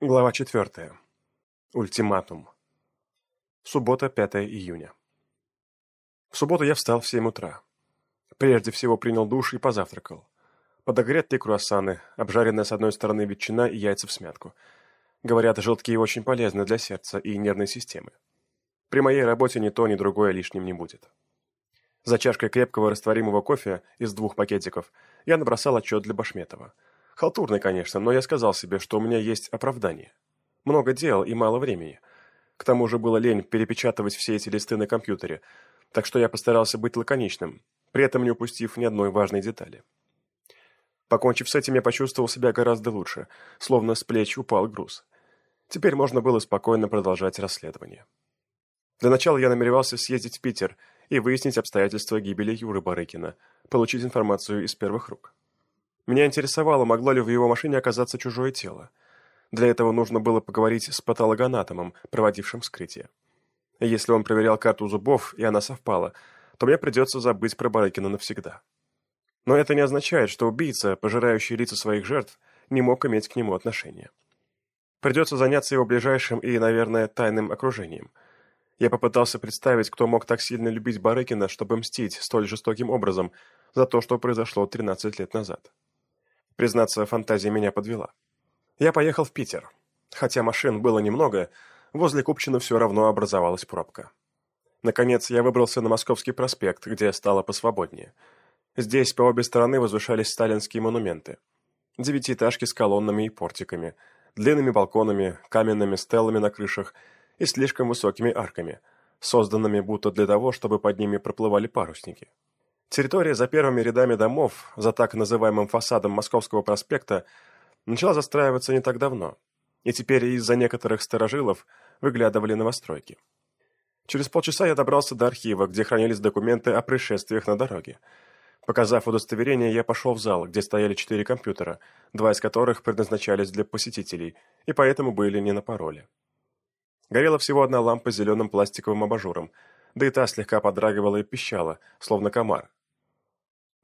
Глава 4. Ультиматум. Суббота, 5 июня. В субботу я встал в 7 утра. Прежде всего принял душ и позавтракал. Подогретые круассаны, обжаренная с одной стороны ветчина и яйца в смятку. Говорят, желтки очень полезны для сердца и нервной системы. При моей работе ни то, ни другое лишним не будет. За чашкой крепкого растворимого кофе из двух пакетиков я набросал отчет для Башметова – Халтурный, конечно, но я сказал себе, что у меня есть оправдание. Много дел и мало времени. К тому же было лень перепечатывать все эти листы на компьютере, так что я постарался быть лаконичным, при этом не упустив ни одной важной детали. Покончив с этим, я почувствовал себя гораздо лучше, словно с плеч упал груз. Теперь можно было спокойно продолжать расследование. Для начала я намеревался съездить в Питер и выяснить обстоятельства гибели Юры Барыкина, получить информацию из первых рук. Меня интересовало, могло ли в его машине оказаться чужое тело. Для этого нужно было поговорить с патологоанатомом, проводившим вскрытие. Если он проверял карту зубов, и она совпала, то мне придется забыть про Барыкина навсегда. Но это не означает, что убийца, пожирающий лица своих жертв, не мог иметь к нему отношения. Придется заняться его ближайшим и, наверное, тайным окружением. Я попытался представить, кто мог так сильно любить Барыкина, чтобы мстить столь жестоким образом за то, что произошло 13 лет назад. Признаться, фантазия меня подвела. Я поехал в Питер. Хотя машин было немного, возле Купчино все равно образовалась пробка. Наконец, я выбрался на Московский проспект, где стало посвободнее. Здесь по обе стороны возвышались сталинские монументы. Девятиэтажки с колоннами и портиками, длинными балконами, каменными стеллами на крышах и слишком высокими арками, созданными будто для того, чтобы под ними проплывали парусники. Территория за первыми рядами домов, за так называемым фасадом Московского проспекта, начала застраиваться не так давно, и теперь из-за некоторых сторожилов выглядывали новостройки. Через полчаса я добрался до архива, где хранились документы о происшествиях на дороге. Показав удостоверение, я пошел в зал, где стояли четыре компьютера, два из которых предназначались для посетителей, и поэтому были не на пароле. Горела всего одна лампа с зеленым пластиковым абажуром, да и та слегка подрагивала и пищала, словно комар,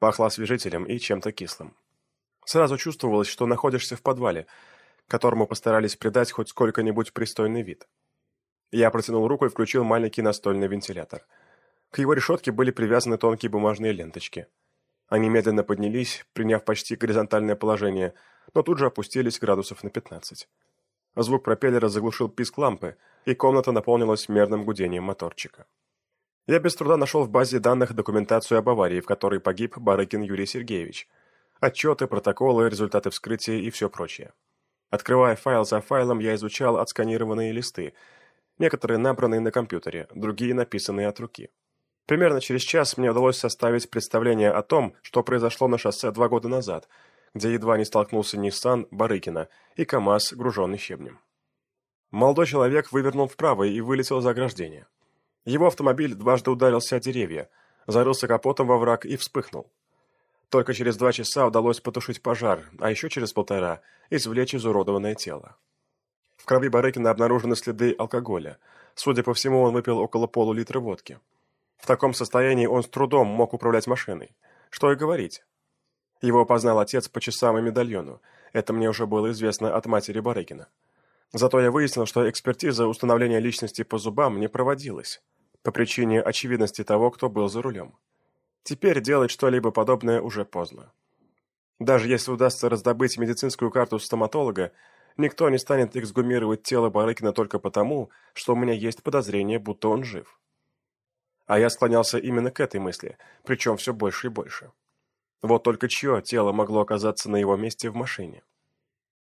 Пахло освежителем и чем-то кислым. Сразу чувствовалось, что находишься в подвале, которому постарались придать хоть сколько-нибудь пристойный вид. Я протянул руку и включил маленький настольный вентилятор. К его решетке были привязаны тонкие бумажные ленточки. Они медленно поднялись, приняв почти горизонтальное положение, но тут же опустились градусов на 15. Звук пропеллера заглушил писк лампы, и комната наполнилась мерным гудением моторчика. Я без труда нашел в базе данных документацию об аварии, в которой погиб Барыкин Юрий Сергеевич. Отчеты, протоколы, результаты вскрытия и все прочее. Открывая файл за файлом, я изучал отсканированные листы. Некоторые набранные на компьютере, другие написанные от руки. Примерно через час мне удалось составить представление о том, что произошло на шоссе два года назад, где едва не столкнулся Ниссан Барыкина и КАМАЗ, груженный щебнем. Молодой человек вывернул вправо и вылетел за ограждение. Его автомобиль дважды ударился о деревья, зарылся капотом во враг и вспыхнул. Только через два часа удалось потушить пожар, а еще через полтора извлечь изуродованное тело. В крови Барыкина обнаружены следы алкоголя. Судя по всему, он выпил около полулитра водки. В таком состоянии он с трудом мог управлять машиной. Что и говорить. Его опознал отец по часам и медальону. Это мне уже было известно от матери Барыкина. Зато я выяснил, что экспертиза установления личности по зубам не проводилась по причине очевидности того, кто был за рулем. Теперь делать что-либо подобное уже поздно. Даже если удастся раздобыть медицинскую карту стоматолога, никто не станет эксгумировать тело Барыкина только потому, что у меня есть подозрение, будто он жив. А я склонялся именно к этой мысли, причем все больше и больше. Вот только чье тело могло оказаться на его месте в машине?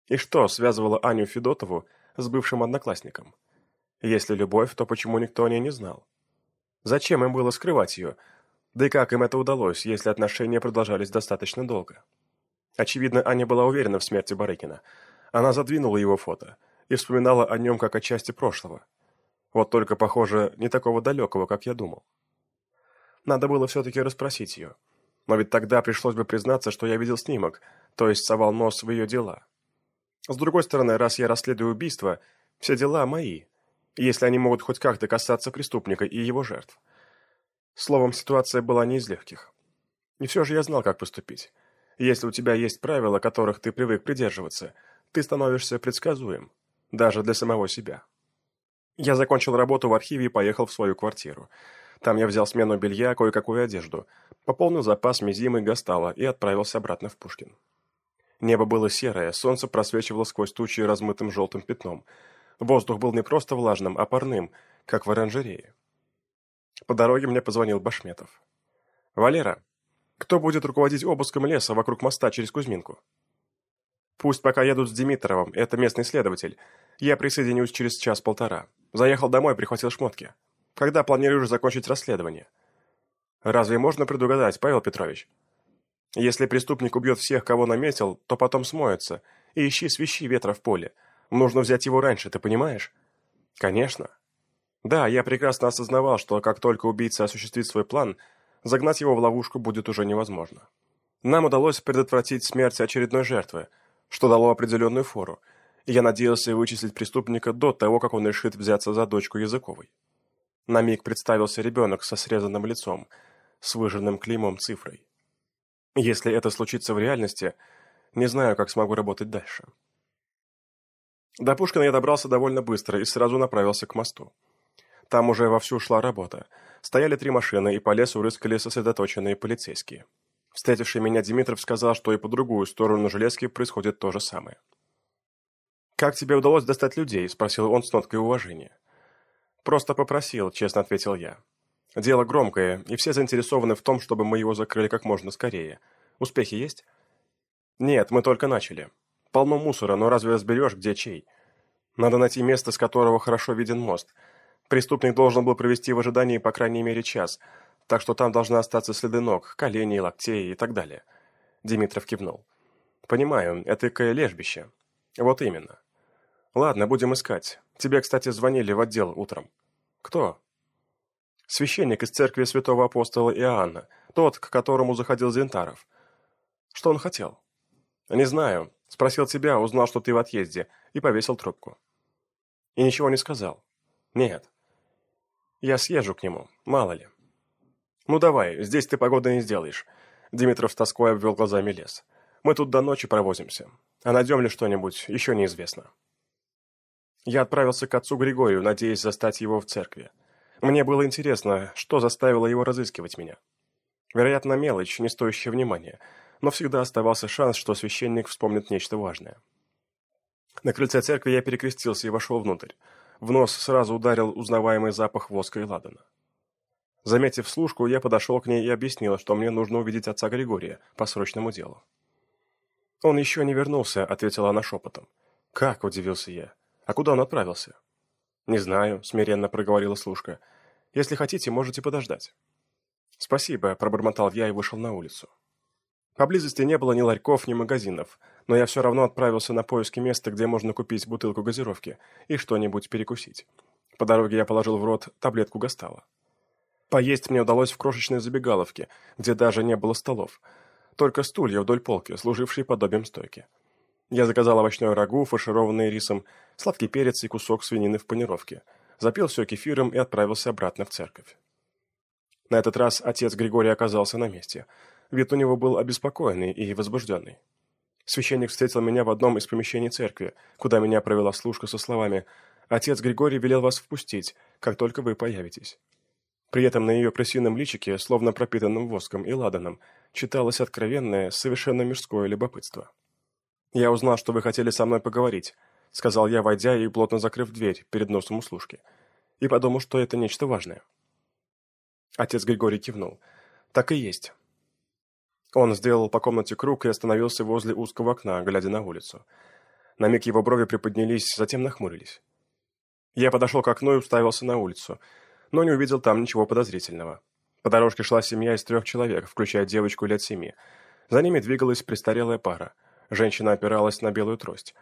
И что связывало Аню Федотову с бывшим одноклассником? Если любовь, то почему никто о ней не знал? Зачем им было скрывать ее? Да и как им это удалось, если отношения продолжались достаточно долго? Очевидно, Аня была уверена в смерти Барыкина. Она задвинула его фото и вспоминала о нем как о части прошлого. Вот только, похоже, не такого далекого, как я думал. Надо было все-таки расспросить ее. Но ведь тогда пришлось бы признаться, что я видел снимок, то есть совал нос в ее дела. С другой стороны, раз я расследую убийство, все дела мои, если они могут хоть как-то касаться преступника и его жертв. Словом, ситуация была не из легких. И все же я знал, как поступить. Если у тебя есть правила, которых ты привык придерживаться, ты становишься предсказуем. Даже для самого себя. Я закончил работу в архиве и поехал в свою квартиру. Там я взял смену белья, кое-какую одежду, пополнил запас мизимы гастала и отправился обратно в Пушкин. Небо было серое, солнце просвечивало сквозь тучи размытым желтым пятном. Воздух был не просто влажным, а парным, как в оранжерее. По дороге мне позвонил Башметов. «Валера, кто будет руководить обыском леса вокруг моста через Кузьминку?» «Пусть пока едут с Димитровым, это местный следователь. Я присоединюсь через час-полтора. Заехал домой, прихватил шмотки. Когда планируешь закончить расследование?» «Разве можно предугадать, Павел Петрович?» «Если преступник убьет всех, кого наметил, то потом смоется. И ищи свищи ветра в поле. Нужно взять его раньше, ты понимаешь?» «Конечно». Да, я прекрасно осознавал, что как только убийца осуществит свой план, загнать его в ловушку будет уже невозможно. Нам удалось предотвратить смерть очередной жертвы, что дало определенную фору, и я надеялся вычислить преступника до того, как он решит взяться за дочку Языковой. На миг представился ребенок со срезанным лицом, с выжженным клеймом цифрой. Если это случится в реальности, не знаю, как смогу работать дальше. До Пушкина я добрался довольно быстро и сразу направился к мосту. Там уже вовсю шла работа. Стояли три машины, и по лесу рыскали сосредоточенные полицейские. Встретивший меня Димитров сказал, что и по другую сторону железки происходит то же самое. «Как тебе удалось достать людей?» – спросил он с ноткой уважения. «Просто попросил», – честно ответил я. «Дело громкое, и все заинтересованы в том, чтобы мы его закрыли как можно скорее. Успехи есть?» «Нет, мы только начали. Полно мусора, но разве разберешь, где чей? Надо найти место, с которого хорошо виден мост – Преступник должен был провести в ожидании по крайней мере час, так что там должны остаться следы ног, коленей, локтей и так далее. Димитров кивнул. «Понимаю, это экое лежбище». «Вот именно». «Ладно, будем искать. Тебе, кстати, звонили в отдел утром». «Кто?» «Священник из церкви святого апостола Иоанна, тот, к которому заходил Зентаров». «Что он хотел?» «Не знаю. Спросил тебя, узнал, что ты в отъезде, и повесил трубку». «И ничего не сказал?» «Нет». Я съезжу к нему, мало ли. Ну давай, здесь ты погоды не сделаешь. Димитров с тоской обвел глазами лес. Мы тут до ночи провозимся. А найдем ли что-нибудь, еще неизвестно. Я отправился к отцу Григорию, надеясь застать его в церкви. Мне было интересно, что заставило его разыскивать меня. Вероятно, мелочь, не стоящая внимания, но всегда оставался шанс, что священник вспомнит нечто важное. На крыльце церкви я перекрестился и вошел внутрь. В нос сразу ударил узнаваемый запах воска и ладана. Заметив служку, я подошел к ней и объяснил, что мне нужно увидеть отца Григория по срочному делу. «Он еще не вернулся», — ответила она шепотом. «Как?» — удивился я. «А куда он отправился?» «Не знаю», — смиренно проговорила служка. «Если хотите, можете подождать». «Спасибо», — пробормотал я и вышел на улицу. Поблизости не было ни ларьков, ни магазинов, но я все равно отправился на поиски места, где можно купить бутылку газировки и что-нибудь перекусить. По дороге я положил в рот таблетку гастала. Поесть мне удалось в крошечной забегаловке, где даже не было столов. Только стулья вдоль полки, служившие подобием стойки. Я заказал овощное рагу, фаршированное рисом, сладкий перец и кусок свинины в панировке. Запил все кефиром и отправился обратно в церковь. На этот раз отец Григорий оказался на месте – Вид у него был обеспокоенный и возбужденный. Священник встретил меня в одном из помещений церкви, куда меня провела служка со словами «Отец Григорий велел вас впустить, как только вы появитесь». При этом на ее крысином личике, словно пропитанном воском и ладаном, читалось откровенное, совершенно мирское любопытство. «Я узнал, что вы хотели со мной поговорить», — сказал я, войдя и плотно закрыв дверь перед носом у служки, и подумал, что это нечто важное. Отец Григорий кивнул. «Так и есть. Он сделал по комнате круг и остановился возле узкого окна, глядя на улицу. На миг его брови приподнялись, затем нахмурились. Я подошел к окну и уставился на улицу, но не увидел там ничего подозрительного. По дорожке шла семья из трех человек, включая девочку лет семи. За ними двигалась престарелая пара. Женщина опиралась на белую трость.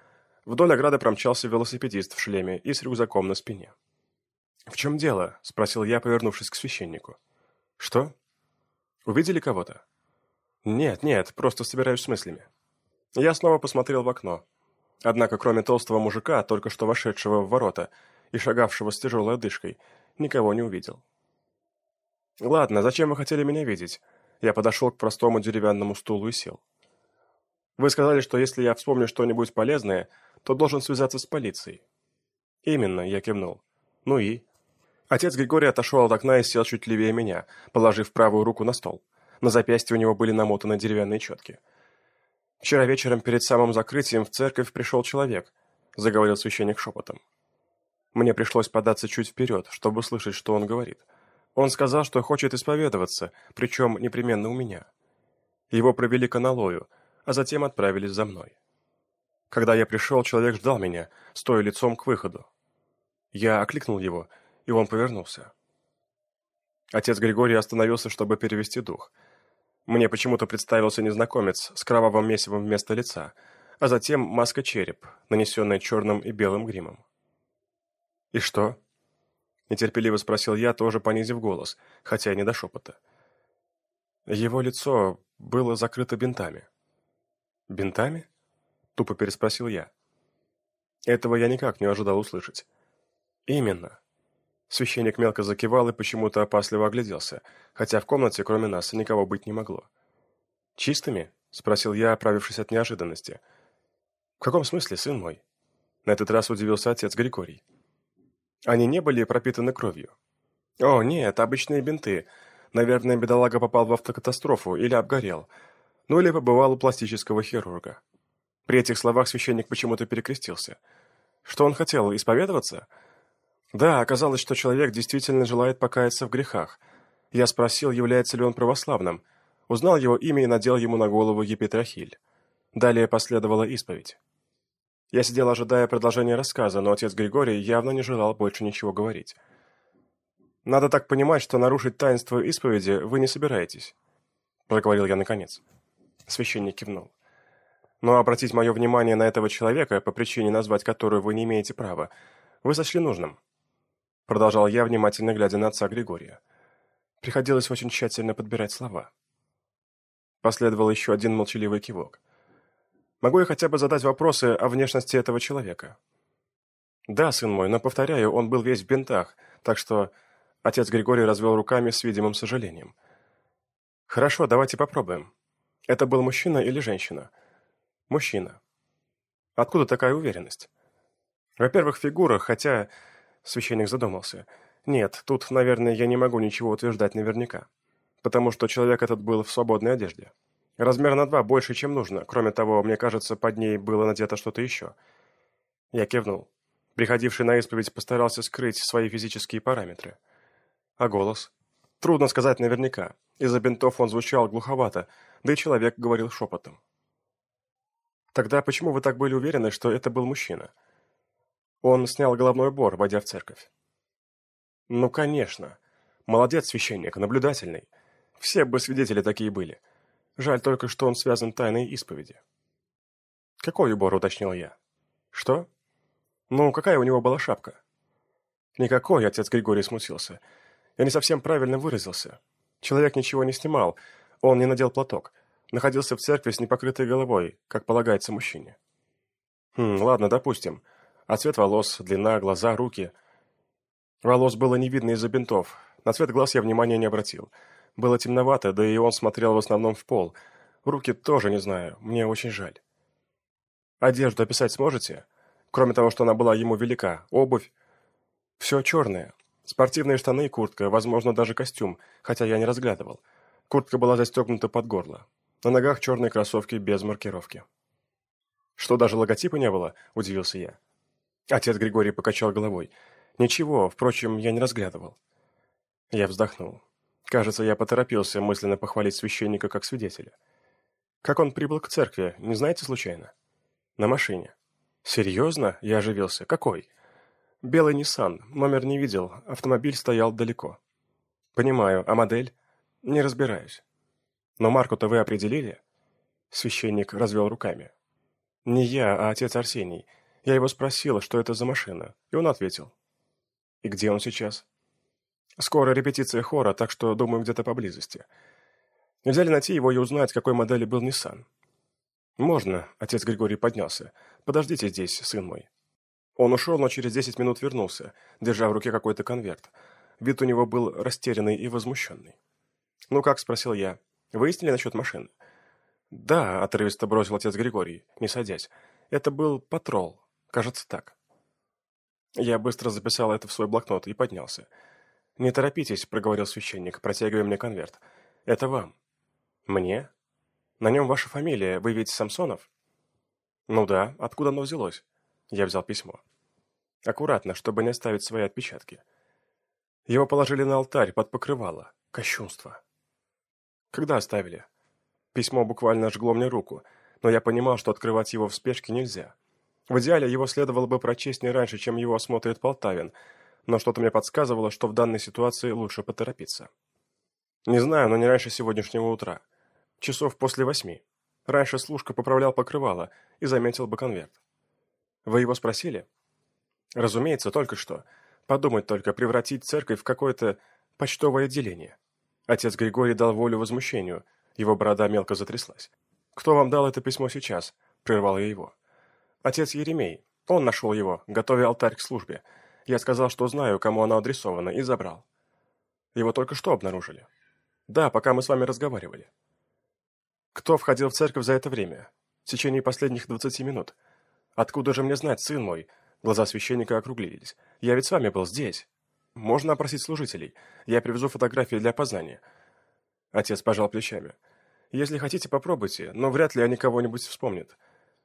Вдоль ограды промчался велосипедист в шлеме и с рюкзаком на спине. «В чем дело?» – спросил я, повернувшись к священнику. «Что? Увидели кого-то?» «Нет, нет, просто собираюсь с мыслями». Я снова посмотрел в окно. Однако, кроме толстого мужика, только что вошедшего в ворота и шагавшего с тяжелой одышкой, никого не увидел. «Ладно, зачем вы хотели меня видеть?» Я подошел к простому деревянному стулу и сел. «Вы сказали, что если я вспомню что-нибудь полезное, то должен связаться с полицией. «Именно», — я кивнул. «Ну и?» Отец Григорий отошел от окна и сел чуть левее меня, положив правую руку на стол. На запястье у него были намотаны деревянные четки. «Вчера вечером перед самым закрытием в церковь пришел человек», — заговорил священник шепотом. Мне пришлось податься чуть вперед, чтобы слышать, что он говорит. Он сказал, что хочет исповедоваться, причем непременно у меня. Его провели к аналою, а затем отправились за мной. Когда я пришел, человек ждал меня, стоя лицом к выходу. Я окликнул его, и он повернулся. Отец Григорий остановился, чтобы перевести дух. Мне почему-то представился незнакомец с кровавым месивом вместо лица, а затем маска-череп, нанесенная черным и белым гримом. «И что?» — нетерпеливо спросил я, тоже понизив голос, хотя и не до шепота. Его лицо было закрыто бинтами. «Бинтами?» — тупо переспросил я. Этого я никак не ожидал услышать. «Именно». Священник мелко закивал и почему-то опасливо огляделся, хотя в комнате, кроме нас, никого быть не могло. «Чистыми?» — спросил я, оправившись от неожиданности. «В каком смысле, сын мой?» На этот раз удивился отец Григорий. «Они не были пропитаны кровью?» «О, нет, обычные бинты. Наверное, бедолага попал в автокатастрофу или обгорел. Ну или побывал у пластического хирурга». При этих словах священник почему-то перекрестился. Что он хотел, исповедоваться? Да, оказалось, что человек действительно желает покаяться в грехах. Я спросил, является ли он православным. Узнал его имя и надел ему на голову епитрахиль. Далее последовала исповедь. Я сидел, ожидая продолжения рассказа, но отец Григорий явно не желал больше ничего говорить. «Надо так понимать, что нарушить таинство исповеди вы не собираетесь», — проговорил я наконец. Священник кивнул. Но обратить мое внимание на этого человека, по причине назвать которую вы не имеете права, вы сочли нужным. Продолжал я, внимательно глядя на отца Григория. Приходилось очень тщательно подбирать слова. Последовал еще один молчаливый кивок. Могу я хотя бы задать вопросы о внешности этого человека? Да, сын мой, но, повторяю, он был весь в бинтах, так что... Отец Григорий развел руками с видимым сожалением. Хорошо, давайте попробуем. Это был мужчина или женщина? — Мужчина. Откуда такая уверенность? Во-первых, фигура, хотя... Священник задумался. Нет, тут, наверное, я не могу ничего утверждать наверняка. Потому что человек этот был в свободной одежде. Размер на два больше, чем нужно. Кроме того, мне кажется, под ней было надето что-то еще. Я кивнул. Приходивший на исповедь постарался скрыть свои физические параметры. А голос? Трудно сказать наверняка. Из-за бинтов он звучал глуховато, да и человек говорил шепотом. Тогда почему вы так были уверены, что это был мужчина? Он снял головной убор, войдя в церковь. Ну, конечно. Молодец, священник, наблюдательный. Все бы свидетели такие были. Жаль только, что он связан тайной исповеди. Какой убор, уточнил я. Что? Ну, какая у него была шапка? Никакой, отец Григорий смутился. Я не совсем правильно выразился. Человек ничего не снимал, он не надел платок находился в церкви с непокрытой головой, как полагается мужчине. Хм, ладно, допустим. А цвет волос, длина, глаза, руки. Волос было не видно из-за бинтов. На цвет глаз я внимания не обратил. Было темновато, да и он смотрел в основном в пол. Руки тоже не знаю, мне очень жаль. Одежду описать сможете? Кроме того, что она была ему велика. Обувь. Все черное. Спортивные штаны и куртка, возможно, даже костюм, хотя я не разглядывал. Куртка была застегнута под горло. На ногах черные кроссовки без маркировки. «Что, даже логотипа не было?» – удивился я. Отец Григорий покачал головой. «Ничего, впрочем, я не разглядывал». Я вздохнул. Кажется, я поторопился мысленно похвалить священника как свидетеля. Как он прибыл к церкви, не знаете случайно? На машине. Серьезно? Я оживился. Какой? Белый Ниссан. Номер не видел. Автомобиль стоял далеко. Понимаю. А модель? Не разбираюсь. Но марку-то вы определили?» Священник развел руками. «Не я, а отец Арсений. Я его спросила, что это за машина, и он ответил. И где он сейчас?» «Скоро репетиция хора, так что, думаю, где-то поблизости. Нельзя ли найти его и узнать, какой модели был Ниссан?» «Можно», — отец Григорий поднялся. «Подождите здесь, сын мой». Он ушел, но через десять минут вернулся, держа в руке какой-то конверт. Вид у него был растерянный и возмущенный. «Ну как?» — спросил я. Выяснили насчет машины? Да, отрывисто бросил отец Григорий, не садясь. Это был патрол. Кажется, так. Я быстро записал это в свой блокнот и поднялся. «Не торопитесь», — проговорил священник, протягивая мне конверт. «Это вам». «Мне? На нем ваша фамилия. Вы ведь Самсонов?» «Ну да. Откуда оно взялось?» Я взял письмо. Аккуратно, чтобы не оставить свои отпечатки. Его положили на алтарь под покрывало. Кощунство. Когда оставили? Письмо буквально жгло мне руку, но я понимал, что открывать его в спешке нельзя. В идеале его следовало бы прочесть не раньше, чем его осмотрит Полтавин, но что-то мне подсказывало, что в данной ситуации лучше поторопиться. Не знаю, но не раньше сегодняшнего утра. Часов после восьми. Раньше служка поправлял покрывало и заметил бы конверт. Вы его спросили? Разумеется, только что. Подумать только, превратить церковь в какое-то почтовое отделение. Отец Григорий дал волю возмущению. Его борода мелко затряслась. «Кто вам дал это письмо сейчас?» – прервал я его. «Отец Еремей. Он нашел его, готовя алтарь к службе. Я сказал, что знаю, кому оно адресовано, и забрал. Его только что обнаружили. Да, пока мы с вами разговаривали. Кто входил в церковь за это время? В течение последних двадцати минут. Откуда же мне знать, сын мой? Глаза священника округлились. Я ведь с вами был здесь. Можно опросить служителей. Я привезу фотографии для опознания. Отец пожал плечами. Если хотите, попробуйте, но вряд ли они кого-нибудь вспомнят.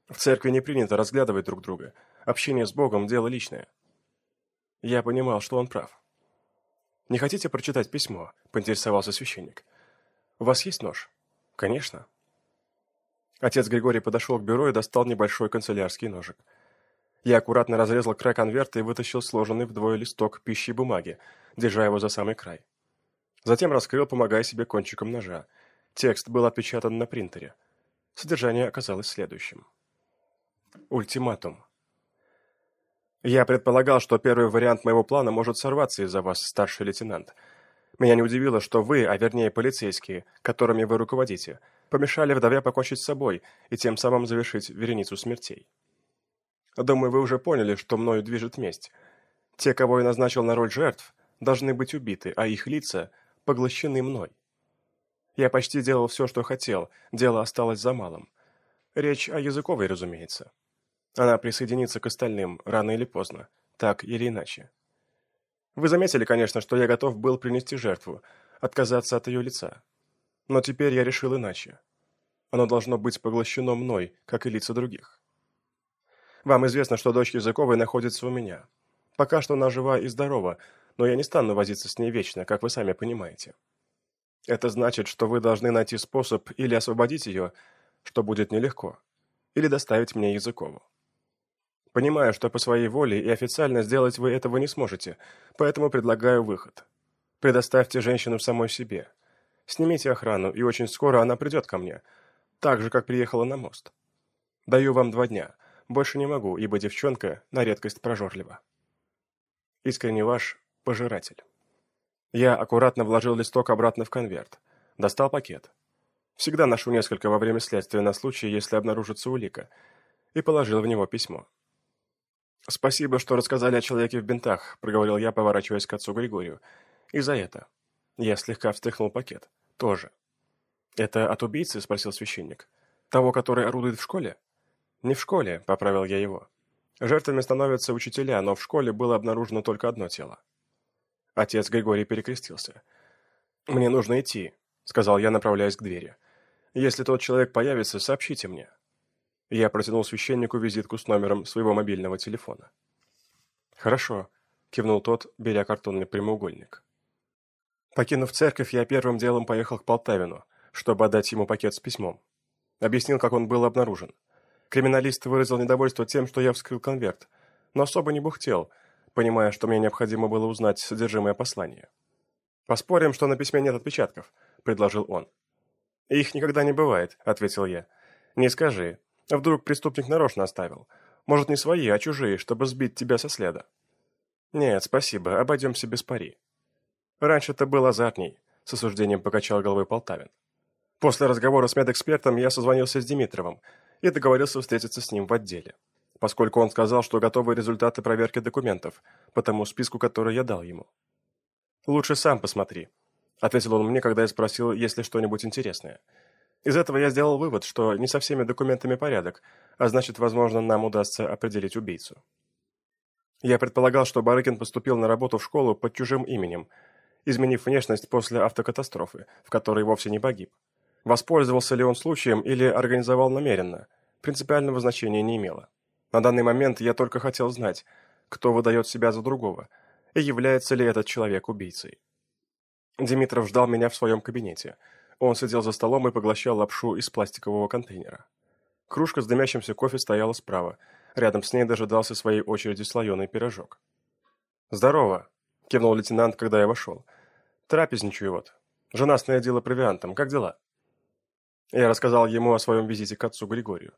В церкви не принято разглядывать друг друга. Общение с Богом – дело личное. Я понимал, что он прав. «Не хотите прочитать письмо?» – поинтересовался священник. «У вас есть нож?» «Конечно». Отец Григорий подошел к бюро и достал небольшой канцелярский ножик. Я аккуратно разрезал край конверта и вытащил сложенный вдвое листок пищи и бумаги, держа его за самый край. Затем раскрыл, помогая себе кончиком ножа. Текст был отпечатан на принтере. Содержание оказалось следующим. Ультиматум. Я предполагал, что первый вариант моего плана может сорваться из-за вас, старший лейтенант. Меня не удивило, что вы, а вернее полицейские, которыми вы руководите, помешали вдове покончить с собой и тем самым завершить вереницу смертей. Думаю, вы уже поняли, что мною движет месть. Те, кого я назначил на роль жертв, должны быть убиты, а их лица поглощены мной. Я почти делал все, что хотел, дело осталось за малым. Речь о языковой, разумеется. Она присоединится к остальным, рано или поздно, так или иначе. Вы заметили, конечно, что я готов был принести жертву, отказаться от ее лица. Но теперь я решил иначе. Оно должно быть поглощено мной, как и лица других. Вам известно, что дочь Языковой находится у меня. Пока что она жива и здорова, но я не стану возиться с ней вечно, как вы сами понимаете. Это значит, что вы должны найти способ или освободить ее, что будет нелегко, или доставить мне Языкову. Понимаю, что по своей воле и официально сделать вы этого не сможете, поэтому предлагаю выход. Предоставьте женщину самой себе. Снимите охрану, и очень скоро она придет ко мне, так же, как приехала на мост. Даю вам два дня. Больше не могу, ибо девчонка на редкость прожорлива. Искренне ваш пожиратель. Я аккуратно вложил листок обратно в конверт. Достал пакет. Всегда ношу несколько во время следствия на случай, если обнаружится улика. И положил в него письмо. «Спасибо, что рассказали о человеке в бинтах», — проговорил я, поворачиваясь к отцу Григорию. «И за это». Я слегка встряхнул пакет. «Тоже». «Это от убийцы?» — спросил священник. «Того, который орудует в школе?» «Не в школе», — поправил я его. «Жертвами становятся учителя, но в школе было обнаружено только одно тело». Отец Григорий перекрестился. «Мне нужно идти», — сказал я, направляясь к двери. «Если тот человек появится, сообщите мне». Я протянул священнику визитку с номером своего мобильного телефона. «Хорошо», — кивнул тот, беря картонный прямоугольник. Покинув церковь, я первым делом поехал к Полтавину, чтобы отдать ему пакет с письмом. Объяснил, как он был обнаружен. Криминалист выразил недовольство тем, что я вскрыл конверт, но особо не бухтел, понимая, что мне необходимо было узнать содержимое послания. «Поспорим, что на письме нет отпечатков», — предложил он. «Их никогда не бывает», — ответил я. «Не скажи, вдруг преступник нарочно оставил? Может, не свои, а чужие, чтобы сбить тебя со следа? Нет, спасибо, обойдемся без пари. Раньше это был азартней, с осуждением покачал головой Полтавин. После разговора с медэкспертом я созвонился с Димитровым и договорился встретиться с ним в отделе, поскольку он сказал, что готовы результаты проверки документов по тому списку, который я дал ему. «Лучше сам посмотри», — ответил он мне, когда я спросил, есть ли что-нибудь интересное. Из этого я сделал вывод, что не со всеми документами порядок, а значит, возможно, нам удастся определить убийцу. Я предполагал, что Барыкин поступил на работу в школу под чужим именем, изменив внешность после автокатастрофы, в которой вовсе не погиб. Воспользовался ли он случаем или организовал намеренно, принципиального значения не имело. На данный момент я только хотел знать, кто выдает себя за другого, и является ли этот человек убийцей. Димитров ждал меня в своем кабинете. Он сидел за столом и поглощал лапшу из пластикового контейнера. Кружка с дымящимся кофе стояла справа. Рядом с ней дожидался своей очереди слоеный пирожок. «Здорово!» — кивнул лейтенант, когда я вошел. «Трапезничаю вот. Жена снарядила провиантом. Как дела?» Я рассказал ему о своем визите к отцу Григорию.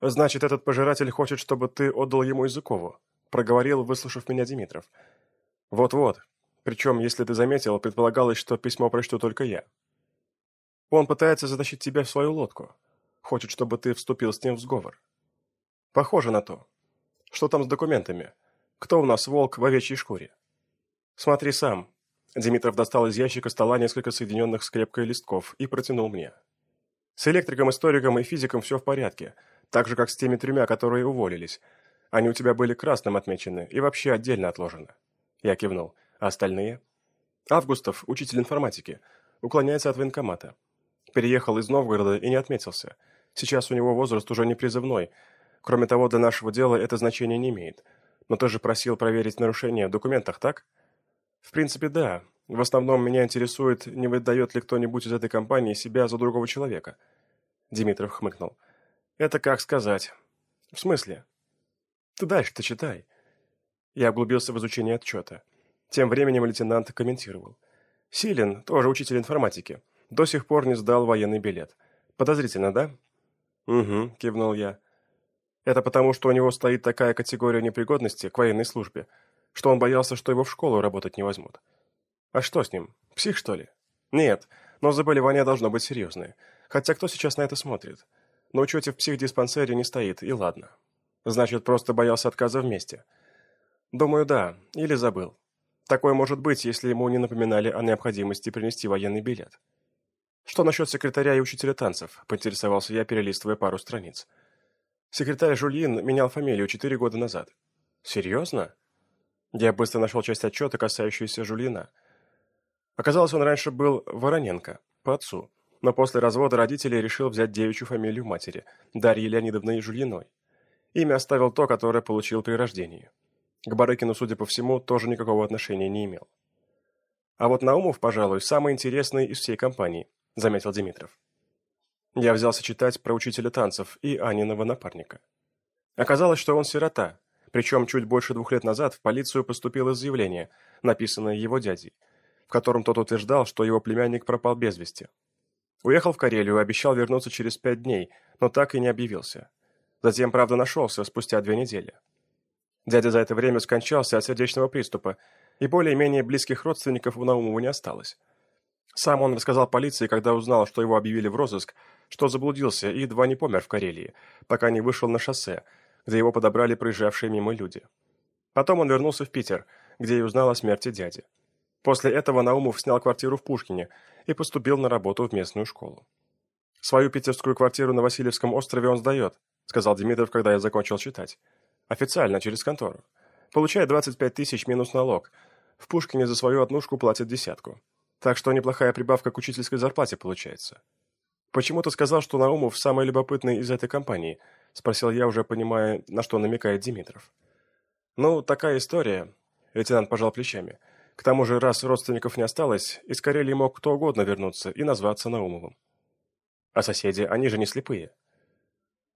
«Значит, этот пожиратель хочет, чтобы ты отдал ему Языкову», — проговорил, выслушав меня Димитров. «Вот-вот. Причем, если ты заметил, предполагалось, что письмо прочту только я. Он пытается затащить тебя в свою лодку. Хочет, чтобы ты вступил с ним в сговор. Похоже на то. Что там с документами? Кто у нас волк в овечьей шкуре? Смотри сам». Димитров достал из ящика стола несколько соединенных скрепкой листков и протянул мне. С электриком, историком и физиком все в порядке, так же, как с теми тремя, которые уволились. Они у тебя были красным отмечены и вообще отдельно отложены. Я кивнул. А остальные? Августов, учитель информатики, уклоняется от военкомата. Переехал из Новгорода и не отметился. Сейчас у него возраст уже не призывной. Кроме того, для нашего дела это значение не имеет. Но ты же просил проверить нарушения в документах, так? В принципе, да. В основном меня интересует, не выдает ли кто-нибудь из этой компании себя за другого человека. Димитров хмыкнул. Это как сказать. В смысле? Ты дальше-то читай. Я углубился в изучение отчета. Тем временем лейтенант комментировал. Силин, тоже учитель информатики, до сих пор не сдал военный билет. Подозрительно, да? Угу, кивнул я. Это потому, что у него стоит такая категория непригодности к военной службе, что он боялся, что его в школу работать не возьмут. А что с ним? Псих, что ли? Нет, но заболевание должно быть серьезное. Хотя кто сейчас на это смотрит? На учете в психдиспансере не стоит, и ладно. Значит, просто боялся отказа вместе. Думаю, да, или забыл. Такое может быть, если ему не напоминали о необходимости принести военный билет. Что насчет секретаря и учителя танцев? Поинтересовался я, перелистывая пару страниц. Секретарь Жульин менял фамилию четыре года назад. Серьезно? Я быстро нашел часть отчета, касающуюся Жульина. Оказалось, он раньше был Вороненко, по отцу, но после развода родителей решил взять девичью фамилию матери, Дарьи Леонидовны Жульиной. Имя оставил то, которое получил при рождении. К Барыкину, судя по всему, тоже никакого отношения не имел. А вот Наумов, пожалуй, самый интересный из всей компании, заметил Димитров. Я взялся читать про учителя танцев и Аниного напарника. Оказалось, что он сирота, причем чуть больше двух лет назад в полицию поступило заявление, написанное его дядей, котором тот утверждал, что его племянник пропал без вести. Уехал в Карелию, обещал вернуться через пять дней, но так и не объявился. Затем, правда, нашелся спустя две недели. Дядя за это время скончался от сердечного приступа, и более-менее близких родственников у Наумова не осталось. Сам он рассказал полиции, когда узнал, что его объявили в розыск, что заблудился и едва не помер в Карелии, пока не вышел на шоссе, где его подобрали проезжавшие мимо люди. Потом он вернулся в Питер, где и узнал о смерти дяди. После этого Наумов снял квартиру в Пушкине и поступил на работу в местную школу. «Свою питерскую квартиру на Васильевском острове он сдает», сказал Дмитров, когда я закончил читать. «Официально, через контору. Получает 25 тысяч минус налог. В Пушкине за свою однушку платят десятку. Так что неплохая прибавка к учительской зарплате получается». «Почему ты сказал, что Наумов самый любопытный из этой компании?» Спросил я, уже понимая, на что намекает Димитров. «Ну, такая история», — лейтенант пожал плечами. К тому же, раз родственников не осталось, из Карелии мог кто угодно вернуться и назваться Наумовым. А соседи, они же не слепые.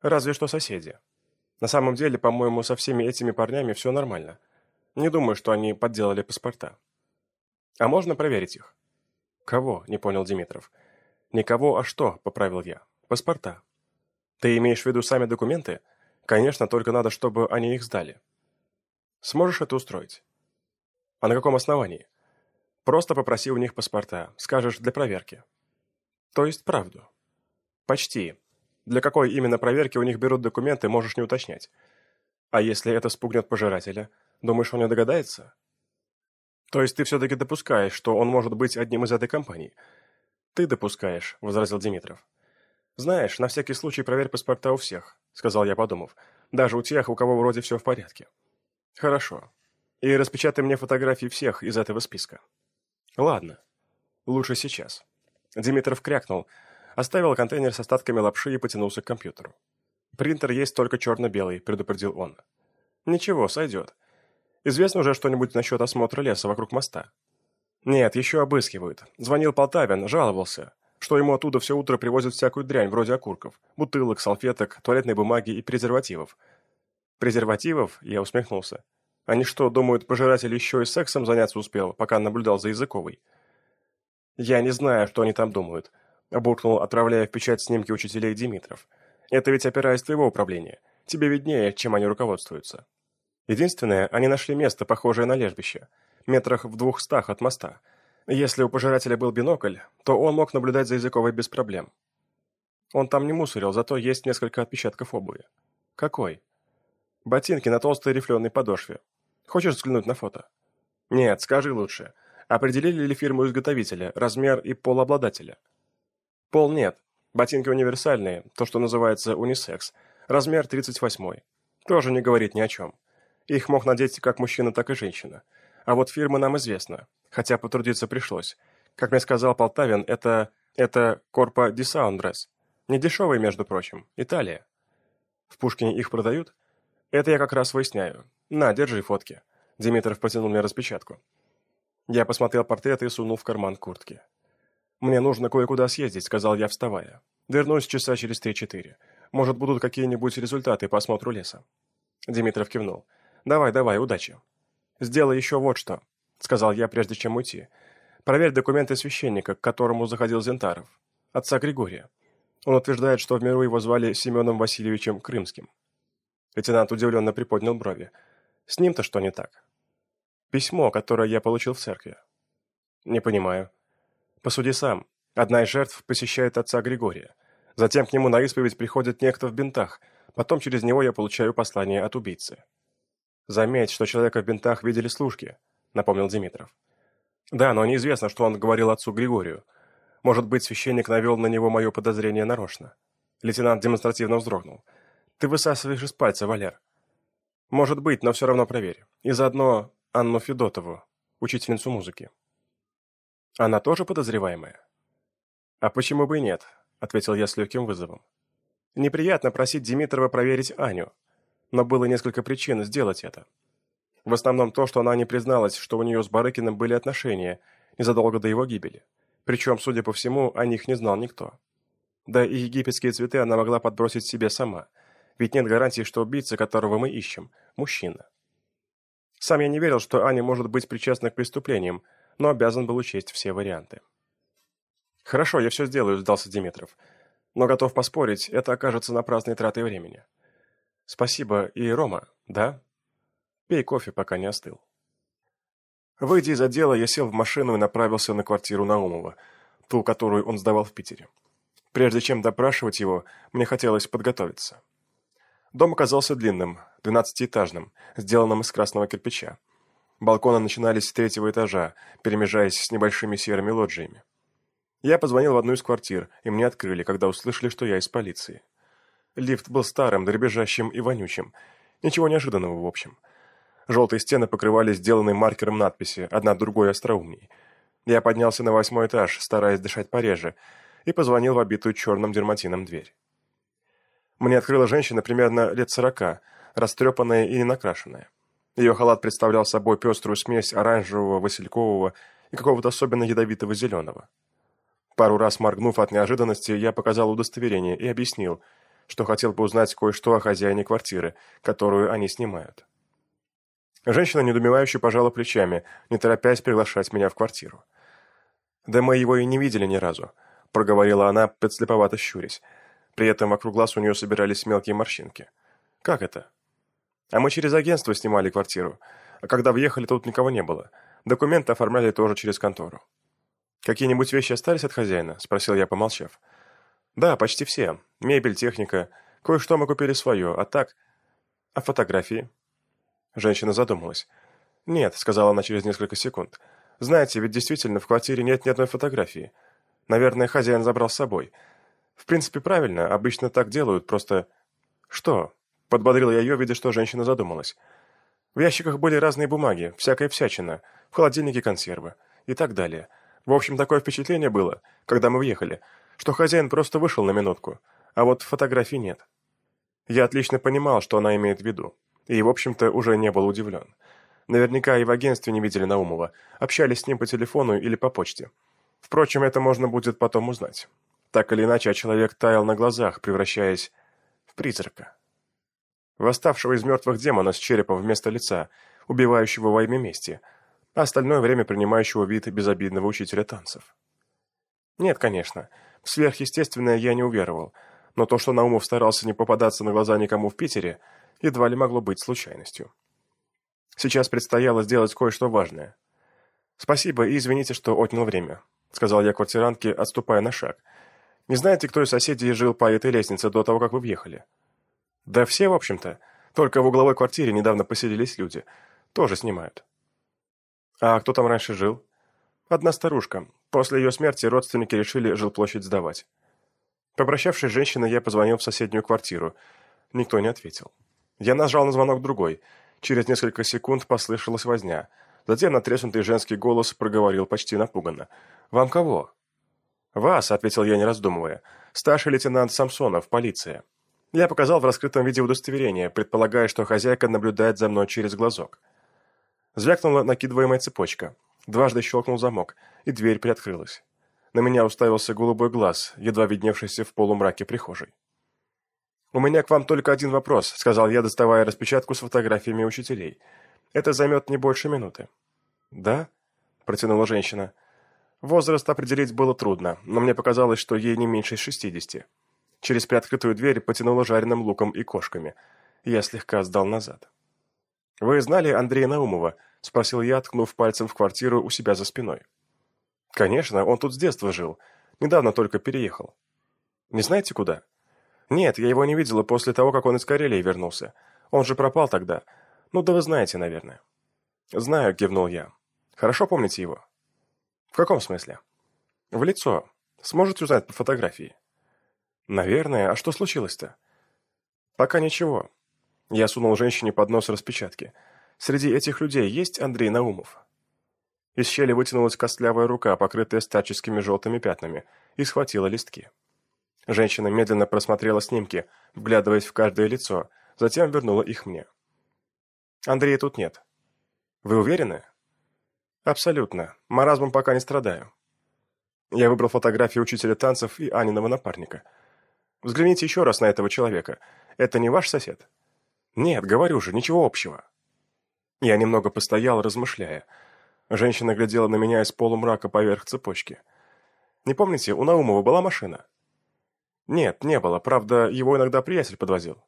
Разве что соседи. На самом деле, по-моему, со всеми этими парнями все нормально. Не думаю, что они подделали паспорта. А можно проверить их? Кого? Не понял Димитров. Никого, а что? Поправил я. Паспорта. Ты имеешь в виду сами документы? Конечно, только надо, чтобы они их сдали. Сможешь это устроить? А на каком основании? Просто попроси у них паспорта, скажешь для проверки. То есть правду. Почти. Для какой именно проверки у них берут документы, можешь не уточнять. А если это спугнет пожирателя, думаешь, он не догадается? То есть ты все-таки допускаешь, что он может быть одним из этой компании? Ты допускаешь, возразил Димитров. Знаешь, на всякий случай проверь паспорта у всех, сказал я, подумав. Даже у тех, у кого вроде все в порядке. Хорошо. И распечатай мне фотографии всех из этого списка. Ладно. Лучше сейчас. Димитров крякнул, оставил контейнер с остатками лапши и потянулся к компьютеру. «Принтер есть только черно-белый», — предупредил он. «Ничего, сойдет. Известно уже что-нибудь насчет осмотра леса вокруг моста?» «Нет, еще обыскивают. Звонил Полтавин, жаловался, что ему оттуда все утро привозят всякую дрянь, вроде окурков, бутылок, салфеток, туалетной бумаги и презервативов». «Презервативов?» — я усмехнулся. «Они что, думают, пожиратель еще и сексом заняться успел, пока наблюдал за Языковой?» «Я не знаю, что они там думают», — буркнул, отправляя в печать снимки учителей Димитров. Это ведь опера из твоего управления. Тебе виднее, чем они руководствуются. Единственное, они нашли место, похожее на лежбище, метрах в двухстах от моста. Если у пожирателя был бинокль, то он мог наблюдать за языковой без проблем. Он там не мусорил, зато есть несколько отпечатков обуви. Какой? Ботинки на толстой рифленой подошве. Хочешь взглянуть на фото? Нет, скажи лучше. Определили ли фирму изготовителя, размер и пол обладателя? Пол нет, Ботинки универсальные, то, что называется унисекс. Размер 38. Тоже не говорит ни о чем. Их мог надеть как мужчина, так и женщина. А вот фирма нам известна, хотя потрудиться пришлось. Как мне сказал Полтавин, это... это Корпа Дисаундрес. Не дешевый, между прочим. Италия. В Пушкине их продают? Это я как раз выясняю. На, держи фотки. Димитров протянул мне распечатку. Я посмотрел портрет и сунул в карман куртки. «Мне нужно кое-куда съездить», — сказал я, вставая. «Вернусь часа через три-четыре. Может, будут какие-нибудь результаты по осмотру леса». Димитров кивнул. «Давай, давай, удачи». «Сделай еще вот что», — сказал я, прежде чем уйти. «Проверь документы священника, к которому заходил Зентаров. Отца Григория. Он утверждает, что в миру его звали Семеном Васильевичем Крымским». Лейтенант удивленно приподнял брови. «С ним-то что не так?» «Письмо, которое я получил в церкви». «Не понимаю». Посуди сам. Одна из жертв посещает отца Григория. Затем к нему на исповедь приходит некто в бинтах. Потом через него я получаю послание от убийцы. «Заметь, что человека в бинтах видели служки», — напомнил Димитров. «Да, но неизвестно, что он говорил отцу Григорию. Может быть, священник навел на него мое подозрение нарочно». Лейтенант демонстративно вздрогнул. «Ты высасываешь из пальца, Валер». «Может быть, но все равно проверь. И заодно Анну Федотову, учительницу музыки». Она тоже подозреваемая? А почему бы и нет, ответил я с легким вызовом. Неприятно просить Димитрова проверить Аню, но было несколько причин сделать это. В основном то, что она не призналась, что у нее с Барыкиным были отношения незадолго до его гибели. Причем, судя по всему, о них не знал никто. Да и египетские цветы она могла подбросить себе сама, ведь нет гарантии, что убийца, которого мы ищем, мужчина. Сам я не верил, что Аня может быть причастна к преступлениям, но обязан был учесть все варианты. «Хорошо, я все сделаю», – сдался Димитров. «Но готов поспорить, это окажется напрасной тратой времени». «Спасибо. И Рома, да?» «Пей кофе, пока не остыл». Выйдя из отдела, я сел в машину и направился на квартиру Наумова, ту, которую он сдавал в Питере. Прежде чем допрашивать его, мне хотелось подготовиться. Дом оказался длинным, двенадцатиэтажным, сделанным из красного кирпича. Балконы начинались с третьего этажа, перемежаясь с небольшими серыми лоджиями. Я позвонил в одну из квартир, и мне открыли, когда услышали, что я из полиции. Лифт был старым, дребезжащим и вонючим. Ничего неожиданного, в общем. Желтые стены покрывали сделанной маркером надписи, одна другой остроумней. Я поднялся на восьмой этаж, стараясь дышать пореже, и позвонил в обитую черным дерматином дверь. Мне открыла женщина примерно лет сорока, растрепанная и ненакрашенная. Ее халат представлял собой пеструю смесь оранжевого, василькового и какого-то особенно ядовитого зеленого. Пару раз моргнув от неожиданности, я показал удостоверение и объяснил, что хотел бы узнать кое-что о хозяине квартиры, которую они снимают. Женщина недоумевающе пожала плечами, не торопясь приглашать меня в квартиру. «Да мы его и не видели ни разу», — проговорила она, подслеповато щурясь. При этом вокруг глаз у нее собирались мелкие морщинки. «Как это?» А мы через агентство снимали квартиру. А когда въехали, тут никого не было. Документы оформляли тоже через контору. «Какие-нибудь вещи остались от хозяина?» – спросил я, помолчав. «Да, почти все. Мебель, техника. Кое-что мы купили свое. А так...» «А фотографии?» Женщина задумалась. «Нет», – сказала она через несколько секунд. «Знаете, ведь действительно в квартире нет ни одной фотографии. Наверное, хозяин забрал с собой. В принципе, правильно. Обычно так делают, просто...» «Что?» Подбодрил я ее, видя, что женщина задумалась. В ящиках были разные бумаги, всякая всячина, в холодильнике консервы и так далее. В общем, такое впечатление было, когда мы въехали, что хозяин просто вышел на минутку, а вот фотографий нет. Я отлично понимал, что она имеет в виду, и, в общем-то, уже не был удивлен. Наверняка и в агентстве не видели Наумова, общались с ним по телефону или по почте. Впрочем, это можно будет потом узнать. Так или иначе, а человек таял на глазах, превращаясь в призрака. Восставшего из мертвых демона с черепом вместо лица, убивающего во имя мести, а остальное время принимающего вид безобидного учителя танцев. Нет, конечно, в сверхъестественное я не уверовал, но то, что Наумов старался не попадаться на глаза никому в Питере, едва ли могло быть случайностью. Сейчас предстояло сделать кое-что важное. «Спасибо и извините, что отнял время», — сказал я квартирантке, отступая на шаг. «Не знаете, кто из соседей жил по этой лестнице до того, как вы въехали?» «Да все, в общем-то. Только в угловой квартире недавно поселились люди. Тоже снимают». «А кто там раньше жил?» «Одна старушка. После ее смерти родственники решили жилплощадь сдавать». Попрощавшись с женщиной, я позвонил в соседнюю квартиру. Никто не ответил. Я нажал на звонок другой. Через несколько секунд послышалась возня. Затем натреснутый женский голос проговорил почти напуганно. «Вам кого?» «Вас», — ответил я, не раздумывая. «Старший лейтенант Самсонов, полиция». Я показал в раскрытом виде удостоверение, предполагая, что хозяйка наблюдает за мной через глазок. Звякнула накидываемая цепочка. Дважды щелкнул замок, и дверь приоткрылась. На меня уставился голубой глаз, едва видневшийся в полумраке прихожей. «У меня к вам только один вопрос», — сказал я, доставая распечатку с фотографиями учителей. «Это займет не больше минуты». «Да?» — протянула женщина. Возраст определить было трудно, но мне показалось, что ей не меньше шестидесяти. Через приоткрытую дверь потянуло жареным луком и кошками. Я слегка сдал назад. «Вы знали Андрея Наумова?» — спросил я, ткнув пальцем в квартиру у себя за спиной. «Конечно, он тут с детства жил. Недавно только переехал. Не знаете, куда?» «Нет, я его не видела после того, как он из Карелии вернулся. Он же пропал тогда. Ну да вы знаете, наверное». «Знаю», — кивнул я. «Хорошо помните его?» «В каком смысле?» «В лицо. Сможете узнать по фотографии?» «Наверное. А что случилось-то?» «Пока ничего». Я сунул женщине под нос распечатки. «Среди этих людей есть Андрей Наумов?» Из щели вытянулась костлявая рука, покрытая старческими желтыми пятнами, и схватила листки. Женщина медленно просмотрела снимки, вглядываясь в каждое лицо, затем вернула их мне. «Андрея тут нет». «Вы уверены?» «Абсолютно. Маразмом пока не страдаю». Я выбрал фотографии учителя танцев и Аниного напарника. «Взгляните еще раз на этого человека. Это не ваш сосед?» «Нет, говорю же, ничего общего». Я немного постоял, размышляя. Женщина глядела на меня из полумрака поверх цепочки. «Не помните, у Наумова была машина?» «Нет, не было. Правда, его иногда приятель подвозил».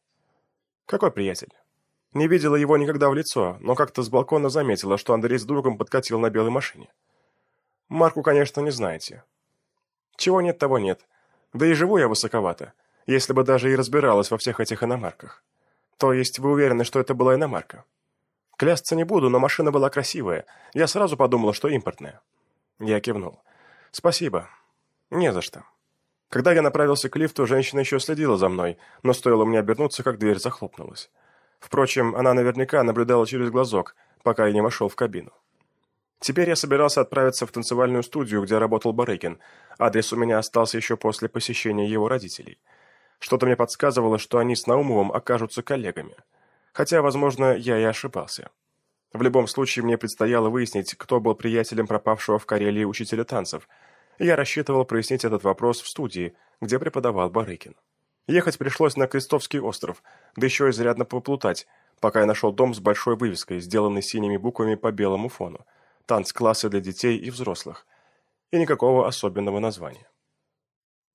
«Какой приятель?» «Не видела его никогда в лицо, но как-то с балкона заметила, что Андрей с другом подкатил на белой машине». «Марку, конечно, не знаете». «Чего нет, того нет. Да и живу я высоковато, если бы даже и разбиралась во всех этих иномарках. То есть вы уверены, что это была иномарка?» «Клясться не буду, но машина была красивая. Я сразу подумала, что импортная». Я кивнул. «Спасибо. Не за что». Когда я направился к лифту, женщина еще следила за мной, но стоило мне обернуться, как дверь захлопнулась. Впрочем, она наверняка наблюдала через глазок, пока я не вошел в кабину. Теперь я собирался отправиться в танцевальную студию, где работал Барыкин. Адрес у меня остался еще после посещения его родителей. Что-то мне подсказывало, что они с Наумовым окажутся коллегами. Хотя, возможно, я и ошибался. В любом случае, мне предстояло выяснить, кто был приятелем пропавшего в Карелии учителя танцев – я рассчитывал прояснить этот вопрос в студии, где преподавал Барыкин. Ехать пришлось на Крестовский остров, да еще изрядно поплутать, пока я нашел дом с большой вывеской, сделанной синими буквами по белому фону. Танц-классы для детей и взрослых. И никакого особенного названия.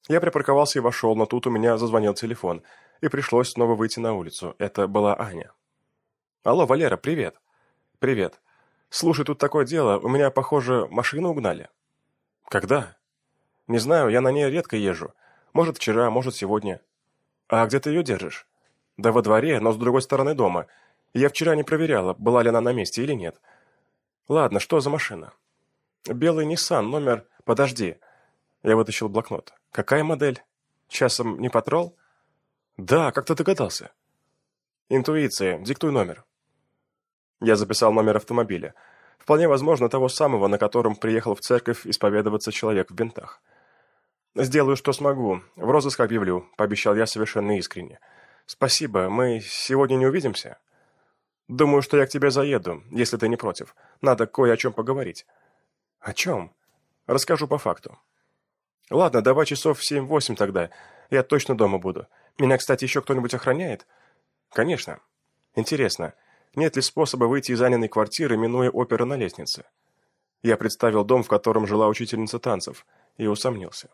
Я припарковался и вошел, но тут у меня зазвонил телефон, и пришлось снова выйти на улицу. Это была Аня. «Алло, Валера, привет!» «Привет. Слушай, тут такое дело, у меня, похоже, машину угнали». «Когда?» «Не знаю, я на ней редко езжу. Может, вчера, может, сегодня». «А где ты ее держишь?» «Да во дворе, но с другой стороны дома. Я вчера не проверяла, была ли она на месте или нет». «Ладно, что за машина?» «Белый Nissan, номер...» «Подожди». Я вытащил блокнот. «Какая модель? Часом не патрол?» «Да, как ты догадался?» «Интуиция. Диктуй номер». Я записал номер автомобиля. Вполне возможно, того самого, на котором приехал в церковь исповедоваться человек в бинтах. «Сделаю, что смогу. В розыск объявлю», — пообещал я совершенно искренне. «Спасибо. Мы сегодня не увидимся?» «Думаю, что я к тебе заеду, если ты не против. Надо кое о чем поговорить». «О чем?» «Расскажу по факту». «Ладно, давай часов в семь-восемь тогда. Я точно дома буду. Меня, кстати, еще кто-нибудь охраняет?» «Конечно. Интересно, нет ли способа выйти из занятой квартиры, минуя оперу на лестнице?» Я представил дом, в котором жила учительница танцев, и усомнился.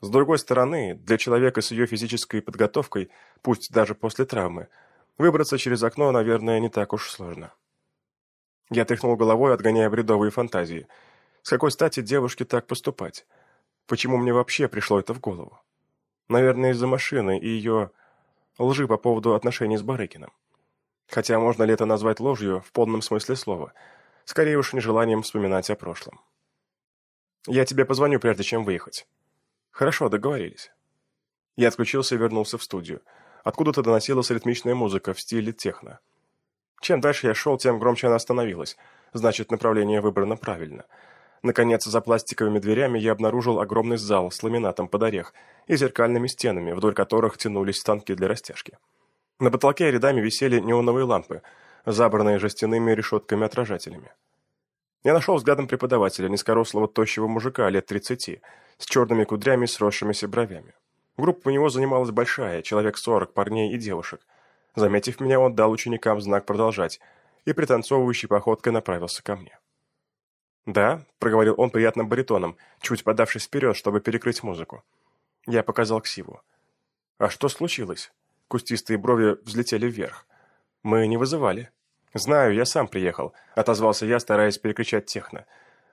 С другой стороны, для человека с ее физической подготовкой, пусть даже после травмы, выбраться через окно, наверное, не так уж сложно. Я тряхнул головой, отгоняя бредовые фантазии. С какой стати девушке так поступать? Почему мне вообще пришло это в голову? Наверное, из-за машины и ее лжи по поводу отношений с Барыкиным. Хотя можно ли это назвать ложью в полном смысле слова? Скорее уж нежеланием вспоминать о прошлом. «Я тебе позвоню, прежде чем выехать». «Хорошо, договорились». Я отключился и вернулся в студию. Откуда-то доносилась ритмичная музыка в стиле техно. Чем дальше я шел, тем громче она становилась. Значит, направление выбрано правильно. Наконец, за пластиковыми дверями я обнаружил огромный зал с ламинатом под орех и зеркальными стенами, вдоль которых тянулись станки для растяжки. На потолке рядами висели неоновые лампы, забранные жестяными решетками-отражателями. Я нашел взглядом преподавателя, низкорослого тощего мужика лет тридцати, с черными кудрями и сросшимися бровями. Группа у него занималась большая, человек сорок парней и девушек. Заметив меня, он дал ученикам знак продолжать и пританцовывающей походкой направился ко мне. «Да», — проговорил он приятным баритоном, чуть подавшись вперед, чтобы перекрыть музыку. Я показал ксиву. «А что случилось?» Кустистые брови взлетели вверх. «Мы не вызывали». «Знаю, я сам приехал», — отозвался я, стараясь перекричать техно.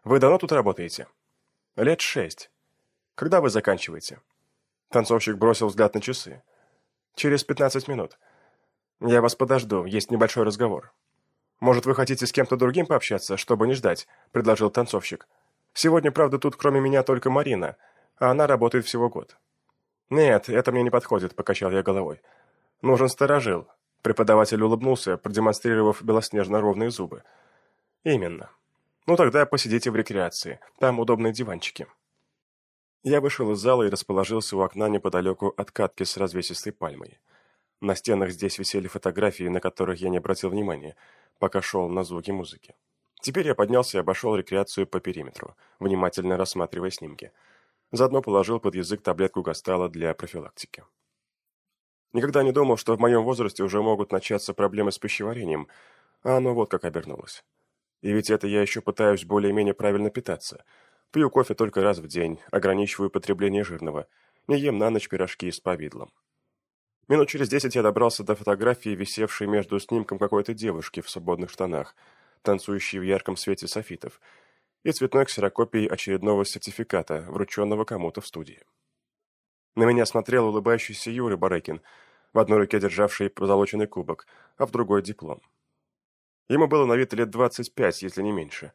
«Вы давно тут работаете?» «Лет шесть». «Когда вы заканчиваете?» Танцовщик бросил взгляд на часы. «Через пятнадцать минут». «Я вас подожду, есть небольшой разговор». «Может, вы хотите с кем-то другим пообщаться, чтобы не ждать?» – предложил танцовщик. «Сегодня, правда, тут кроме меня только Марина, а она работает всего год». «Нет, это мне не подходит», – покачал я головой. «Нужен сторожил». Преподаватель улыбнулся, продемонстрировав белоснежно-ровные зубы. «Именно. Ну тогда посидите в рекреации. Там удобные диванчики». Я вышел из зала и расположился у окна неподалеку от катки с развесистой пальмой. На стенах здесь висели фотографии, на которых я не обратил внимания, пока шел на звуки музыки. Теперь я поднялся и обошел рекреацию по периметру, внимательно рассматривая снимки. Заодно положил под язык таблетку гастала для профилактики. Никогда не думал, что в моем возрасте уже могут начаться проблемы с пищеварением, а оно вот как обернулось. И ведь это я еще пытаюсь более-менее правильно питаться. Пью кофе только раз в день, ограничиваю потребление жирного, не ем на ночь пирожки с повидлом. Минут через десять я добрался до фотографии, висевшей между снимком какой-то девушки в свободных штанах, танцующей в ярком свете софитов, и цветной ксерокопией очередного сертификата, врученного кому-то в студии. На меня смотрел улыбающийся Юрий Барекин, в одной руке державший позолоченный кубок, а в другой диплом. Ему было на вид лет двадцать пять, если не меньше.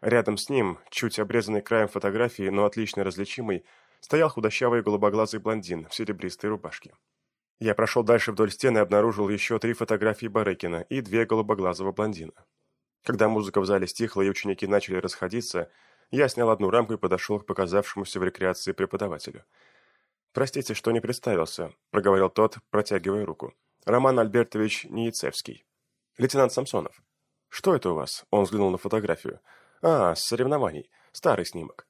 Рядом с ним, чуть обрезанный краем фотографии, но отлично различимый, стоял худощавый голубоглазый блондин в серебристой рубашке. Я прошел дальше вдоль стены и обнаружил еще три фотографии Барыкина и две голубоглазого блондина. Когда музыка в зале стихла и ученики начали расходиться, я снял одну рамку и подошел к показавшемуся в рекреации преподавателю. «Простите, что не представился», — проговорил тот, протягивая руку. «Роман Альбертович Ниецевский. Лейтенант Самсонов». «Что это у вас?» — он взглянул на фотографию. «А, с соревнований. Старый снимок».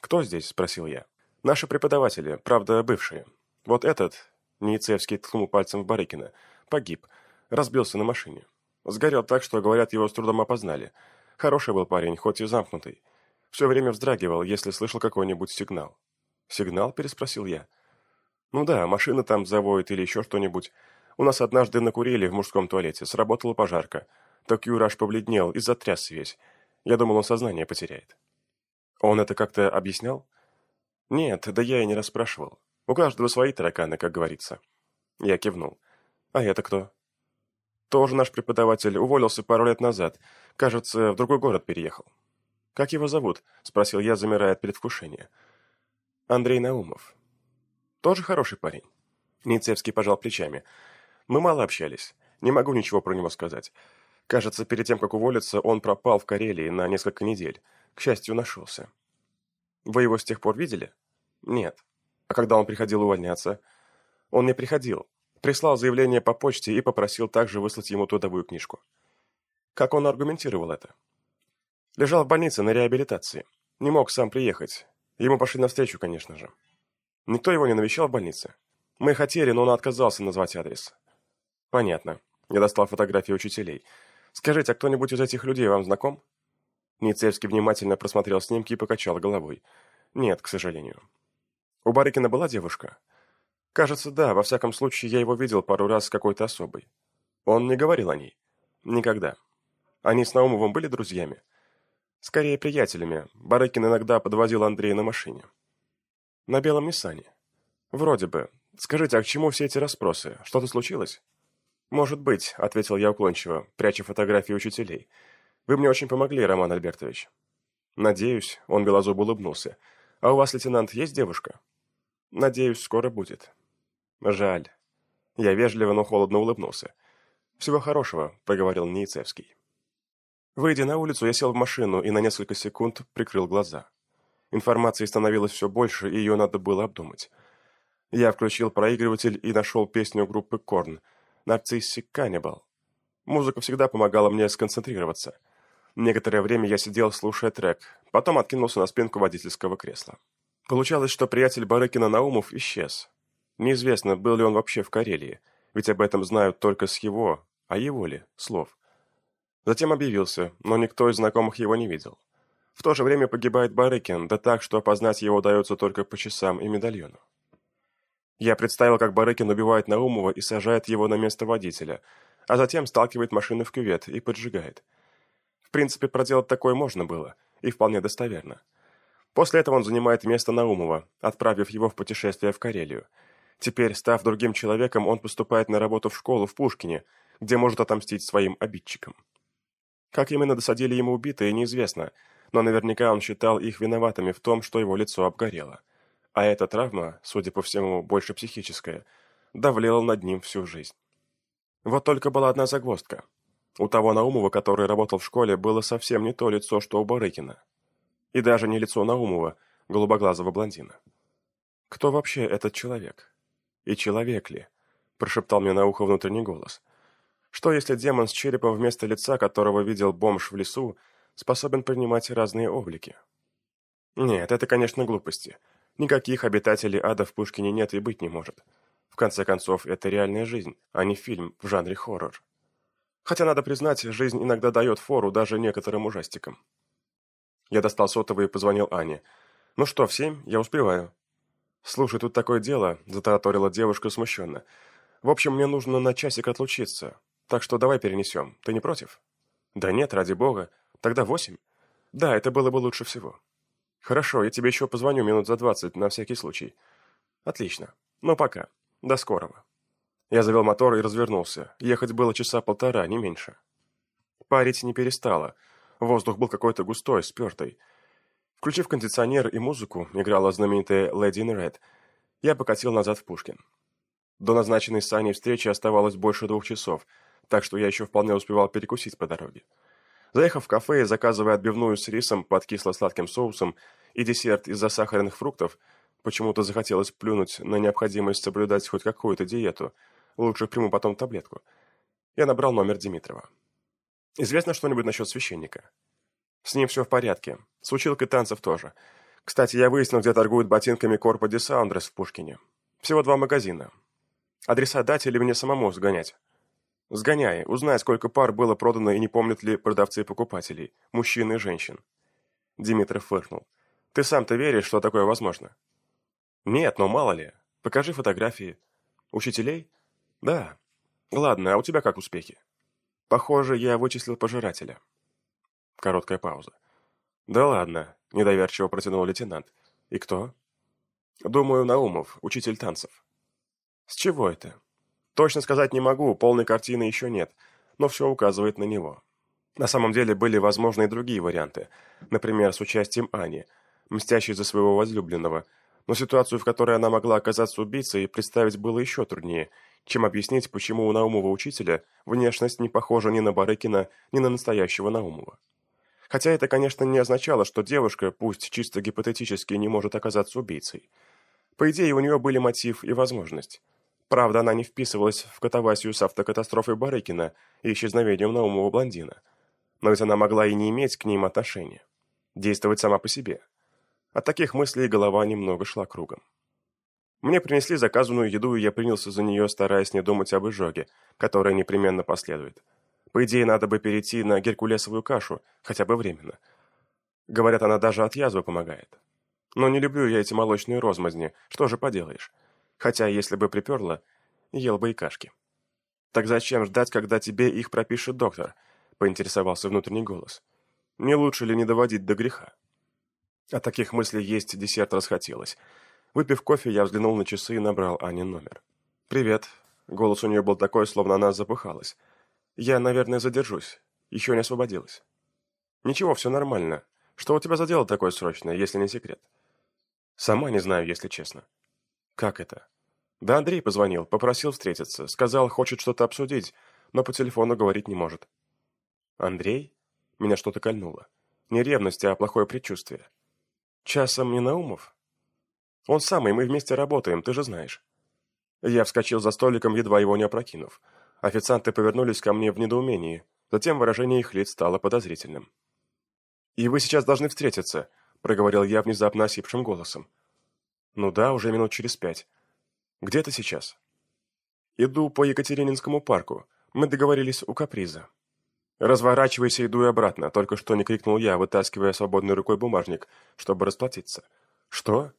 «Кто здесь?» — спросил я. «Наши преподаватели, правда, бывшие. Вот этот, Ницевский ткнул пальцем в Барыкина. Погиб. Разбился на машине. Сгорел так, что, говорят, его с трудом опознали. Хороший был парень, хоть и замкнутый. Все время вздрагивал, если слышал какой-нибудь сигнал. «Сигнал?» – переспросил я. «Ну да, машина там заводит или еще что-нибудь. У нас однажды накурили в мужском туалете, сработала пожарка. Так Юра аж побледнел и затряс весь. Я думал, он сознание потеряет». «Он это как-то объяснял?» «Нет, да я и не расспрашивал. У каждого свои тараканы, как говорится. Я кивнул. А это кто? Тоже наш преподаватель, уволился пару лет назад. Кажется, в другой город переехал. Как его зовут? Спросил я, замирая от предвкушения. Андрей Наумов. Тоже хороший парень. Ницевский пожал плечами. Мы мало общались. Не могу ничего про него сказать. Кажется, перед тем, как уволиться, он пропал в Карелии на несколько недель. К счастью, нашелся. Вы его с тех пор видели? Нет. А когда он приходил увольняться? Он не приходил. Прислал заявление по почте и попросил также выслать ему трудовую книжку. Как он аргументировал это? Лежал в больнице на реабилитации. Не мог сам приехать. Ему пошли навстречу, конечно же. Никто его не навещал в больнице. Мы хотели, но он отказался назвать адрес. Понятно. Я достал фотографии учителей. Скажите, а кто-нибудь из этих людей вам знаком? Ницельский внимательно просмотрел снимки и покачал головой. Нет, к сожалению. У Барыкина была девушка? Кажется, да. Во всяком случае, я его видел пару раз с какой-то особой. Он не говорил о ней? Никогда. Они с Наумовым были друзьями? Скорее, приятелями. Барыкин иногда подвозил Андрея на машине. На белом Ниссане. Вроде бы. Скажите, а к чему все эти расспросы? Что-то случилось? Может быть, ответил я уклончиво, пряча фотографии учителей. Вы мне очень помогли, Роман Альбертович. Надеюсь, он белозуб улыбнулся. А у вас, лейтенант, есть девушка? Надеюсь, скоро будет. Жаль. Я вежливо, но холодно улыбнулся. Всего хорошего, проговорил Ницевский. Выйдя на улицу, я сел в машину и на несколько секунд прикрыл глаза. Информации становилось все больше, и ее надо было обдумать. Я включил проигрыватель и нашел песню группы Корн «Нарциссик Каннибал». Музыка всегда помогала мне сконцентрироваться. Некоторое время я сидел, слушая трек, потом откинулся на спинку водительского кресла. Получалось, что приятель Барыкина Наумов исчез. Неизвестно, был ли он вообще в Карелии, ведь об этом знают только с его, а его ли, слов. Затем объявился, но никто из знакомых его не видел. В то же время погибает Барыкин, да так, что опознать его удается только по часам и медальону. Я представил, как Барыкин убивает Наумова и сажает его на место водителя, а затем сталкивает машину в кювет и поджигает. В принципе, проделать такое можно было, и вполне достоверно. После этого он занимает место Наумова, отправив его в путешествие в Карелию. Теперь, став другим человеком, он поступает на работу в школу в Пушкине, где может отомстить своим обидчикам. Как именно досадили ему убитые, неизвестно, но наверняка он считал их виноватыми в том, что его лицо обгорело. А эта травма, судя по всему, больше психическая, давлела над ним всю жизнь. Вот только была одна загвоздка. У того Наумова, который работал в школе, было совсем не то лицо, что у Барыкина. И даже не лицо Наумова, голубоглазого блондина. Кто вообще этот человек? И человек ли? Прошептал мне на ухо внутренний голос. Что если демон с черепом вместо лица, которого видел бомж в лесу, способен принимать разные облики? Нет, это, конечно, глупости. Никаких обитателей ада в Пушкине нет и быть не может. В конце концов, это реальная жизнь, а не фильм в жанре хоррор. Хотя, надо признать, жизнь иногда дает фору даже некоторым ужастикам. Я достал сотовый и позвонил Ане. «Ну что, в семь? Я успеваю». «Слушай, тут такое дело», — затараторила девушка смущенно. «В общем, мне нужно на часик отлучиться. Так что давай перенесем. Ты не против? Да нет, ради бога. Тогда восемь. Да, это было бы лучше всего. Хорошо, я тебе еще позвоню минут за двадцать, на всякий случай. Отлично. Ну, пока. До скорого. Я завел мотор и развернулся. Ехать было часа полтора, не меньше. Парить не перестало. Воздух был какой-то густой, спертый. Включив кондиционер и музыку, играла знаменитая «Lady in Red», я покатил назад в Пушкин. До назначенной с Саней встречи оставалось больше двух часов — так что я еще вполне успевал перекусить по дороге. Заехав в кафе и заказывая отбивную с рисом под кисло-сладким соусом и десерт из засахаренных фруктов, почему-то захотелось плюнуть на необходимость соблюдать хоть какую-то диету, лучше приму потом таблетку. Я набрал номер Димитрова. «Известно что-нибудь насчет священника?» «С ним все в порядке. С училкой танцев тоже. Кстати, я выяснил, где торгуют ботинками Корпо де Саундрес в Пушкине. Всего два магазина. Адреса дать или мне самому сгонять?» Сгоняй, узнай, сколько пар было продано и не помнят ли продавцы и покупателей, мужчин и женщин. Димитров фыркнул. Ты сам-то веришь, что такое возможно? Нет, но мало ли. Покажи фотографии. Учителей? Да. Ладно, а у тебя как успехи? Похоже, я вычислил пожирателя. Короткая пауза. Да ладно, недоверчиво протянул лейтенант. И кто? Думаю, Наумов, учитель танцев. С чего это? Точно сказать не могу, полной картины еще нет, но все указывает на него. На самом деле были возможны и другие варианты, например, с участием Ани, мстящей за своего возлюбленного, но ситуацию, в которой она могла оказаться убийцей, представить было еще труднее, чем объяснить, почему у Наумова учителя внешность не похожа ни на Барыкина, ни на настоящего Наумова. Хотя это, конечно, не означало, что девушка, пусть чисто гипотетически, не может оказаться убийцей. По идее, у нее были мотив и возможность. Правда, она не вписывалась в катавасию с автокатастрофой Барыкина и исчезновением Наумова блондина. Но ведь она могла и не иметь к ним отношения. Действовать сама по себе. От таких мыслей голова немного шла кругом. Мне принесли заказанную еду, и я принялся за нее, стараясь не думать об изжоге, которая непременно последует. По идее, надо бы перейти на геркулесовую кашу, хотя бы временно. Говорят, она даже от язвы помогает. Но не люблю я эти молочные розмазни, что же поделаешь. Хотя, если бы приперло, ел бы и кашки. «Так зачем ждать, когда тебе их пропишет доктор?» — поинтересовался внутренний голос. «Не лучше ли не доводить до греха?» От таких мыслей есть десерт расхотелось. Выпив кофе, я взглянул на часы и набрал Ане номер. «Привет». Голос у нее был такой, словно она запыхалась. «Я, наверное, задержусь. Еще не освободилась». «Ничего, все нормально. Что у тебя за дело такое срочное, если не секрет?» «Сама не знаю, если честно». «Как это?» «Да Андрей позвонил, попросил встретиться. Сказал, хочет что-то обсудить, но по телефону говорить не может». «Андрей?» Меня что-то кольнуло. Не ревность, а плохое предчувствие. «Часом не Наумов?» «Он самый, мы вместе работаем, ты же знаешь». Я вскочил за столиком, едва его не опрокинув. Официанты повернулись ко мне в недоумении. Затем выражение их лиц стало подозрительным. «И вы сейчас должны встретиться», — проговорил я внезапно осипшим голосом. «Ну да, уже минут через пять. Где ты сейчас?» «Иду по Екатерининскому парку. Мы договорились у каприза». «Разворачивайся иду и обратно», — только что не крикнул я, вытаскивая свободной рукой бумажник, чтобы расплатиться. «Что?»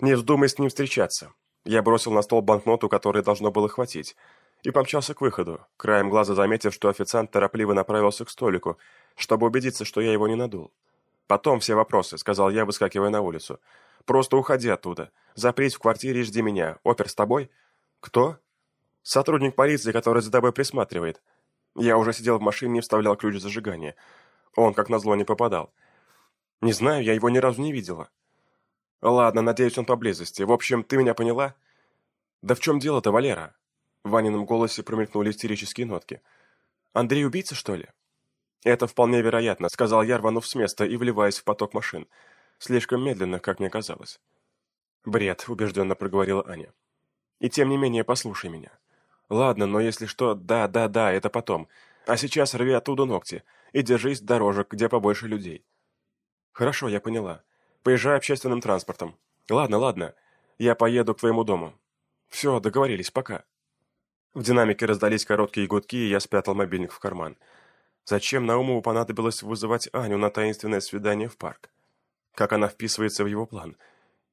«Не вздумай с ним встречаться». Я бросил на стол банкноту, которой должно было хватить, и помчался к выходу, краем глаза заметив, что официант торопливо направился к столику, чтобы убедиться, что я его не надул. «Потом все вопросы», — сказал я, выскакивая на улицу. Просто уходи оттуда. Запрись в квартире и жди меня. Опер с тобой? Кто? Сотрудник полиции, который за тобой присматривает. Я уже сидел в машине и вставлял ключ в зажигание. Он, как назло, не попадал. Не знаю, я его ни разу не видела. Ладно, надеюсь, он поблизости. В общем, ты меня поняла? Да в чем дело-то, Валера? В Ванином голосе промелькнули истерические нотки. Андрей убийца, что ли? Это вполне вероятно, сказал я, рванув с места и вливаясь в поток машин. Слишком медленно, как мне казалось. «Бред», — убежденно проговорила Аня. «И тем не менее, послушай меня. Ладно, но если что, да, да, да, это потом. А сейчас рви оттуда ногти и держись дорожек, где побольше людей». «Хорошо, я поняла. Поезжай общественным транспортом. Ладно, ладно. Я поеду к твоему дому. Все, договорились, пока». В динамике раздались короткие гудки, и я спрятал мобильник в карман. Зачем Наумову понадобилось вызывать Аню на таинственное свидание в парк? Как она вписывается в его план?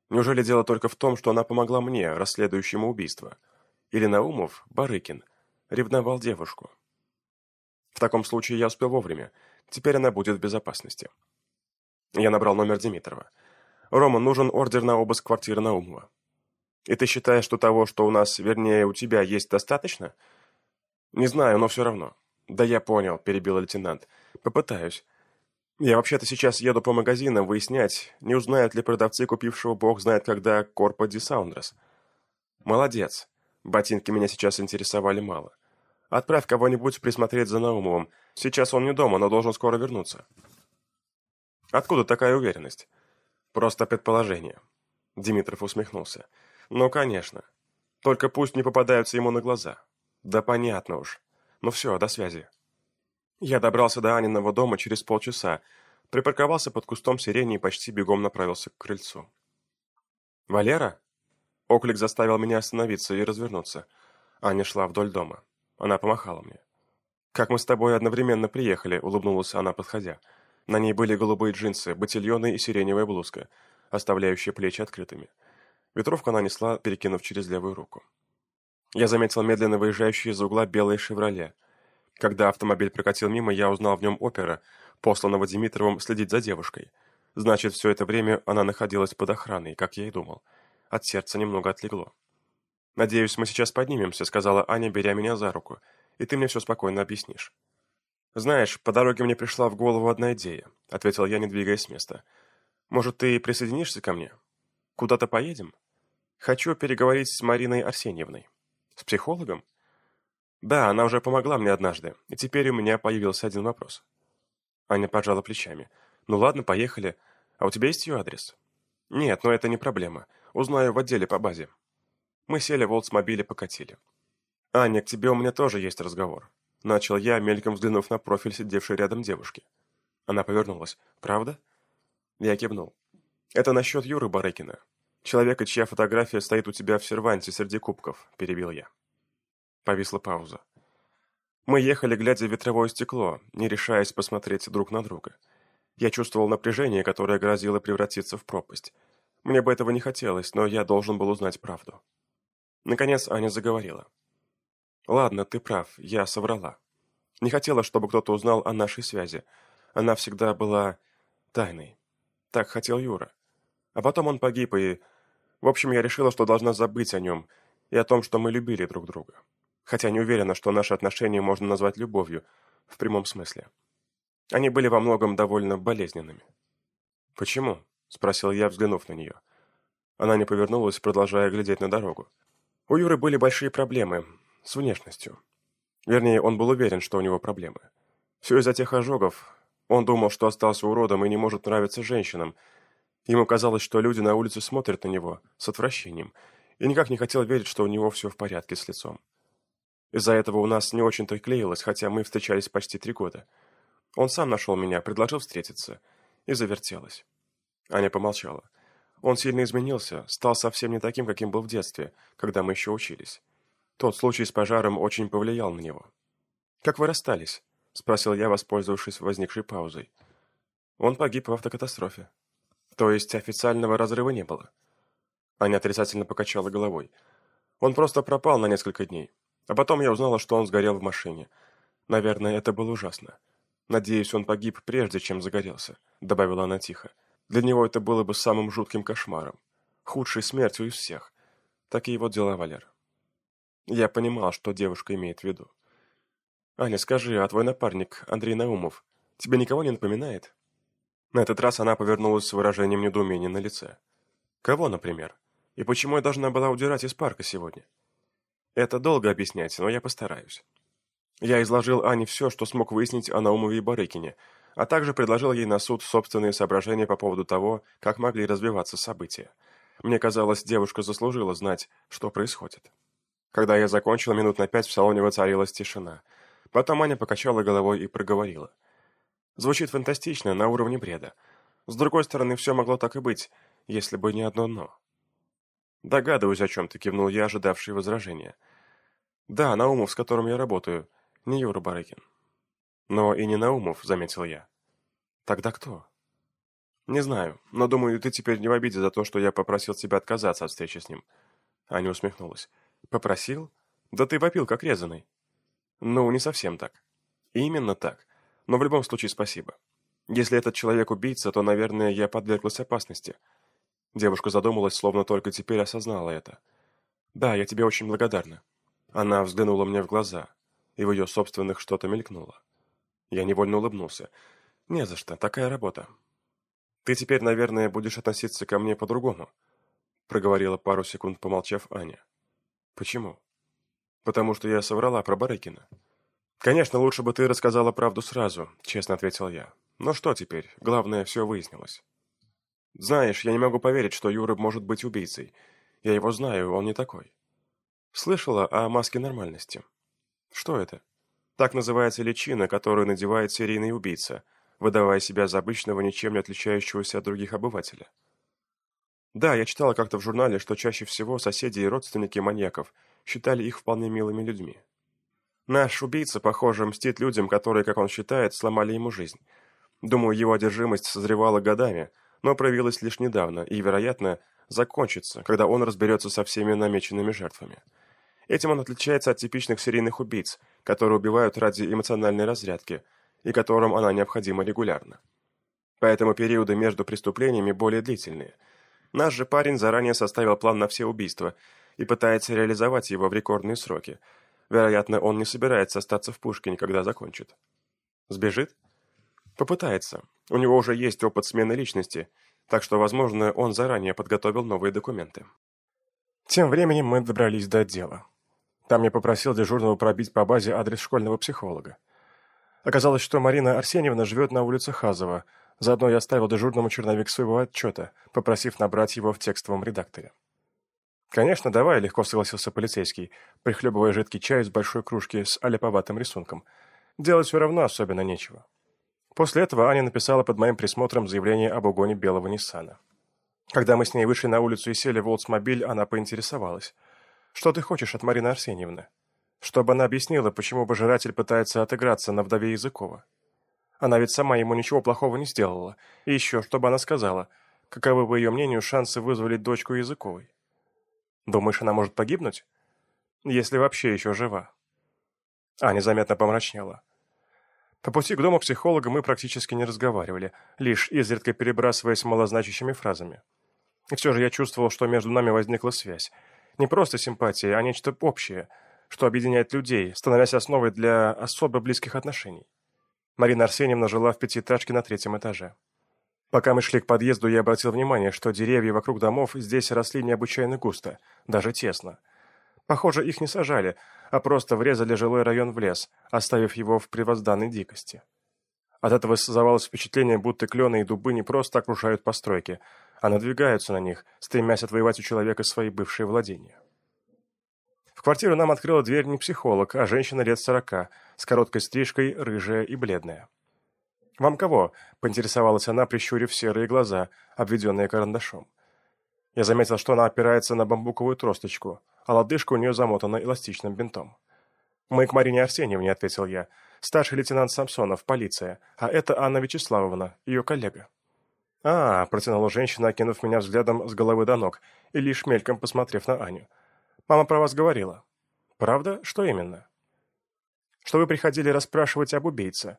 Неужели дело только в том, что она помогла мне, расследующему убийство? Или Наумов, Барыкин, ревновал девушку? В таком случае я успел вовремя. Теперь она будет в безопасности. Я набрал номер Димитрова. «Рома, нужен ордер на обыск квартиры Наумова». «И ты считаешь, что того, что у нас, вернее, у тебя есть достаточно?» «Не знаю, но все равно». «Да я понял», — перебил лейтенант. «Попытаюсь. Я вообще-то сейчас еду по магазинам выяснять, не узнают ли продавцы, купившего бог знает когда Корпо Ди Саундрес. Молодец. Ботинки меня сейчас интересовали мало. Отправь кого-нибудь присмотреть за Наумовым. Сейчас он не дома, но должен скоро вернуться. Откуда такая уверенность? Просто предположение. Димитров усмехнулся. Ну, конечно. Только пусть не попадаются ему на глаза. Да понятно уж. Ну все, до связи. Я добрался до Аниного дома через полчаса, припарковался под кустом сирени и почти бегом направился к крыльцу. «Валера?» Оклик заставил меня остановиться и развернуться. Аня шла вдоль дома. Она помахала мне. «Как мы с тобой одновременно приехали», — улыбнулась она, подходя. На ней были голубые джинсы, ботильоны и сиреневая блузка, оставляющая плечи открытыми. Ветровку она несла, перекинув через левую руку. Я заметил медленно выезжающий из угла белое «Шевроле». Когда автомобиль прокатил мимо, я узнал в нем опера, посланного Димитровым следить за девушкой. Значит, все это время она находилась под охраной, как я и думал. От сердца немного отлегло. «Надеюсь, мы сейчас поднимемся», — сказала Аня, беря меня за руку, «и ты мне все спокойно объяснишь». «Знаешь, по дороге мне пришла в голову одна идея», — ответил я, не двигаясь с места. «Может, ты присоединишься ко мне? Куда-то поедем? Хочу переговорить с Мариной Арсеньевной». С психологом? Да, она уже помогла мне однажды, и теперь у меня появился один вопрос. Аня пожала плечами. Ну ладно, поехали. А у тебя есть ее адрес? Нет, но это не проблема. Узнаю в отделе по базе. Мы сели в Олдсмобиль и покатили. Аня, к тебе у меня тоже есть разговор. Начал я, мельком взглянув на профиль сидевшей рядом девушки. Она повернулась. «Правда?» Я кивнул. «Это насчет Юры Барыкина. Человека, чья фотография стоит у тебя в серванте среди кубков», — перебил я. Повисла пауза. Мы ехали, глядя в ветровое стекло, не решаясь посмотреть друг на друга. Я чувствовал напряжение, которое грозило превратиться в пропасть. Мне бы этого не хотелось, но я должен был узнать правду. Наконец Аня заговорила. «Ладно, ты прав, я соврала. Не хотела, чтобы кто-то узнал о нашей связи. Она всегда была тайной. Так хотел Юра. А потом он погиб, и... В общем, я решила, что должна забыть о нем и о том, что мы любили друг друга. Хотя не уверена, что наши отношения можно назвать любовью, в прямом смысле. Они были во многом довольно болезненными. «Почему?» — спросил я, взглянув на нее. Она не повернулась, продолжая глядеть на дорогу. У Юры были большие проблемы с внешностью. Вернее, он был уверен, что у него проблемы. Все из-за тех ожогов. Он думал, что остался уродом и не может нравиться женщинам. Ему казалось, что люди на улице смотрят на него с отвращением, и никак не хотел верить, что у него все в порядке с лицом. Из-за этого у нас не очень-то клеилось, хотя мы встречались почти три года. Он сам нашел меня, предложил встретиться. И завертелось. Аня помолчала. Он сильно изменился, стал совсем не таким, каким был в детстве, когда мы еще учились. Тот случай с пожаром очень повлиял на него. «Как вы расстались?» — спросил я, воспользовавшись возникшей паузой. Он погиб в автокатастрофе. То есть официального разрыва не было. Аня отрицательно покачала головой. Он просто пропал на несколько дней. А потом я узнала, что он сгорел в машине. Наверное, это было ужасно. Надеюсь, он погиб прежде, чем загорелся, добавила она тихо. Для него это было бы самым жутким кошмаром. Худшей смертью из всех. Такие вот дела, Валер. Я понимал, что девушка имеет в виду. «Аня, скажи, а твой напарник, Андрей Наумов, тебе никого не напоминает?» На этот раз она повернулась с выражением недоумения на лице. «Кого, например? И почему я должна была удирать из парка сегодня?» Это долго объяснять, но я постараюсь. Я изложил Ане все, что смог выяснить о Наумове и Барыкине, а также предложил ей на суд собственные соображения по поводу того, как могли развиваться события. Мне казалось, девушка заслужила знать, что происходит. Когда я закончил, минут на пять в салоне воцарилась тишина. Потом Аня покачала головой и проговорила. Звучит фантастично, на уровне бреда. С другой стороны, все могло так и быть, если бы не одно «но». «Догадываюсь, о чем ты», — кивнул я, ожидавший возражения. «Да, Наумов, с которым я работаю, не Юра Барыкин». «Но и не Наумов», — заметил я. «Тогда кто?» «Не знаю, но думаю, ты теперь не в обиде за то, что я попросил тебя отказаться от встречи с ним». Аня усмехнулась. «Попросил? Да ты вопил, как резаный». «Ну, не совсем так». «Именно так. Но в любом случае спасибо. Если этот человек убийца, то, наверное, я подверглась опасности. Девушка задумалась, словно только теперь осознала это. «Да, я тебе очень благодарна». Она взглянула мне в глаза, и в ее собственных что-то мелькнуло. Я невольно улыбнулся. «Не за что, такая работа». «Ты теперь, наверное, будешь относиться ко мне по-другому», проговорила пару секунд, помолчав Аня. «Почему?» «Потому что я соврала про Барыкина». «Конечно, лучше бы ты рассказала правду сразу», — честно ответил я. «Но что теперь? Главное, все выяснилось». Знаешь, я не могу поверить, что Юра может быть убийцей. Я его знаю, он не такой. Слышала о маске нормальности? Что это? Так называется личина, которую надевает серийный убийца, выдавая себя за обычного, ничем не отличающегося от других обывателя. Да, я читала как-то в журнале, что чаще всего соседи и родственники маньяков считали их вполне милыми людьми. Наш убийца, похоже, мстит людям, которые, как он считает, сломали ему жизнь. Думаю, его одержимость созревала годами – но проявилась лишь недавно и, вероятно, закончится, когда он разберется со всеми намеченными жертвами. Этим он отличается от типичных серийных убийц, которые убивают ради эмоциональной разрядки, и которым она необходима регулярно. Поэтому периоды между преступлениями более длительные. Наш же парень заранее составил план на все убийства и пытается реализовать его в рекордные сроки. Вероятно, он не собирается остаться в Пушкине, когда закончит. Сбежит? Попытается. У него уже есть опыт смены личности, так что, возможно, он заранее подготовил новые документы. Тем временем мы добрались до отдела. Там я попросил дежурного пробить по базе адрес школьного психолога. Оказалось, что Марина Арсеньевна живет на улице Хазова. Заодно я оставил дежурному черновик своего отчета, попросив набрать его в текстовом редакторе. «Конечно, давай», — легко согласился полицейский, прихлебывая жидкий чай из большой кружки с аляповатым рисунком. «Делать все равно особенно нечего». После этого Аня написала под моим присмотром заявление об угоне белого Ниссана. Когда мы с ней вышли на улицу и сели в Олдсмобиль, она поинтересовалась. «Что ты хочешь от Марины Арсеньевны?» Чтобы она объяснила, почему пожиратель пытается отыграться на вдове Языкова. Она ведь сама ему ничего плохого не сделала. И еще, чтобы она сказала, каковы, по ее мнению, шансы вызволить дочку Языковой. Думаешь, она может погибнуть? Если вообще еще жива. Аня заметно помрачнела. По пути к дому психолога мы практически не разговаривали, лишь изредка перебрасываясь малозначащими фразами. И все же я чувствовал, что между нами возникла связь. Не просто симпатия, а нечто общее, что объединяет людей, становясь основой для особо близких отношений. Марина Арсеньевна жила в пятиэтажке на третьем этаже. Пока мы шли к подъезду, я обратил внимание, что деревья вокруг домов здесь росли необычайно густо, даже тесно. Похоже, их не сажали, а просто врезали жилой район в лес, оставив его в превозданной дикости. От этого создавалось впечатление, будто клены и дубы не просто окружают постройки, а надвигаются на них, стремясь отвоевать у человека свои бывшие владения. В квартиру нам открыла дверь не психолог, а женщина лет сорока, с короткой стрижкой, рыжая и бледная. «Вам кого?» — поинтересовалась она, прищурив серые глаза, обведенные карандашом. Я заметил, что она опирается на бамбуковую тросточку, а лодыжка у нее замотана эластичным бинтом. «Мы к Марине Арсеньевне», — ответил я. «Старший лейтенант Самсонов, полиция, а это Анна Вячеславовна, ее коллега». «А, — протянула женщина, окинув меня взглядом с головы до ног и лишь мельком посмотрев на Аню. Мама про вас говорила». «Правда? Что именно?» «Что вы приходили расспрашивать об убийце.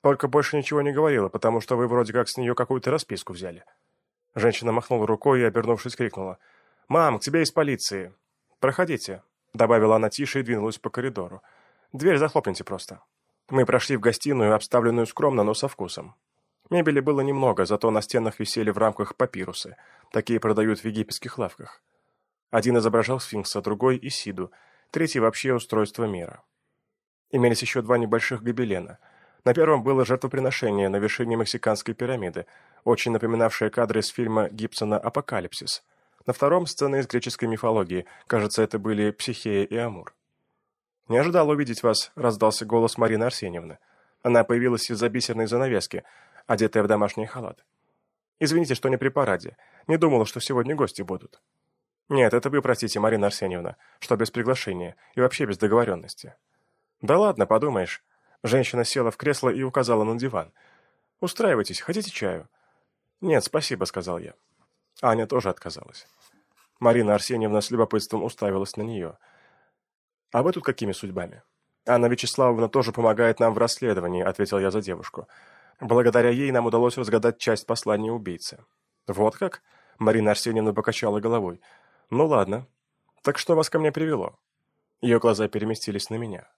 Только больше ничего не говорила, потому что вы вроде как с нее какую-то расписку взяли». Женщина махнула рукой и, обернувшись, крикнула. «Мам, к тебе из полиции!» «Проходите», — добавила она тише и двинулась по коридору. «Дверь захлопните просто». Мы прошли в гостиную, обставленную скромно, но со вкусом. Мебели было немного, зато на стенах висели в рамках папирусы. Такие продают в египетских лавках. Один изображал сфинкса, другой — Исиду, третий — вообще устройство мира. Имелись еще два небольших гобелена — на первом было жертвоприношение на вершине мексиканской пирамиды, очень напоминавшее кадры из фильма Гибсона «Апокалипсис». На втором – сцены из греческой мифологии, кажется, это были Психея и Амур. «Не ожидал увидеть вас», – раздался голос Марины Арсеньевны. Она появилась из-за бисерной занавески, одетая в домашний халат. «Извините, что не при параде. Не думала, что сегодня гости будут». «Нет, это вы простите, Марина Арсеньевна, что без приглашения и вообще без договоренности». «Да ладно, подумаешь. Женщина села в кресло и указала на диван. «Устраивайтесь, хотите чаю?» «Нет, спасибо», — сказал я. Аня тоже отказалась. Марина Арсеньевна с любопытством уставилась на нее. «А вы тут какими судьбами?» «Анна Вячеславовна тоже помогает нам в расследовании», — ответил я за девушку. «Благодаря ей нам удалось разгадать часть послания убийцы». «Вот как?» — Марина Арсеньевна покачала головой. «Ну ладно. Так что вас ко мне привело?» Ее глаза переместились на меня.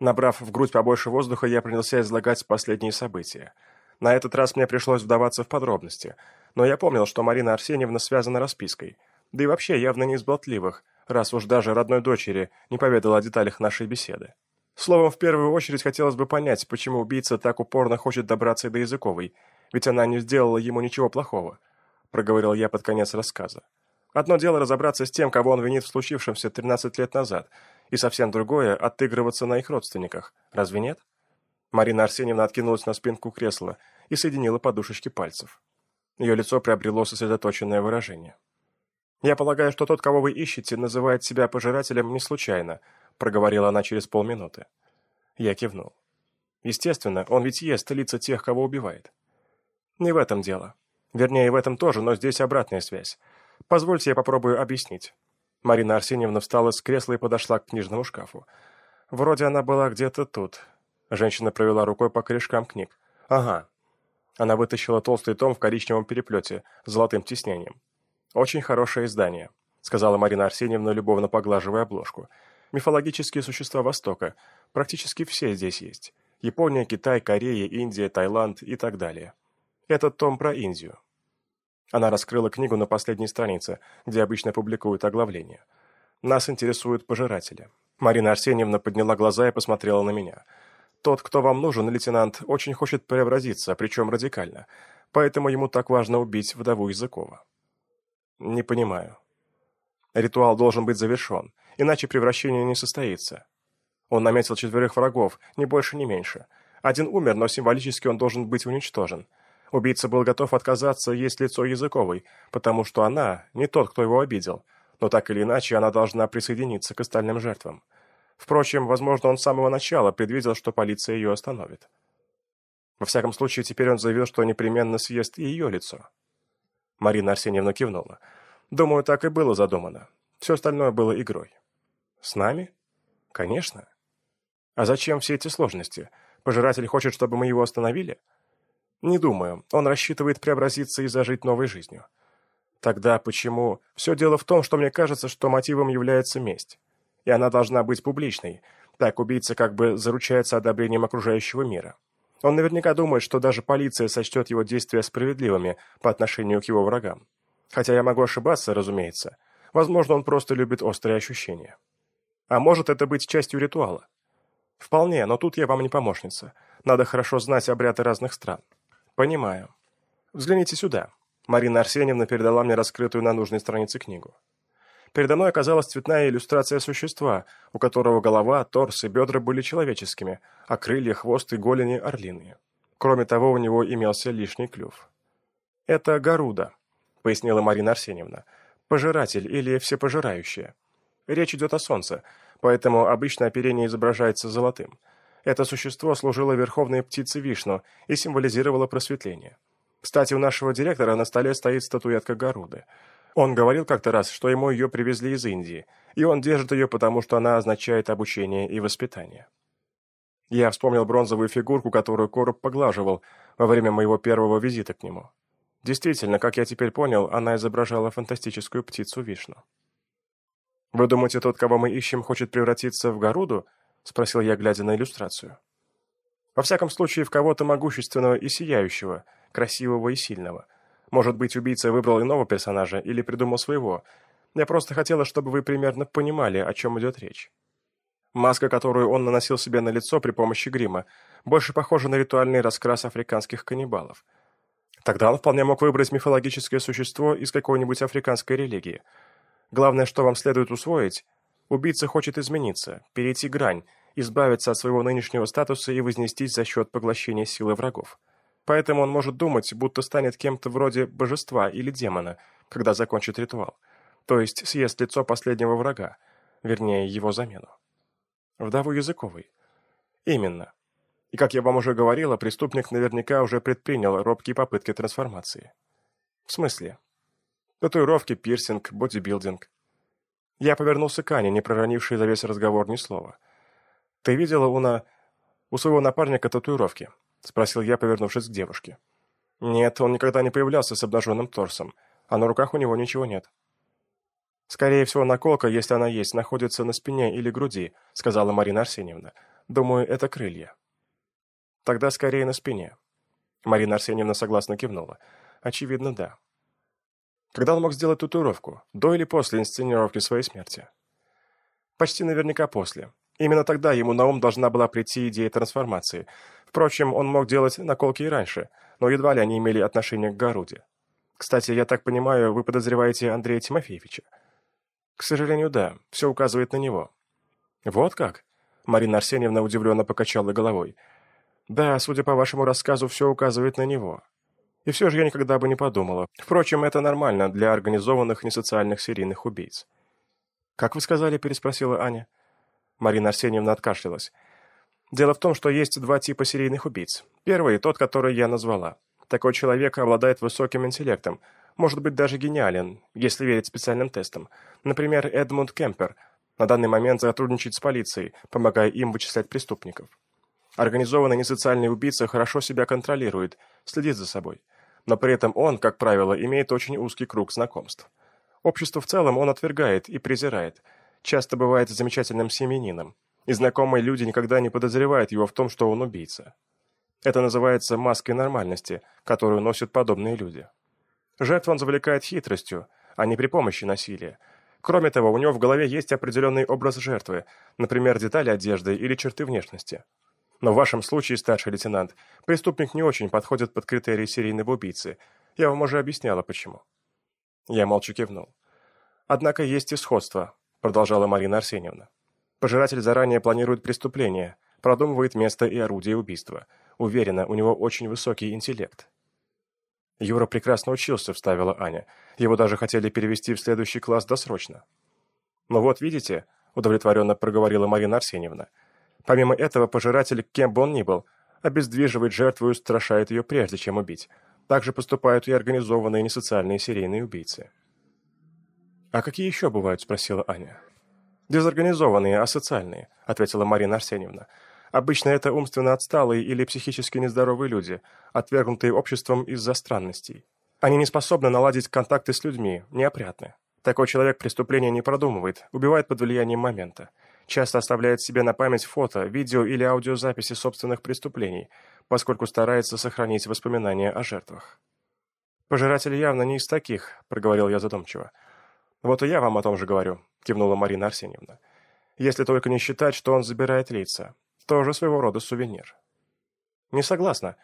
Набрав в грудь побольше воздуха, я принялся излагать последние события. На этот раз мне пришлось вдаваться в подробности, но я помнил, что Марина Арсеньевна связана распиской. Да и вообще явно не из болтливых, раз уж даже родной дочери не поведала о деталях нашей беседы. Словом, в первую очередь хотелось бы понять, почему убийца так упорно хочет добраться до Языковой, ведь она не сделала ему ничего плохого, проговорил я под конец рассказа. Одно дело разобраться с тем, кого он винит в случившемся 13 лет назад – и совсем другое – отыгрываться на их родственниках. Разве нет? Марина Арсеньевна откинулась на спинку кресла и соединила подушечки пальцев. Ее лицо приобрело сосредоточенное выражение. «Я полагаю, что тот, кого вы ищете, называет себя пожирателем не случайно», проговорила она через полминуты. Я кивнул. «Естественно, он ведь ест лица тех, кого убивает». «Не в этом дело. Вернее, в этом тоже, но здесь обратная связь. Позвольте я попробую объяснить. Марина Арсеньевна встала с кресла и подошла к книжному шкафу. Вроде она была где-то тут. Женщина провела рукой по корешкам книг. Ага. Она вытащила толстый том в коричневом переплете с золотым тиснением. «Очень хорошее издание», — сказала Марина Арсеньевна, любовно поглаживая обложку. «Мифологические существа Востока. Практически все здесь есть. Япония, Китай, Корея, Индия, Таиланд и так далее. Этот том про Индию. Она раскрыла книгу на последней странице, где обычно публикуют оглавление. Нас интересуют пожиратели. Марина Арсеньевна подняла глаза и посмотрела на меня. «Тот, кто вам нужен, лейтенант, очень хочет преобразиться, причем радикально. Поэтому ему так важно убить вдову Языкова». «Не понимаю». «Ритуал должен быть завершен, иначе превращение не состоится». Он наметил четверых врагов, ни больше, ни меньше. Один умер, но символически он должен быть уничтожен. Убийца был готов отказаться есть лицо Языковой, потому что она не тот, кто его обидел, но так или иначе она должна присоединиться к остальным жертвам. Впрочем, возможно, он с самого начала предвидел, что полиция ее остановит. Во всяком случае, теперь он заявил, что непременно съест и ее лицо. Марина Арсеньевна кивнула. Думаю, так и было задумано. Все остальное было игрой. С нами? Конечно. А зачем все эти сложности? Пожиратель хочет, чтобы мы его остановили? Не думаю. Он рассчитывает преобразиться и зажить новой жизнью. Тогда почему? Все дело в том, что мне кажется, что мотивом является месть. И она должна быть публичной. Так убийца как бы заручается одобрением окружающего мира. Он наверняка думает, что даже полиция сочтет его действия справедливыми по отношению к его врагам. Хотя я могу ошибаться, разумеется. Возможно, он просто любит острые ощущения. А может это быть частью ритуала? Вполне, но тут я вам не помощница. Надо хорошо знать обряды разных стран. Понимаю. Взгляните сюда. Марина Арсеньевна передала мне раскрытую на нужной странице книгу. Передо мной оказалась цветная иллюстрация существа, у которого голова, торс и бедра были человеческими, а крылья, хвост и голени – орлиные. Кроме того, у него имелся лишний клюв. «Это Гаруда», – пояснила Марина Арсеньевна. «Пожиратель или всепожирающее. Речь идет о солнце, поэтому обычно оперение изображается золотым. Это существо служило верховной птице Вишну и символизировало просветление. Кстати, у нашего директора на столе стоит статуэтка Гаруды. Он говорил как-то раз, что ему ее привезли из Индии, и он держит ее, потому что она означает обучение и воспитание. Я вспомнил бронзовую фигурку, которую Короб поглаживал во время моего первого визита к нему. Действительно, как я теперь понял, она изображала фантастическую птицу Вишну. «Вы думаете, тот, кого мы ищем, хочет превратиться в Гаруду?» — спросил я, глядя на иллюстрацию. «Во всяком случае, в кого-то могущественного и сияющего, красивого и сильного. Может быть, убийца выбрал иного персонажа или придумал своего. Я просто хотела, чтобы вы примерно понимали, о чем идет речь. Маска, которую он наносил себе на лицо при помощи грима, больше похожа на ритуальный раскрас африканских каннибалов. Тогда он вполне мог выбрать мифологическое существо из какой-нибудь африканской религии. Главное, что вам следует усвоить, убийца хочет измениться, перейти грань, избавиться от своего нынешнего статуса и вознестись за счет поглощения силы врагов. Поэтому он может думать, будто станет кем-то вроде божества или демона, когда закончит ритуал. То есть съест лицо последнего врага, вернее, его замену. Вдову Языковой. Именно. И, как я вам уже говорила, преступник наверняка уже предпринял робкие попытки трансформации. В смысле? Татуировки, пирсинг, бодибилдинг. Я повернулся к Ане, не проронившей за весь разговор ни слова. «Ты видела у на... у своего напарника татуировки?» — спросил я, повернувшись к девушке. «Нет, он никогда не появлялся с обнаженным торсом, а на руках у него ничего нет». «Скорее всего, наколка, если она есть, находится на спине или груди», — сказала Марина Арсеньевна. «Думаю, это крылья». «Тогда скорее на спине». Марина Арсеньевна согласно кивнула. «Очевидно, да». Когда он мог сделать татуировку? До или после инсценировки своей смерти? Почти наверняка после. Именно тогда ему на ум должна была прийти идея трансформации. Впрочем, он мог делать наколки и раньше, но едва ли они имели отношение к Гаруде. Кстати, я так понимаю, вы подозреваете Андрея Тимофеевича? К сожалению, да. Все указывает на него. Вот как? Марина Арсеньевна удивленно покачала головой. Да, судя по вашему рассказу, все указывает на него. И все же я никогда бы не подумала. Впрочем, это нормально для организованных несоциальных серийных убийц. «Как вы сказали?» – переспросила Аня. Марина Арсеньевна откашлялась. «Дело в том, что есть два типа серийных убийц. Первый – тот, который я назвала. Такой человек обладает высоким интеллектом, может быть даже гениален, если верить специальным тестам. Например, Эдмунд Кемпер на данный момент сотрудничает с полицией, помогая им вычислять преступников. Организованный несоциальный убийца хорошо себя контролирует, следит за собой. Но при этом он, как правило, имеет очень узкий круг знакомств. Общество в целом он отвергает и презирает. Часто бывает замечательным семенином. И знакомые люди никогда не подозревают его в том, что он убийца. Это называется маской нормальности, которую носят подобные люди. Жертву он завлекает хитростью, а не при помощи насилия. Кроме того, у него в голове есть определенный образ жертвы, например, детали одежды или черты внешности. Но в вашем случае, старший лейтенант, преступник не очень подходит под критерии серийного убийцы. Я вам уже объясняла, почему. Я молча кивнул. Однако есть и сходство, продолжала Марина Арсеньевна. Пожиратель заранее планирует преступление, продумывает место и орудие убийства. Уверена, у него очень высокий интеллект. Юра прекрасно учился, вставила Аня. Его даже хотели перевести в следующий класс досрочно. «Ну вот, видите», — удовлетворенно проговорила Марина Арсеньевна, Помимо этого, пожиратель, кем бы он ни был, обездвиживает жертву и устрашает ее прежде, чем убить. Так же поступают и организованные несоциальные серийные убийцы. «А какие еще бывают?» – спросила Аня. «Дезорганизованные, асоциальные», – ответила Марина Арсеньевна. «Обычно это умственно отсталые или психически нездоровые люди, отвергнутые обществом из-за странностей. Они не способны наладить контакты с людьми, неопрятны. Такой человек преступления не продумывает, убивает под влиянием момента часто оставляет себе на память фото, видео или аудиозаписи собственных преступлений, поскольку старается сохранить воспоминания о жертвах. «Пожиратель явно не из таких», — проговорил я задумчиво. «Вот и я вам о том же говорю», — кивнула Марина Арсеньевна. «Если только не считать, что он забирает лица. Тоже своего рода сувенир». «Не согласна.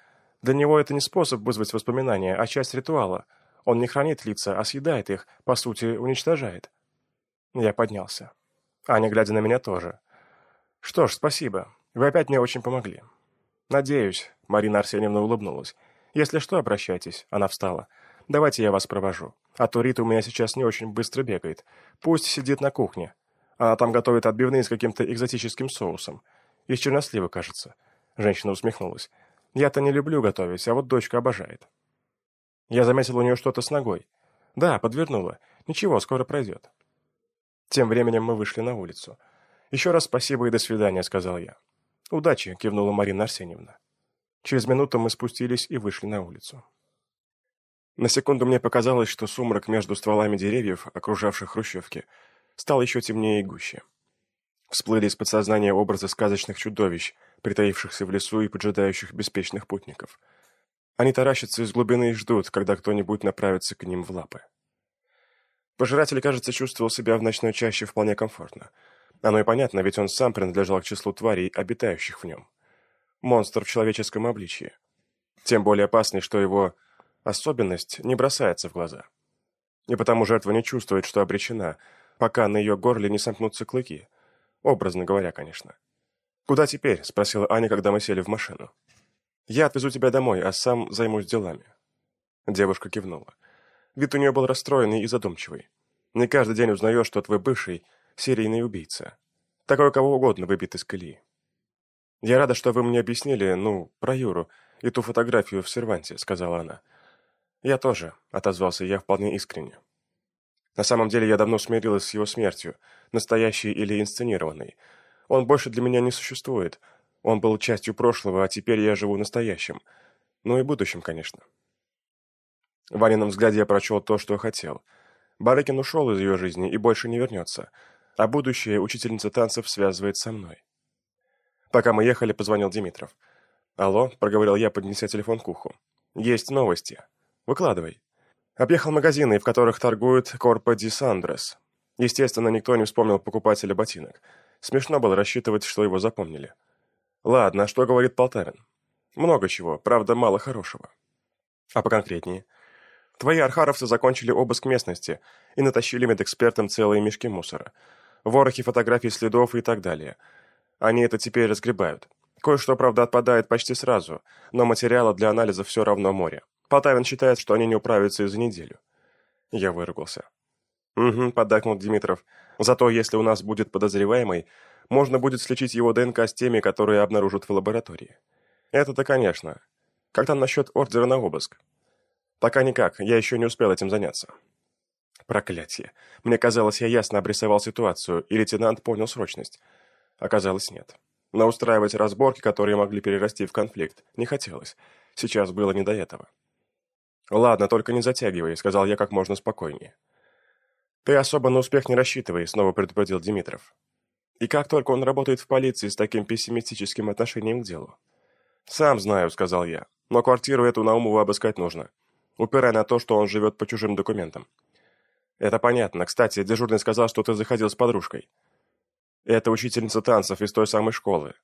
Для него это не способ вызвать воспоминания, а часть ритуала. Он не хранит лица, а съедает их, по сути, уничтожает». Я поднялся. Аня, глядя на меня, тоже. «Что ж, спасибо. Вы опять мне очень помогли». «Надеюсь», — Марина Арсеньевна улыбнулась. «Если что, обращайтесь». Она встала. «Давайте я вас провожу. А то Рита у меня сейчас не очень быстро бегает. Пусть сидит на кухне. Она там готовит отбивные с каким-то экзотическим соусом. Из чернослива, кажется». Женщина усмехнулась. «Я-то не люблю готовить, а вот дочка обожает». Я заметил у нее что-то с ногой. «Да, подвернула. Ничего, скоро пройдет». Тем временем мы вышли на улицу. «Еще раз спасибо и до свидания», — сказал я. «Удачи», — кивнула Марина Арсеньевна. Через минуту мы спустились и вышли на улицу. На секунду мне показалось, что сумрак между стволами деревьев, окружавших хрущевки, стал еще темнее и гуще. Всплыли из подсознания образы сказочных чудовищ, притаившихся в лесу и поджидающих беспечных путников. Они таращатся из глубины и ждут, когда кто-нибудь направится к ним в лапы. Пожиратель, кажется, чувствовал себя в ночной чаще вполне комфортно. Оно и понятно, ведь он сам принадлежал к числу тварей, обитающих в нем. Монстр в человеческом обличье. Тем более опасный, что его особенность не бросается в глаза. И потому жертва не чувствует, что обречена, пока на ее горле не сомкнутся клыки. Образно говоря, конечно. «Куда теперь?» – спросила Аня, когда мы сели в машину. «Я отвезу тебя домой, а сам займусь делами». Девушка кивнула. Вид у нее был расстроенный и задумчивый. Не каждый день узнаешь, что твой бывший — серийный убийца. Такой кого угодно выбит из колеи. «Я рада, что вы мне объяснили, ну, про Юру и ту фотографию в серванте», — сказала она. «Я тоже», — отозвался я вполне искренне. На самом деле я давно смирилась с его смертью, настоящей или инсценированной. Он больше для меня не существует. Он был частью прошлого, а теперь я живу настоящим. Ну и будущим, конечно. В Ванином взгляде я прочел то, что хотел. Барыкин ушел из ее жизни и больше не вернется, а будущее учительница танцев связывает со мной. Пока мы ехали, позвонил Димитров. «Алло», — проговорил я, поднеся телефон к уху. «Есть новости. Выкладывай». Объехал магазины, в которых торгуют Корпо Ди Сандрес. Естественно, никто не вспомнил покупателя ботинок. Смешно было рассчитывать, что его запомнили. Ладно, а что говорит Полтавин? Много чего, правда, мало хорошего. А поконкретнее? Твои архаровцы закончили обыск местности и натащили медэкспертам целые мешки мусора. Ворохи фотографий следов и так далее. Они это теперь разгребают. Кое-что, правда, отпадает почти сразу, но материала для анализа все равно море. Полтавин считает, что они не управятся и за неделю. Я выругался. «Угу», — поддакнул Димитров. «Зато если у нас будет подозреваемый, можно будет сличить его ДНК с теми, которые обнаружат в лаборатории». «Это-то, конечно. Как там насчет ордера на обыск?» «Пока никак, я еще не успел этим заняться». Проклятие. Мне казалось, я ясно обрисовал ситуацию, и лейтенант понял срочность. Оказалось, нет. Но устраивать разборки, которые могли перерасти в конфликт, не хотелось. Сейчас было не до этого. «Ладно, только не затягивай», — сказал я как можно спокойнее. «Ты особо на успех не рассчитывай», — снова предупредил Димитров. «И как только он работает в полиции с таким пессимистическим отношением к делу?» «Сам знаю», — сказал я, — «но квартиру эту Наумову обыскать нужно упирая на то, что он живет по чужим документам. Это понятно. Кстати, дежурный сказал, что ты заходил с подружкой. Это учительница танцев из той самой школы.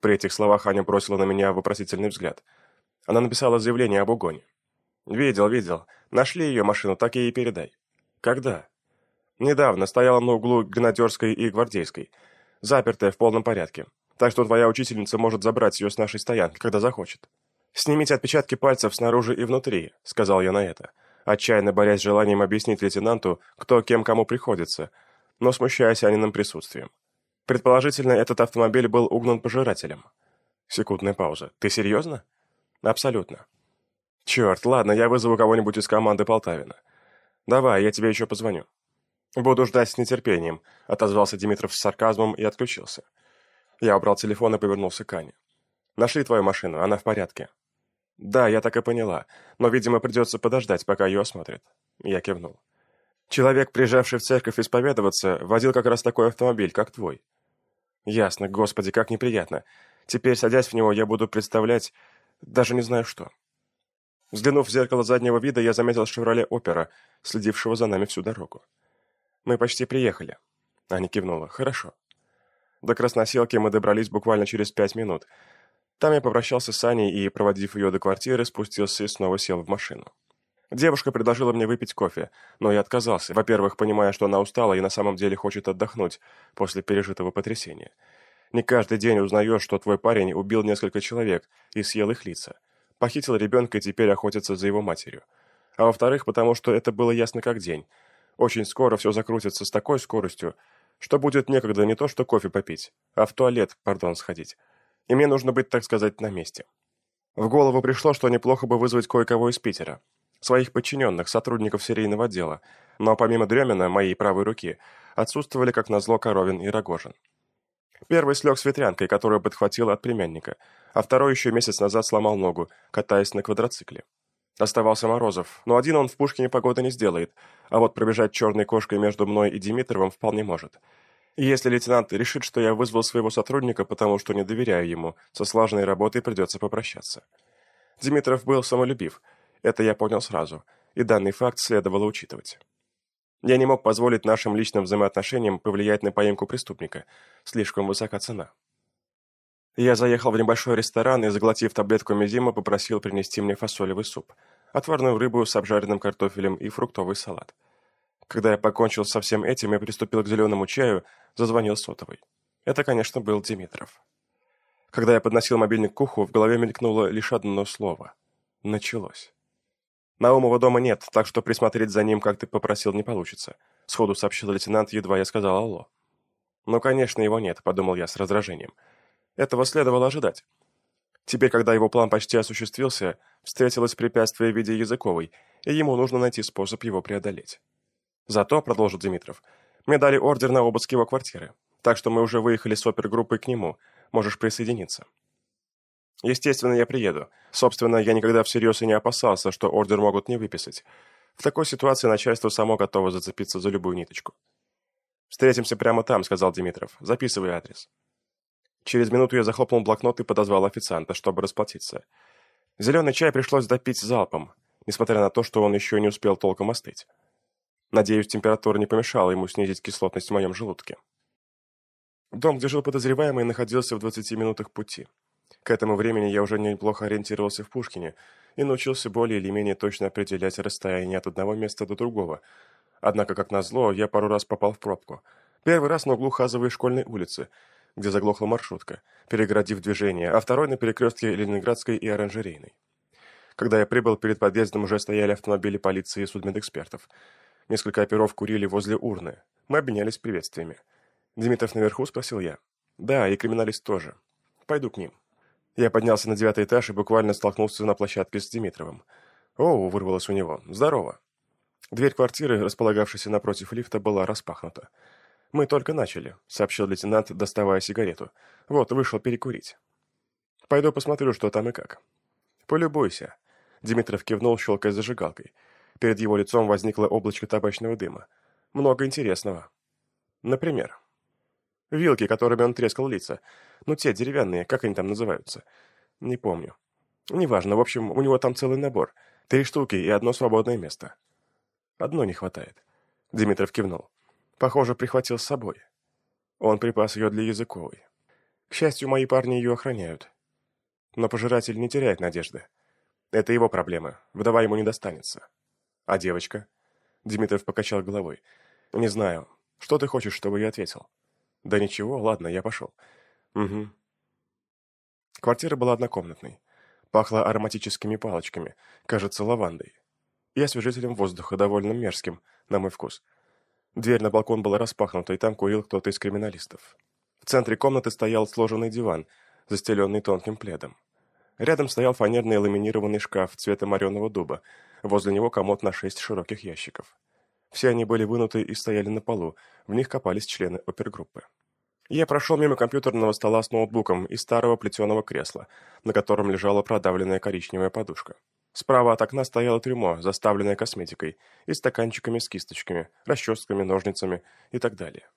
При этих словах Аня бросила на меня вопросительный взгляд. Она написала заявление об угоне. «Видел, видел. Нашли ее машину, так ей и передай». «Когда?» «Недавно. Стояла на углу Гренадерской и Гвардейской. Запертая, в полном порядке. Так что твоя учительница может забрать ее с нашей стоянки, когда захочет». «Снимите отпечатки пальцев снаружи и внутри», — сказал я на это, отчаянно борясь с желанием объяснить лейтенанту, кто кем кому приходится, но смущаясь Аниным присутствием. Предположительно, этот автомобиль был угнан пожирателем. Секундная пауза. «Ты серьезно?» «Абсолютно». «Черт, ладно, я вызову кого-нибудь из команды Полтавина. Давай, я тебе еще позвоню». «Буду ждать с нетерпением», — отозвался Димитров с сарказмом и отключился. Я убрал телефон и повернулся к Ане. «Нашли твою машину, она в порядке». «Да, я так и поняла, но, видимо, придется подождать, пока ее осмотрят». Я кивнул. «Человек, приезжавший в церковь исповедоваться, водил как раз такой автомобиль, как твой». «Ясно, господи, как неприятно. Теперь, садясь в него, я буду представлять... даже не знаю что». Взглянув в зеркало заднего вида, я заметил «Шевроле Опера», следившего за нами всю дорогу. «Мы почти приехали». Аня кивнула. «Хорошо». До Красноселки мы добрались буквально через пять минут. Там я попрощался с Аней и, проводив ее до квартиры, спустился и снова сел в машину. Девушка предложила мне выпить кофе, но я отказался, во-первых, понимая, что она устала и на самом деле хочет отдохнуть после пережитого потрясения. Не каждый день узнаешь, что твой парень убил несколько человек и съел их лица. Похитил ребенка и теперь охотится за его матерью. А во-вторых, потому что это было ясно как день. Очень скоро все закрутится с такой скоростью, что будет некогда не то что кофе попить, а в туалет, пардон, сходить. И мне нужно быть, так сказать, на месте. В голову пришло, что неплохо бы вызвать кое-кого из Питера. Своих подчиненных, сотрудников серийного отдела. Но помимо Дремина, моей правой руки, отсутствовали, как назло, Коровин и Рогожин. Первый слег с ветрянкой, которую подхватил от племянника, а второй еще месяц назад сломал ногу, катаясь на квадроцикле. Оставался Морозов, но один он в Пушкине погоды не сделает, а вот пробежать черной кошкой между мной и Димитровым вполне может. Если лейтенант решит, что я вызвал своего сотрудника, потому что не доверяю ему, со слаженной работой придется попрощаться. Димитров был самолюбив, это я понял сразу, и данный факт следовало учитывать. Я не мог позволить нашим личным взаимоотношениям повлиять на поимку преступника, слишком высока цена. Я заехал в небольшой ресторан и, заглотив таблетку мизима, попросил принести мне фасолевый суп, отварную рыбу с обжаренным картофелем и фруктовый салат. Когда я покончил со всем этим и приступил к зеленому чаю, зазвонил сотовый. Это, конечно, был Димитров. Когда я подносил мобильник к уху, в голове мелькнуло лишь одно слово. Началось. Наумова дома нет, так что присмотреть за ним, как ты попросил, не получится. Сходу сообщил лейтенант, едва я сказал «Алло». «Ну, конечно, его нет», — подумал я с раздражением. Этого следовало ожидать. Теперь, когда его план почти осуществился, встретилось препятствие в виде языковой, и ему нужно найти способ его преодолеть. Зато, продолжил Димитров, мне дали ордер на обыск его квартиры, так что мы уже выехали с опергруппой к нему, можешь присоединиться. Естественно, я приеду. Собственно, я никогда всерьез и не опасался, что ордер могут не выписать. В такой ситуации начальство само готово зацепиться за любую ниточку. «Встретимся прямо там», — сказал Димитров. «Записывай адрес». Через минуту я захлопнул блокнот и подозвал официанта, чтобы расплатиться. Зеленый чай пришлось допить залпом, несмотря на то, что он еще не успел толком остыть. Надеюсь, температура не помешала ему снизить кислотность в моем желудке. Дом, где жил подозреваемый, находился в 20 минутах пути. К этому времени я уже неплохо ориентировался в Пушкине и научился более или менее точно определять расстояние от одного места до другого. Однако, как назло, я пару раз попал в пробку. Первый раз на углу Хазовой школьной улицы – где заглохла маршрутка, перегородив движение, а второй на перекрестке Ленинградской и Оранжерейной. Когда я прибыл, перед подъездом уже стояли автомобили полиции и судмедэкспертов. Несколько оперов курили возле урны. Мы обменялись приветствиями. «Димитров наверху?» – спросил я. «Да, и криминалист тоже. Пойду к ним». Я поднялся на девятый этаж и буквально столкнулся на площадке с Димитровым. «О!» – вырвалось у него. «Здорово!» Дверь квартиры, располагавшейся напротив лифта, была распахнута. «Мы только начали», — сообщил лейтенант, доставая сигарету. «Вот, вышел перекурить». «Пойду посмотрю, что там и как». «Полюбуйся», — Димитров кивнул, щелкая зажигалкой. Перед его лицом возникло облачко табачного дыма. «Много интересного». «Например?» «Вилки, которыми он трескал лица. Ну, те деревянные, как они там называются?» «Не помню». «Неважно, в общем, у него там целый набор. Три штуки и одно свободное место». «Одно не хватает». Димитров кивнул. Похоже, прихватил с собой. Он припас ее для языковой. К счастью, мои парни ее охраняют. Но пожиратель не теряет надежды. Это его проблема. Вдова ему не достанется. А девочка? Димитров покачал головой. Не знаю. Что ты хочешь, чтобы я ответил? Да ничего, ладно, я пошел. Угу. Квартира была однокомнатной. Пахло ароматическими палочками, кажется, лавандой. И освежителем воздуха, довольно мерзким, на мой вкус. Дверь на балкон была распахнута, и там курил кто-то из криминалистов. В центре комнаты стоял сложенный диван, застеленный тонким пледом. Рядом стоял фанерный ламинированный шкаф цвета мореного дуба, возле него комод на шесть широких ящиков. Все они были вынуты и стояли на полу, в них копались члены опергруппы. Я прошел мимо компьютерного стола с ноутбуком и старого плетеного кресла, на котором лежала продавленная коричневая подушка. Справа от окна стояло трюмо, заставленное косметикой, и стаканчиками с кисточками, расческами, ножницами и так далее.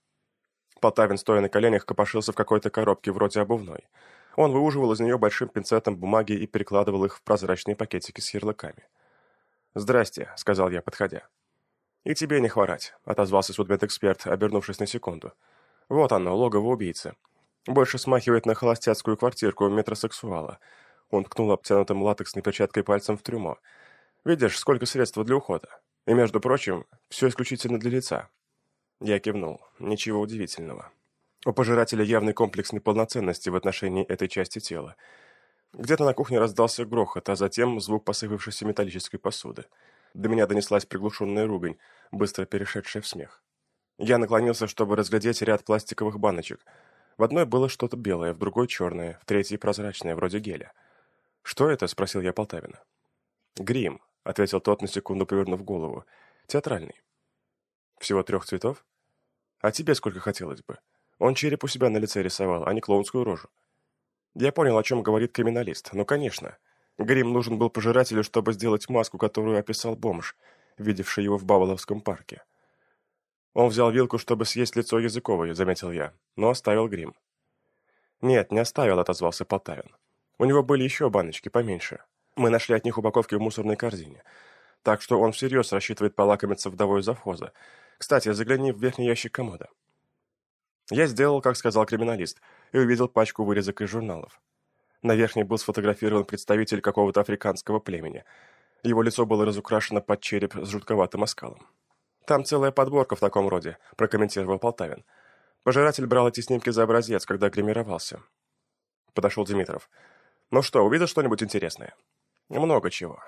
Полтавин, стоя на коленях, копошился в какой-то коробке вроде обувной. Он выуживал из нее большим пинцетом бумаги и перекладывал их в прозрачные пакетики с ярлыками. «Здрасте», — сказал я, подходя. «И тебе не хворать», — отозвался судмедэксперт, обернувшись на секунду. «Вот оно, логово убийцы. Больше смахивает на холостяцкую квартирку метросексуала». Он ткнул обтянутым латексной перчаткой пальцем в трюмо. «Видишь, сколько средств для ухода. И, между прочим, все исключительно для лица». Я кивнул. Ничего удивительного. У пожирателя явный комплекс неполноценности в отношении этой части тела. Где-то на кухне раздался грохот, а затем звук посыпавшейся металлической посуды. До меня донеслась приглушенная ругань, быстро перешедшая в смех. Я наклонился, чтобы разглядеть ряд пластиковых баночек. В одной было что-то белое, в другой черное, в третьей прозрачное, вроде геля. «Что это?» — спросил я Полтавина. «Грим», — ответил тот, на секунду повернув голову. «Театральный». «Всего трех цветов? А тебе сколько хотелось бы? Он череп у себя на лице рисовал, а не клоунскую рожу». Я понял, о чем говорит криминалист. Ну, конечно. Грим нужен был пожирателю, чтобы сделать маску, которую описал бомж, видевший его в Баболовском парке. Он взял вилку, чтобы съесть лицо Языковой, заметил я, но оставил грим. «Нет, не оставил», — отозвался Полтавин. «У него были еще баночки поменьше. Мы нашли от них упаковки в мусорной корзине. Так что он всерьез рассчитывает полакомиться вдовой завхоза. Кстати, загляни в верхний ящик комода». Я сделал, как сказал криминалист, и увидел пачку вырезок из журналов. На верхней был сфотографирован представитель какого-то африканского племени. Его лицо было разукрашено под череп с жутковатым оскалом. «Там целая подборка в таком роде», – прокомментировал Полтавин. Пожиратель брал эти снимки за образец, когда гримировался. Подошел Димитров. «Ну что, увидел что-нибудь интересное?» «Много чего».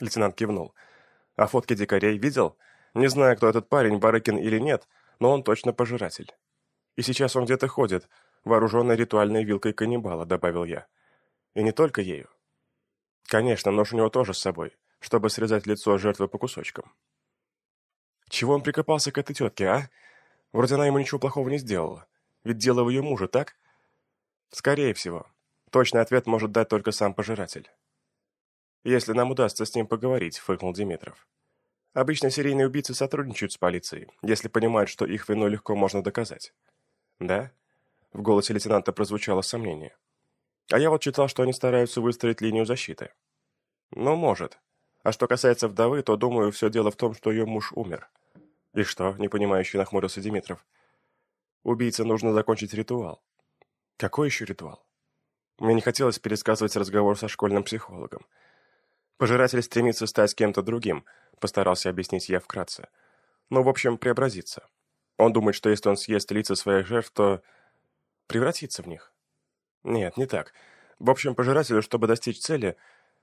Лейтенант кивнул. «А фотки дикарей видел? Не знаю, кто этот парень, Барыкин или нет, но он точно пожиратель. И сейчас он где-то ходит, вооруженный ритуальной вилкой каннибала», – добавил я. И не только ею. Конечно, нож у него тоже с собой, чтобы срезать лицо жертвы по кусочкам. Чего он прикопался к этой тетке, а? Вроде она ему ничего плохого не сделала. Ведь дело в ее муже, так? Скорее всего. Точный ответ может дать только сам пожиратель. Если нам удастся с ним поговорить, фыркнул Димитров. Обычно серийные убийцы сотрудничают с полицией, если понимают, что их вину легко можно доказать. Да? В голосе лейтенанта прозвучало сомнение. А я вот читал, что они стараются выстроить линию защиты. Ну, может. А что касается вдовы, то, думаю, все дело в том, что ее муж умер. И что, непонимающе нахмурился Димитров. Убийце нужно закончить ритуал. Какой еще ритуал? Мне не хотелось пересказывать разговор со школьным психологом. Пожиратель стремится стать кем-то другим, постарался объяснить я вкратце. Ну, в общем, преобразиться. Он думает, что если он съест лица своих жертв, то превратится в них. Нет, не так. В общем, пожирателю, чтобы достичь цели,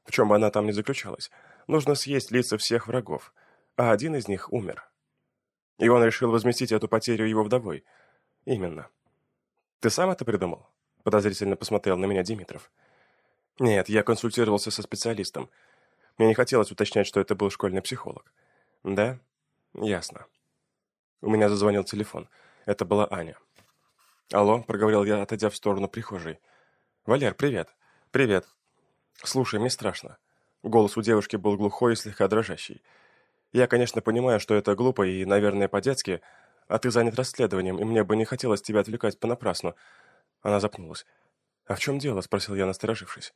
в чем бы она там ни заключалась, нужно съесть лица всех врагов, а один из них умер. И он решил возместить эту потерю его вдовой. Именно. Ты сам это придумал? Подозрительно посмотрел на меня Димитров. Нет, я консультировался со специалистом. Мне не хотелось уточнять, что это был школьный психолог. Да? Ясно. У меня зазвонил телефон. Это была Аня. «Алло», — проговорил я, отойдя в сторону прихожей. «Валер, привет». «Привет». «Слушай, мне страшно». Голос у девушки был глухой и слегка дрожащий. «Я, конечно, понимаю, что это глупо и, наверное, по-детски, а ты занят расследованием, и мне бы не хотелось тебя отвлекать понапрасну». Она запнулась. «А в чем дело?» — спросил я, насторожившись.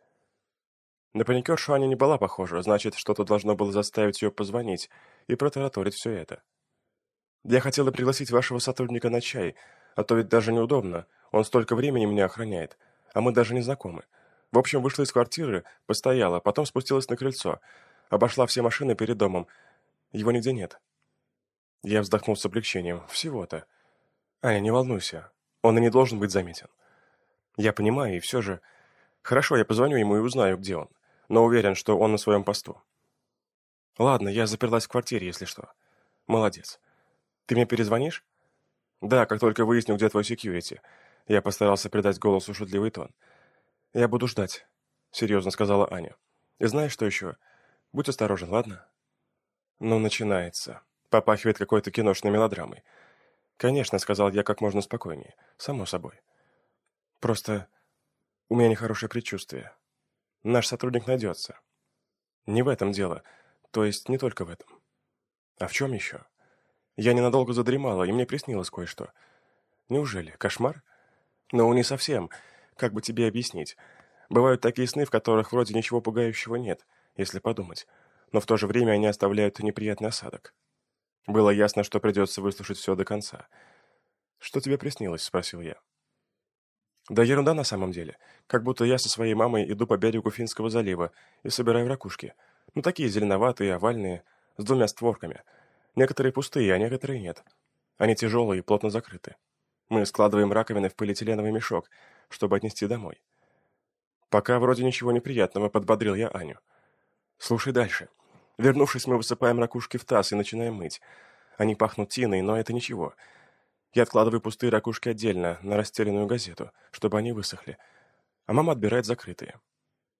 На паникершу Аня не была похожа, значит, что-то должно было заставить ее позвонить и протараторить все это. Я хотела пригласить вашего сотрудника на чай, а то ведь даже неудобно. Он столько времени меня охраняет, а мы даже не знакомы. В общем, вышла из квартиры, постояла, потом спустилась на крыльцо, обошла все машины перед домом. Его нигде нет. Я вздохнул с облегчением. Всего-то. Аня, не волнуйся. Он и не должен быть заметен. Я понимаю, и все же... Хорошо, я позвоню ему и узнаю, где он. Но уверен, что он на своем посту. Ладно, я заперлась в квартире, если что. Молодец. Ты мне перезвонишь? Да, как только выясню, где твой секьюрити. Я постарался придать голосу шутливый тон. Я буду ждать, серьезно сказала Аня. И знаешь, что еще? Будь осторожен, ладно? Ну, начинается. Попахивает какой-то киношной мелодрамой. Конечно, сказал я как можно спокойнее. Само собой. Просто у меня нехорошее предчувствие. Наш сотрудник найдется. Не в этом дело. То есть не только в этом. А в чем еще? Я ненадолго задремала, и мне приснилось кое-что. Неужели? Кошмар? Ну, не совсем. Как бы тебе объяснить? Бывают такие сны, в которых вроде ничего пугающего нет, если подумать. Но в то же время они оставляют неприятный осадок. Было ясно, что придется выслушать все до конца. «Что тебе приснилось?» – спросил я. «Да ерунда на самом деле. Как будто я со своей мамой иду по берегу Финского залива и собираю ракушки. Ну, такие зеленоватые, овальные, с двумя створками – Некоторые пустые, а некоторые нет. Они тяжелые и плотно закрыты. Мы складываем раковины в полиэтиленовый мешок, чтобы отнести домой. Пока вроде ничего неприятного, подбодрил я Аню. Слушай дальше. Вернувшись, мы высыпаем ракушки в таз и начинаем мыть. Они пахнут тиной, но это ничего. Я откладываю пустые ракушки отдельно, на расстеленную газету, чтобы они высохли. А мама отбирает закрытые.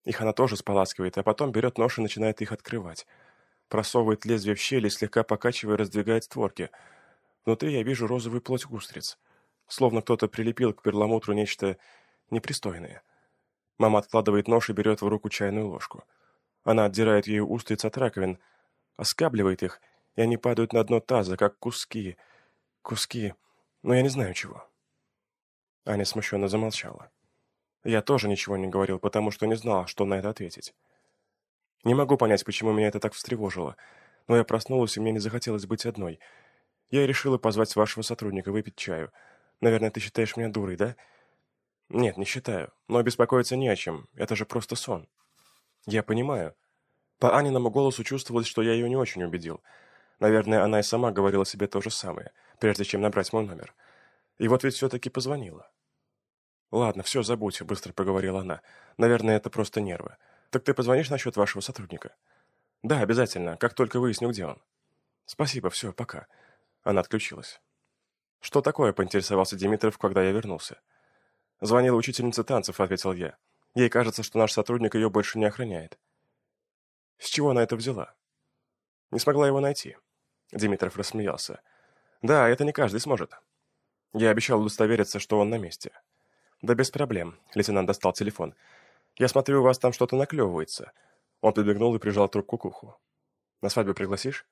Их она тоже споласкивает, а потом берет нож и начинает их открывать просовывает лезвие в щели, слегка покачивая, раздвигает створки. Внутри я вижу розовую плоть устриц. Словно кто-то прилепил к перламутру нечто непристойное. Мама откладывает нож и берет в руку чайную ложку. Она отдирает ею устриц от раковин, оскабливает их, и они падают на дно таза, как куски. Куски, но я не знаю чего. Аня смущенно замолчала. Я тоже ничего не говорил, потому что не знал, что на это ответить. Не могу понять, почему меня это так встревожило, но я проснулась, и мне не захотелось быть одной. Я решила позвать вашего сотрудника выпить чаю. Наверное, ты считаешь меня дурой, да? Нет, не считаю. Но беспокоиться не о чем. Это же просто сон. Я понимаю. По Аниному голосу чувствовалось, что я ее не очень убедил. Наверное, она и сама говорила себе то же самое, прежде чем набрать мой номер. И вот ведь все-таки позвонила. «Ладно, все, забудь», — быстро проговорила она. «Наверное, это просто нервы. Так ты позвонишь насчет вашего сотрудника? Да, обязательно, как только выясню, где он. Спасибо, все, пока. Она отключилась. Что такое, поинтересовался Димитров, когда я вернулся. Звонила учительница танцев, ответил я. Ей кажется, что наш сотрудник ее больше не охраняет. С чего она это взяла? Не смогла его найти. Димитров рассмеялся. Да, это не каждый сможет. Я обещал удостовериться, что он на месте. Да без проблем. Лейтенант достал телефон. «Я смотрю, у вас там что-то наклевывается». Он подбегнул и прижал трубку к уху. «На свадьбу пригласишь?»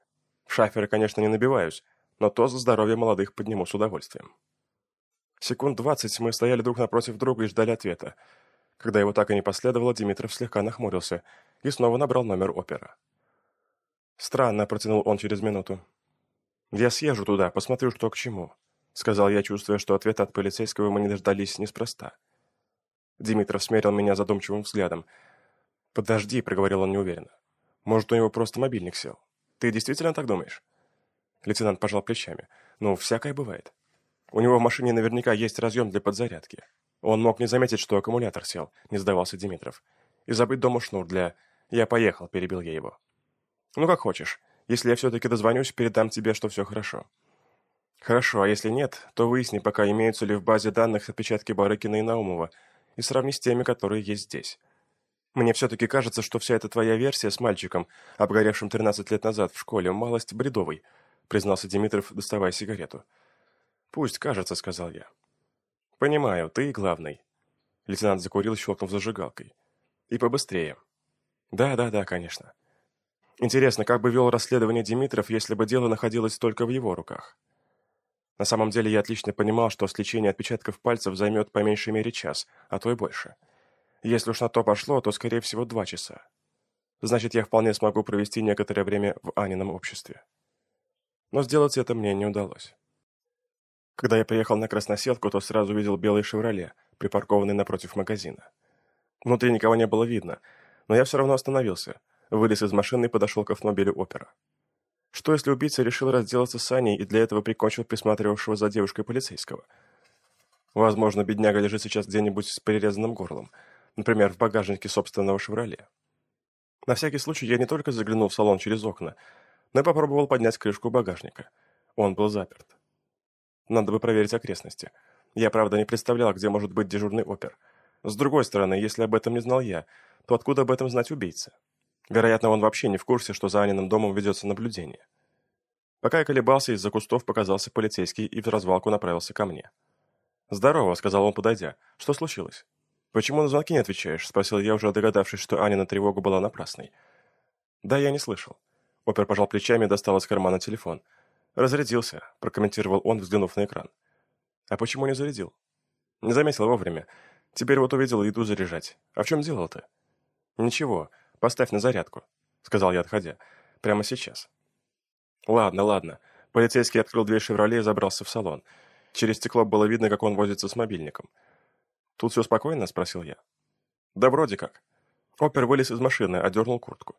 «В шаферы, конечно, не набиваюсь, но то за здоровье молодых подниму с удовольствием». Секунд двадцать мы стояли друг напротив друга и ждали ответа. Когда его так и не последовало, Димитров слегка нахмурился и снова набрал номер опера. «Странно», — протянул он через минуту. «Я съезжу туда, посмотрю, что к чему», — сказал я, чувствуя, что ответа от полицейского мы не дождались неспроста. Димитров смерил меня задумчивым взглядом. «Подожди», — проговорил он неуверенно. «Может, у него просто мобильник сел? Ты действительно так думаешь?» Лейтенант пожал плечами. «Ну, всякое бывает. У него в машине наверняка есть разъем для подзарядки. Он мог не заметить, что аккумулятор сел», — не сдавался Димитров. «И забыть дома шнур для...» «Я поехал», — перебил я его. «Ну, как хочешь. Если я все-таки дозвонюсь, передам тебе, что все хорошо». «Хорошо, а если нет, то выясни, пока имеются ли в базе данных отпечатки Барыкина и Наумова, и сравни с теми, которые есть здесь. Мне все-таки кажется, что вся эта твоя версия с мальчиком, обгоревшим 13 лет назад в школе, малость бредовой, признался Димитров, доставая сигарету. Пусть кажется, сказал я. Понимаю, ты главный. Лейтенант закурил, щелкнув зажигалкой. И побыстрее. Да, да, да, конечно. Интересно, как бы вел расследование Димитров, если бы дело находилось только в его руках? На самом деле я отлично понимал, что сличение отпечатков пальцев займет по меньшей мере час, а то и больше. Если уж на то пошло, то, скорее всего, два часа. Значит, я вполне смогу провести некоторое время в Анином обществе. Но сделать это мне не удалось. Когда я приехал на красносетку, то сразу увидел белый «Шевроле», припаркованный напротив магазина. Внутри никого не было видно, но я все равно остановился, вылез из машины и подошел к автомобилю «Опера». Что если убийца решил разделаться с Аней и для этого прикончил присматривавшего за девушкой полицейского? Возможно, бедняга лежит сейчас где-нибудь с перерезанным горлом, например, в багажнике собственного «Шевроле». На всякий случай я не только заглянул в салон через окна, но и попробовал поднять крышку багажника. Он был заперт. Надо бы проверить окрестности. Я, правда, не представлял, где может быть дежурный опер. С другой стороны, если об этом не знал я, то откуда об этом знать убийца? Вероятно, он вообще не в курсе, что за Аниным домом ведется наблюдение. Пока я колебался, из-за кустов показался полицейский и в развалку направился ко мне. «Здорово», — сказал он, подойдя. «Что случилось?» «Почему на звонки не отвечаешь?» — спросил я, уже догадавшись, что Анина тревога была напрасной. «Да, я не слышал». Опер пожал плечами и достал из кармана телефон. «Разрядился», — прокомментировал он, взглянув на экран. «А почему не зарядил?» «Не заметил вовремя. Теперь вот увидел иду заряжать. А в чем дело-то?» «Ничего. Поставь на зарядку», — сказал я, отходя. «Прямо сейчас». «Ладно, ладно». Полицейский открыл дверь «Шевроле» и забрался в салон. Через стекло было видно, как он возится с мобильником. «Тут все спокойно?» — спросил я. «Да вроде как». Опер вылез из машины, одернул куртку.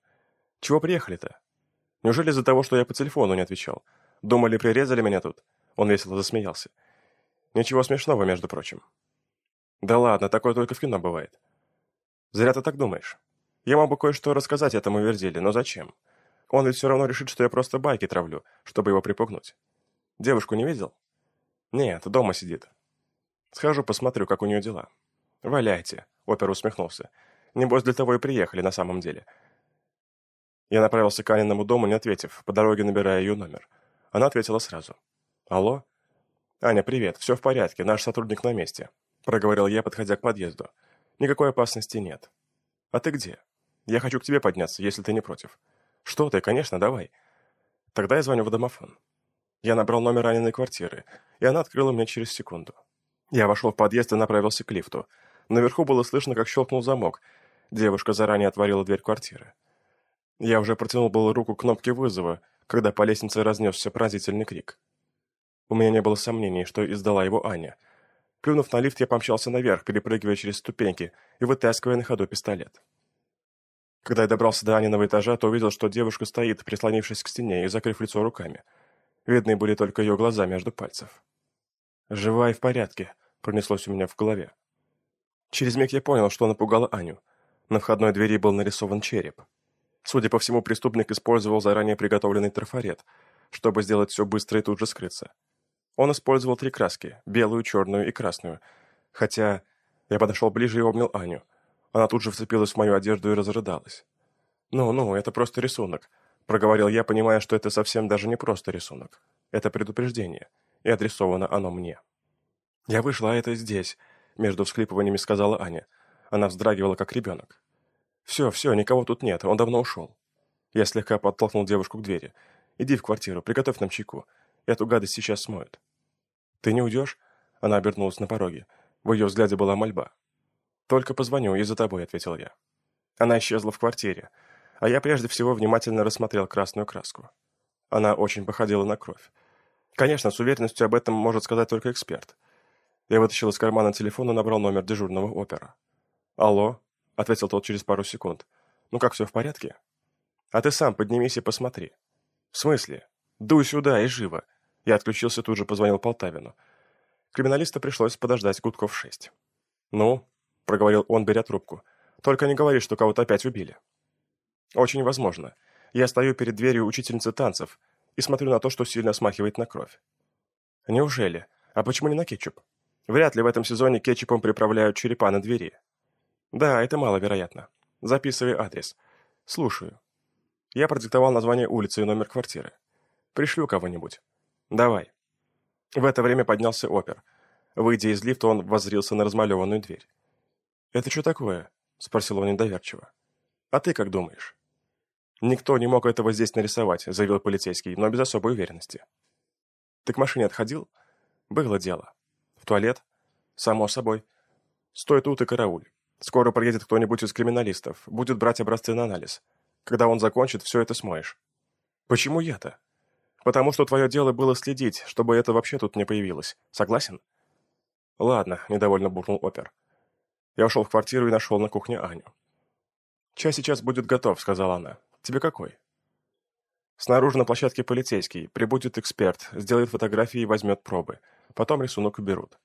«Чего приехали-то? Неужели из-за того, что я по телефону не отвечал? Думали, прирезали меня тут?» Он весело засмеялся. «Ничего смешного, между прочим». «Да ладно, такое только в кино бывает». «Зря ты так думаешь. Я мог бы кое-что рассказать этому Вердиле, но зачем? Он ведь все равно решит, что я просто байки травлю, чтобы его припугнуть. Девушку не видел? Нет, дома сидит. Схожу, посмотрю, как у нее дела. Валяйте, опер усмехнулся. Небось, для того и приехали на самом деле. Я направился к Аниному дому, не ответив, по дороге набирая ее номер. Она ответила сразу. «Алло?» «Аня, привет, все в порядке, наш сотрудник на месте», — проговорил я, подходя к подъезду. «Никакой опасности нет». «А ты где?» Я хочу к тебе подняться, если ты не против. Что ты, конечно, давай. Тогда я звоню в домофон. Я набрал номер Аниной квартиры, и она открыла мне через секунду. Я вошел в подъезд и направился к лифту. Наверху было слышно, как щелкнул замок. Девушка заранее отворила дверь квартиры. Я уже протянул было руку к кнопке вызова, когда по лестнице разнесся пронзительный крик. У меня не было сомнений, что издала его Аня. Плюнув на лифт, я помчался наверх, перепрыгивая через ступеньки и вытаскивая на ходу пистолет. Когда я добрался до Аниного этажа, то увидел, что девушка стоит, прислонившись к стене и закрыв лицо руками. Видны были только ее глаза между пальцев. «Жива и в порядке», — пронеслось у меня в голове. Через миг я понял, что напугало Аню. На входной двери был нарисован череп. Судя по всему, преступник использовал заранее приготовленный трафарет, чтобы сделать все быстро и тут же скрыться. Он использовал три краски – белую, черную и красную. Хотя я подошел ближе и обнял Аню – она тут же вцепилась в мою одежду и разрыдалась. «Ну-ну, это просто рисунок», — проговорил я, понимая, что это совсем даже не просто рисунок. Это предупреждение, и адресовано оно мне. «Я вышла, а это здесь», — между всхлипываниями сказала Аня. Она вздрагивала, как ребенок. «Все, все, никого тут нет, он давно ушел». Я слегка подтолкнул девушку к двери. «Иди в квартиру, приготовь нам чайку. Эту гадость сейчас смоют». «Ты не уйдешь?» Она обернулась на пороге. В ее взгляде была мольба. «Только позвоню и за тобой», — ответил я. Она исчезла в квартире, а я прежде всего внимательно рассмотрел красную краску. Она очень походила на кровь. Конечно, с уверенностью об этом может сказать только эксперт. Я вытащил из кармана телефон и набрал номер дежурного опера. «Алло», — ответил тот через пару секунд. «Ну как, все в порядке?» «А ты сам поднимись и посмотри». «В смысле? Дуй сюда и живо!» Я отключился, тут же позвонил Полтавину. Криминалиста пришлось подождать гудков шесть. «Ну, — проговорил он, беря трубку. «Только не говори, что кого-то опять убили». «Очень возможно. Я стою перед дверью учительницы танцев и смотрю на то, что сильно смахивает на кровь». «Неужели? А почему не на кетчуп? Вряд ли в этом сезоне кетчупом приправляют черепа на двери». «Да, это маловероятно. Записывай адрес. Слушаю». Я продиктовал название улицы и номер квартиры. «Пришлю кого-нибудь». «Давай». В это время поднялся опер. Выйдя из лифта, он воззрился на размалеванную дверь. «Это что такое?» – спросил он недоверчиво. «А ты как думаешь?» «Никто не мог этого здесь нарисовать», – заявил полицейский, но без особой уверенности. «Ты к машине отходил?» «Было дело». «В туалет?» «Само собой». «Стой тут и карауль. Скоро приедет кто-нибудь из криминалистов, будет брать образцы на анализ. Когда он закончит, все это смоешь». «Почему я-то?» Потому что твое дело было следить, чтобы это вообще тут не появилось. Согласен? Ладно, недовольно буркнул опер. Я ушел в квартиру и нашел на кухне Аню. «Чай сейчас будет готов», — сказала она. «Тебе какой?» «Снаружи на площадке полицейский. Прибудет эксперт, сделает фотографии и возьмет пробы. Потом рисунок уберут».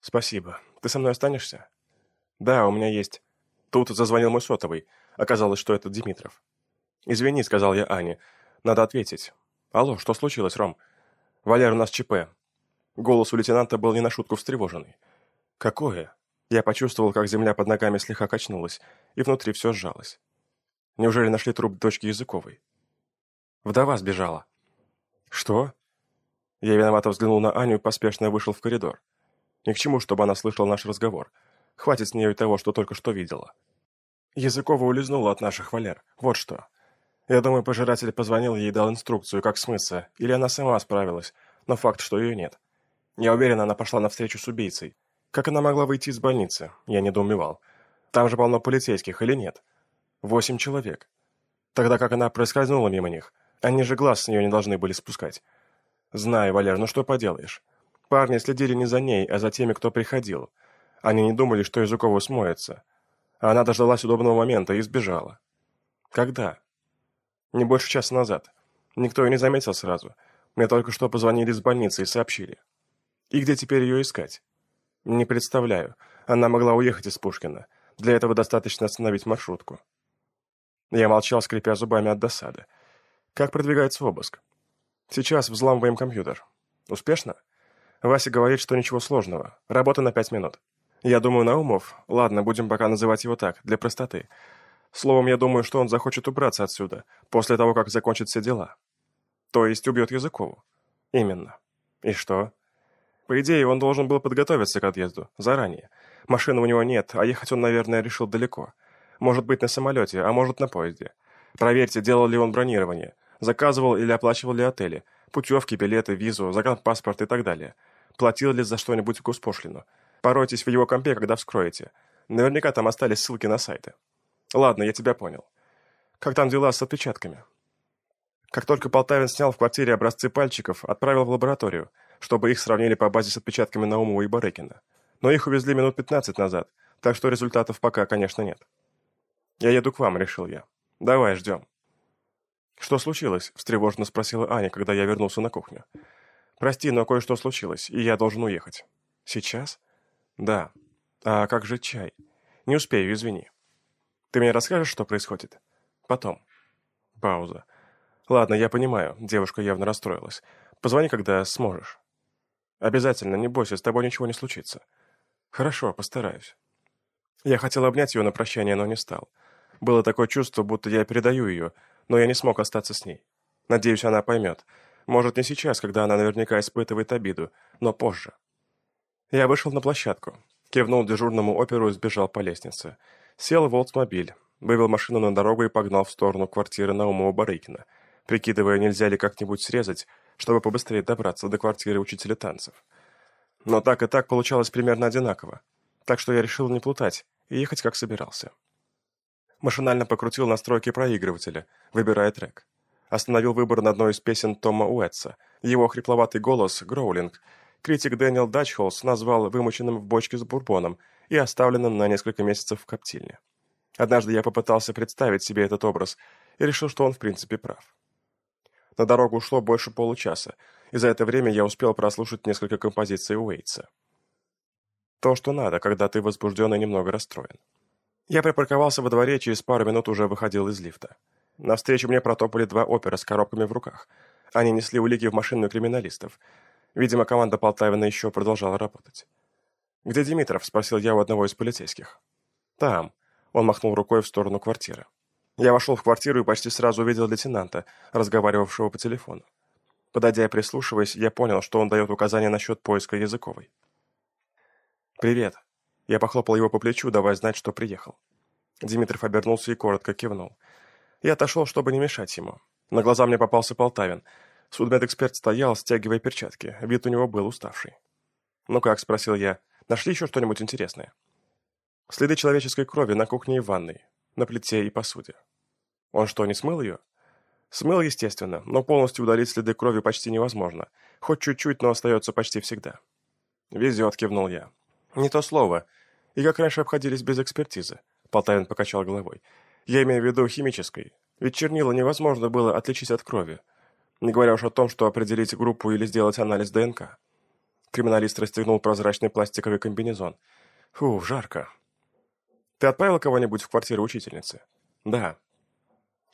«Спасибо. Ты со мной останешься?» «Да, у меня есть». Тут зазвонил мой сотовый. Оказалось, что это Димитров. «Извини», — сказал я Ане. «Надо ответить». «Алло, что случилось, Ром?» «Валер, у нас ЧП». Голос у лейтенанта был не на шутку встревоженный. «Какое?» Я почувствовал, как земля под ногами слегка качнулась, и внутри все сжалось. Неужели нашли труп дочки Языковой? Вдова сбежала. Что? Я виновато взглянул на Аню и поспешно вышел в коридор. Ни к чему, чтобы она слышала наш разговор. Хватит с нее и того, что только что видела. Языкова улизнула от наших Валер. Вот что. Я думаю, пожиратель позвонил ей и дал инструкцию, как смыться, или она сама справилась, но факт, что ее нет. Я уверен, она пошла на встречу с убийцей. Как она могла выйти из больницы? Я недоумевал. Там же полно полицейских, или нет? Восемь человек. Тогда как она проскользнула мимо них? Они же глаз с нее не должны были спускать. Знаю, Валер, ну что поделаешь. Парни следили не за ней, а за теми, кто приходил. Они не думали, что Языкова смоется. А она дождалась удобного момента и сбежала. Когда? Не больше часа назад. Никто ее не заметил сразу. Мне только что позвонили из больницы и сообщили. И где теперь ее искать? Не представляю. Она могла уехать из Пушкина. Для этого достаточно остановить маршрутку. Я молчал, скрипя зубами от досады. Как продвигается обыск? Сейчас взламываем компьютер. Успешно? Вася говорит, что ничего сложного. Работа на пять минут. Я думаю, Наумов... Ладно, будем пока называть его так, для простоты. Словом, я думаю, что он захочет убраться отсюда, после того, как закончит все дела. То есть убьет Языкову. Именно. И что? По идее, он должен был подготовиться к отъезду, заранее. Машины у него нет, а ехать он, наверное, решил далеко. Может быть, на самолете, а может, на поезде. Проверьте, делал ли он бронирование. Заказывал или оплачивал ли отели. Путевки, билеты, визу, паспорт и так далее. Платил ли за что-нибудь госпошлину. Поройтесь в его компе, когда вскроете. Наверняка там остались ссылки на сайты. Ладно, я тебя понял. Как там дела с отпечатками? Как только Полтавин снял в квартире образцы пальчиков, отправил в лабораторию – чтобы их сравнили по базе с отпечатками Наумова и Барыкина. Но их увезли минут 15 назад, так что результатов пока, конечно, нет. «Я еду к вам», — решил я. «Давай, ждем». «Что случилось?» — встревоженно спросила Аня, когда я вернулся на кухню. «Прости, но кое-что случилось, и я должен уехать». «Сейчас?» «Да. А как же чай?» «Не успею, извини». «Ты мне расскажешь, что происходит?» «Потом». Пауза. «Ладно, я понимаю». Девушка явно расстроилась. «Позвони, когда сможешь». Обязательно, не бойся, с тобой ничего не случится. Хорошо, постараюсь. Я хотел обнять ее на прощание, но не стал. Было такое чувство, будто я передаю ее, но я не смог остаться с ней. Надеюсь, она поймет. Может, не сейчас, когда она наверняка испытывает обиду, но позже. Я вышел на площадку, кивнул дежурному оперу и сбежал по лестнице. Сел в Олдсмобиль, вывел машину на дорогу и погнал в сторону квартиры Наумова Барыкина, прикидывая, нельзя ли как-нибудь срезать, чтобы побыстрее добраться до квартиры учителя танцев. Но так и так получалось примерно одинаково, так что я решил не плутать и ехать как собирался. Машинально покрутил настройки проигрывателя, выбирая трек. Остановил выбор на одной из песен Тома Уэтса. Его хрипловатый голос, гроулинг, критик Дэниел Датчхолс назвал вымоченным в бочке с бурбоном и оставленным на несколько месяцев в коптильне. Однажды я попытался представить себе этот образ и решил, что он в принципе прав. На дорогу ушло больше получаса, и за это время я успел прослушать несколько композиций Уэйтса. То, что надо, когда ты возбужден и немного расстроен. Я припарковался во дворе через пару минут уже выходил из лифта. Навстречу мне протопали два опера с коробками в руках. Они несли улики в машину криминалистов. Видимо, команда Полтавина еще продолжала работать. «Где Димитров?» – спросил я у одного из полицейских. «Там». Он махнул рукой в сторону квартиры. Я вошел в квартиру и почти сразу увидел лейтенанта, разговаривавшего по телефону. Подойдя и прислушиваясь, я понял, что он дает указания насчет поиска языковой. «Привет». Я похлопал его по плечу, давая знать, что приехал. Димитров обернулся и коротко кивнул. Я отошел, чтобы не мешать ему. На глаза мне попался Полтавин. Судмедэксперт стоял, стягивая перчатки. Вид у него был уставший. «Ну как?» – спросил я. «Нашли еще что-нибудь интересное?» Следы человеческой крови на кухне и ванной, на плите и посуде. Он что, не смыл ее? Смыл, естественно, но полностью удалить следы крови почти невозможно. Хоть чуть-чуть, но остается почти всегда. «Везет», — кивнул я. «Не то слово. И как раньше обходились без экспертизы?» Полтавин покачал головой. «Я имею в виду химической. Ведь чернила невозможно было отличить от крови. Не говоря уж о том, что определить группу или сделать анализ ДНК». Криминалист расстегнул прозрачный пластиковый комбинезон. «Фу, жарко». «Ты отправил кого-нибудь в квартиру учительницы?» «Да».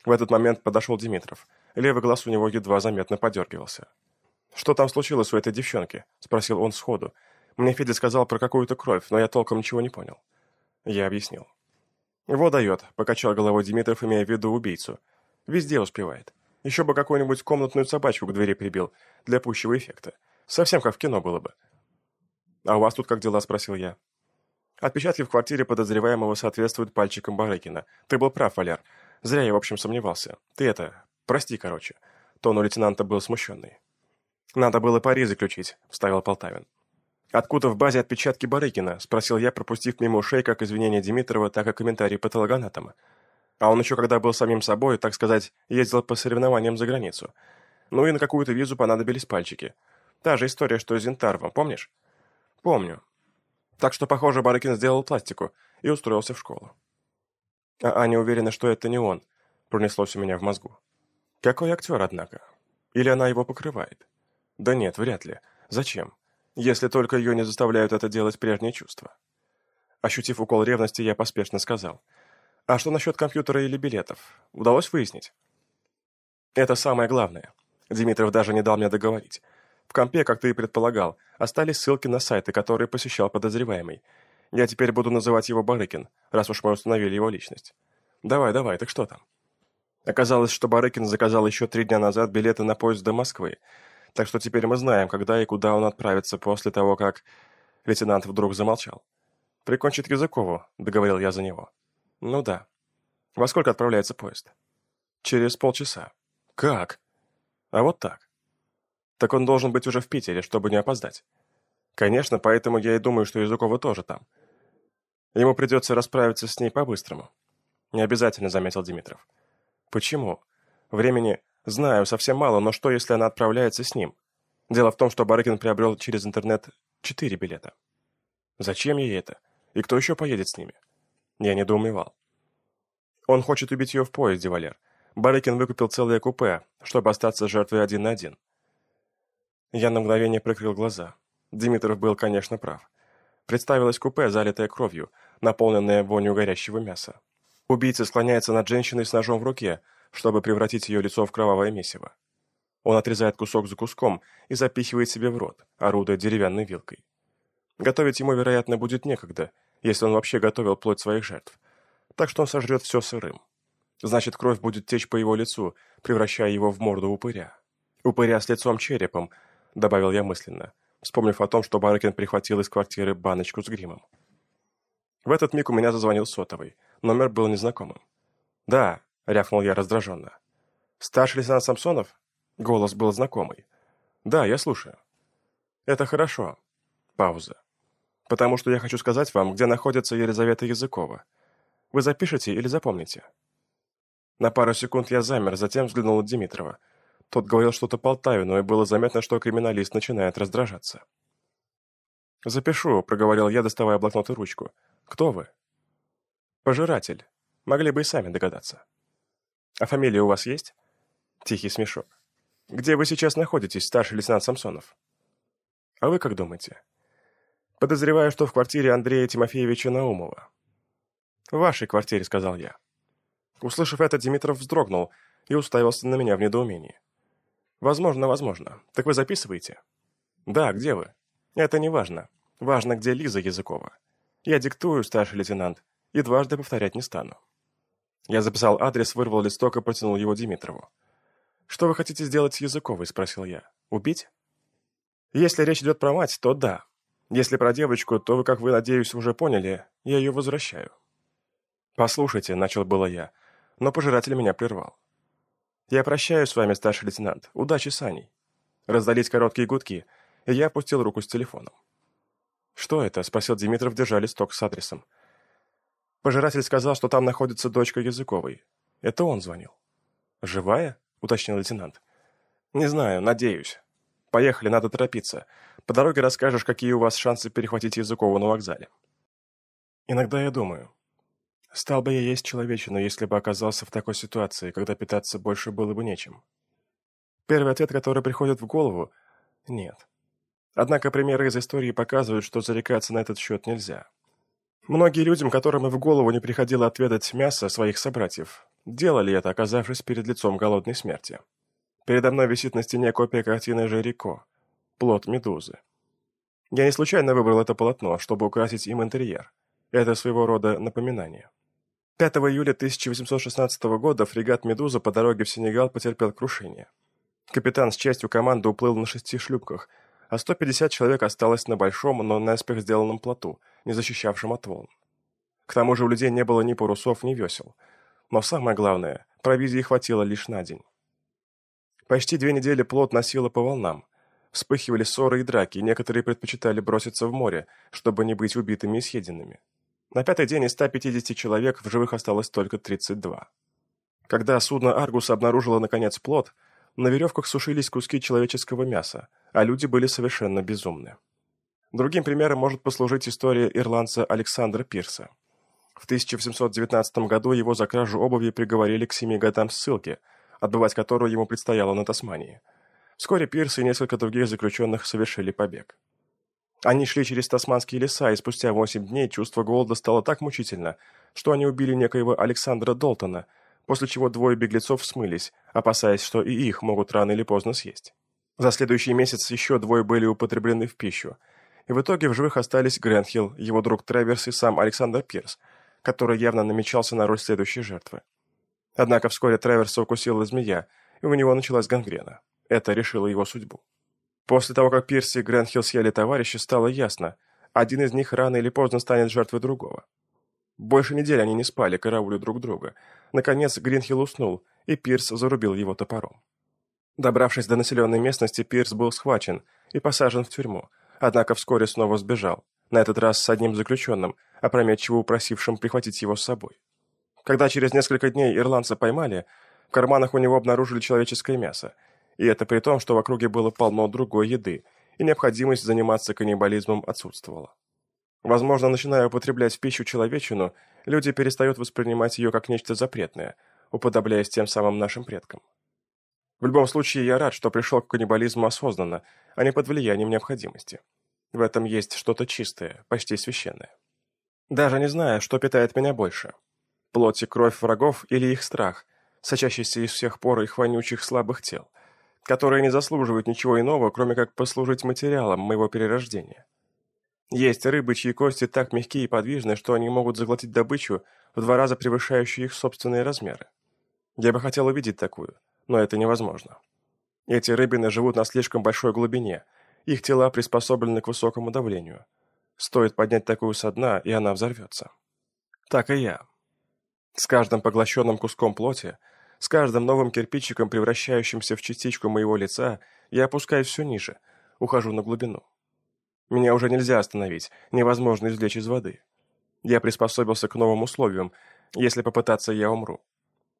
В этот момент подошел Димитров. Левый глаз у него едва заметно подергивался. «Что там случилось у этой девчонки?» – спросил он сходу. «Мне Федя сказал про какую-то кровь, но я толком ничего не понял». Я объяснил. «Его дает», – покачал головой Димитров, имея в виду убийцу. «Везде успевает. Еще бы какую-нибудь комнатную собачку к двери прибил, для пущего эффекта. Совсем как в кино было бы». «А у вас тут как дела?» – спросил я. Отпечатки в квартире подозреваемого соответствуют пальчикам Барыкина. Ты был прав, Валер. Зря я, в общем, сомневался. Ты это... Прости, короче. Тон у лейтенанта был смущенный. «Надо было пари заключить», — вставил Полтавин. «Откуда в базе отпечатки Барыкина?» — спросил я, пропустив мимо ушей как извинения Димитрова, так и комментарии патологоанатома. А он еще, когда был самим собой, так сказать, ездил по соревнованиям за границу. Ну и на какую-то визу понадобились пальчики. Та же история, что и с Зинтарвом, помнишь? Помню. Так что, похоже, Барыкин сделал пластику и устроился в школу. А Аня уверена, что это не он, пронеслось у меня в мозгу. Какой актер, однако? Или она его покрывает? Да нет, вряд ли. Зачем? Если только ее не заставляют это делать прежние чувства. Ощутив укол ревности, я поспешно сказал. А что насчет компьютера или билетов? Удалось выяснить? Это самое главное. Димитров даже не дал мне договорить. В компе, как ты и предполагал, остались ссылки на сайты, которые посещал подозреваемый. Я теперь буду называть его Барыкин, раз уж мы установили его личность. Давай, давай, так что там? Оказалось, что Барыкин заказал еще три дня назад билеты на поезд до Москвы, так что теперь мы знаем, когда и куда он отправится после того, как... Лейтенант вдруг замолчал. «Прикончит Языкову», — договорил я за него. «Ну да. Во сколько отправляется поезд?» «Через полчаса». «Как?» «А вот так. Так он должен быть уже в Питере, чтобы не опоздать». «Конечно, поэтому я и думаю, что Языкова тоже там. Ему придется расправиться с ней по-быстрому». «Не обязательно», — заметил Димитров. «Почему? Времени Знаю, совсем мало, но что, если она отправляется с ним? Дело в том, что Барыкин приобрел через интернет четыре билета. Зачем ей это? И кто еще поедет с ними? Я недоумевал. Он хочет убить ее в поезде, Валер. Барыкин выкупил целое купе, чтобы остаться жертвой один на один. Я на мгновение прикрыл глаза. Димитров был, конечно, прав. Представилось купе, залитое кровью, наполненное вонью горящего мяса. Убийца склоняется над женщиной с ножом в руке, чтобы превратить ее лицо в кровавое месиво. Он отрезает кусок за куском и запихивает себе в рот, орудуя деревянной вилкой. Готовить ему, вероятно, будет некогда, если он вообще готовил плоть своих жертв. Так что он сожрет все сырым. Значит, кровь будет течь по его лицу, превращая его в морду упыря. Упыря с лицом-черепом, добавил я мысленно, вспомнив о том, что Барыкин прихватил из квартиры баночку с гримом. В этот миг у меня зазвонил сотовый. Номер был незнакомым. «Да», — рявкнул я раздраженно. «Старший лейтенант Самсонов?» Голос был знакомый. «Да, я слушаю». «Это хорошо». Пауза. «Потому что я хочу сказать вам, где находится Елизавета Языкова. Вы запишете или запомните?» На пару секунд я замер, затем взглянул на Димитрова. Тот говорил что-то Полтавину, и было заметно, что криминалист начинает раздражаться. «Запишу», — проговорил я, доставая блокнот и ручку. «Кто вы?» «Пожиратель. Могли бы и сами догадаться». А фамилия у вас есть? Тихий смешок. Где вы сейчас находитесь, старший лейтенант Самсонов? А вы как думаете? Подозреваю, что в квартире Андрея Тимофеевича Наумова. В вашей квартире, сказал я. Услышав это, Димитров вздрогнул и уставился на меня в недоумении. Возможно, возможно. Так вы записываете? Да, где вы? Это не важно. Важно, где Лиза Языкова. Я диктую, старший лейтенант, и дважды повторять не стану. Я записал адрес, вырвал листок и протянул его Димитрову. «Что вы хотите сделать с Языковой?» – спросил я. «Убить?» «Если речь идет про мать, то да. Если про девочку, то вы, как вы, надеюсь, уже поняли, я ее возвращаю». «Послушайте», – начал было я, но пожиратель меня прервал. «Я прощаюсь с вами, старший лейтенант. Удачи с Аней». Раздались короткие гудки, и я опустил руку с телефоном. «Что это?» – спросил Димитров, держа листок с адресом. Пожиратель сказал, что там находится дочка Языковой. Это он звонил. «Живая?» – уточнил лейтенант. «Не знаю, надеюсь. Поехали, надо торопиться. По дороге расскажешь, какие у вас шансы перехватить Языкова на вокзале». Иногда я думаю, стал бы я есть человечину, если бы оказался в такой ситуации, когда питаться больше было бы нечем. Первый ответ, который приходит в голову – нет. Однако примеры из истории показывают, что зарекаться на этот счет нельзя. Многие людям, которым и в голову не приходило отведать мясо своих собратьев, делали это, оказавшись перед лицом голодной смерти. Передо мной висит на стене копия картины Жирико «Плод медузы». Я не случайно выбрал это полотно, чтобы украсить им интерьер. Это своего рода напоминание. 5 июля 1816 года фрегат «Медуза» по дороге в Сенегал потерпел крушение. Капитан с частью команды уплыл на шести шлюпках, а 150 человек осталось на большом, но наспех сделанном плоту, не защищавшем от волн. К тому же у людей не было ни парусов, ни весел. Но самое главное, провизии хватило лишь на день. Почти две недели плот носило по волнам. Вспыхивали ссоры и драки, и некоторые предпочитали броситься в море, чтобы не быть убитыми и съеденными. На пятый день из 150 человек в живых осталось только 32. Когда судно «Аргус» обнаружило, наконец, плод, на веревках сушились куски человеческого мяса, а люди были совершенно безумны. Другим примером может послужить история ирландца Александра Пирса. В 1719 году его за кражу обуви приговорили к семи годам ссылки, отбывать которую ему предстояло на Тасмании. Вскоре Пирс и несколько других заключенных совершили побег. Они шли через тасманские леса, и спустя восемь дней чувство голода стало так мучительно, что они убили некоего Александра Долтона, после чего двое беглецов смылись, опасаясь, что и их могут рано или поздно съесть. За следующий месяц еще двое были употреблены в пищу, и в итоге в живых остались Грэнхилл, его друг Треверс и сам Александр Пирс, который явно намечался на роль следующей жертвы. Однако вскоре Треверса укусила змея, и у него началась гангрена. Это решило его судьбу. После того, как Пирси и Грэнхилл съели товарища, стало ясно, один из них рано или поздно станет жертвой другого. Больше недели они не спали, караули друг друга. Наконец Гринхилл уснул, и Пирс зарубил его топором. Добравшись до населенной местности, Пирс был схвачен и посажен в тюрьму, однако вскоре снова сбежал, на этот раз с одним заключенным, опрометчиво упросившим прихватить его с собой. Когда через несколько дней ирландца поймали, в карманах у него обнаружили человеческое мясо, и это при том, что в округе было полно другой еды, и необходимость заниматься каннибализмом отсутствовала. Возможно, начиная употреблять в пищу человечину, люди перестают воспринимать ее как нечто запретное, уподобляясь тем самым нашим предкам. В любом случае, я рад, что пришел к каннибализму осознанно, а не под влиянием необходимости. В этом есть что-то чистое, почти священное. Даже не знаю, что питает меня больше. Плоть и кровь врагов или их страх, сочащийся из всех пор их вонючих слабых тел – которые не заслуживают ничего иного, кроме как послужить материалом моего перерождения. Есть рыбы, чьи кости так мягкие и подвижны, что они могут заглотить добычу, в два раза превышающую их собственные размеры. Я бы хотел увидеть такую, но это невозможно. Эти рыбины живут на слишком большой глубине, их тела приспособлены к высокому давлению. Стоит поднять такую со дна, и она взорвется. Так и я. С каждым поглощенным куском плоти с каждым новым кирпичиком, превращающимся в частичку моего лица, я опускаюсь все ниже, ухожу на глубину. Меня уже нельзя остановить, невозможно извлечь из воды. Я приспособился к новым условиям, если попытаться, я умру.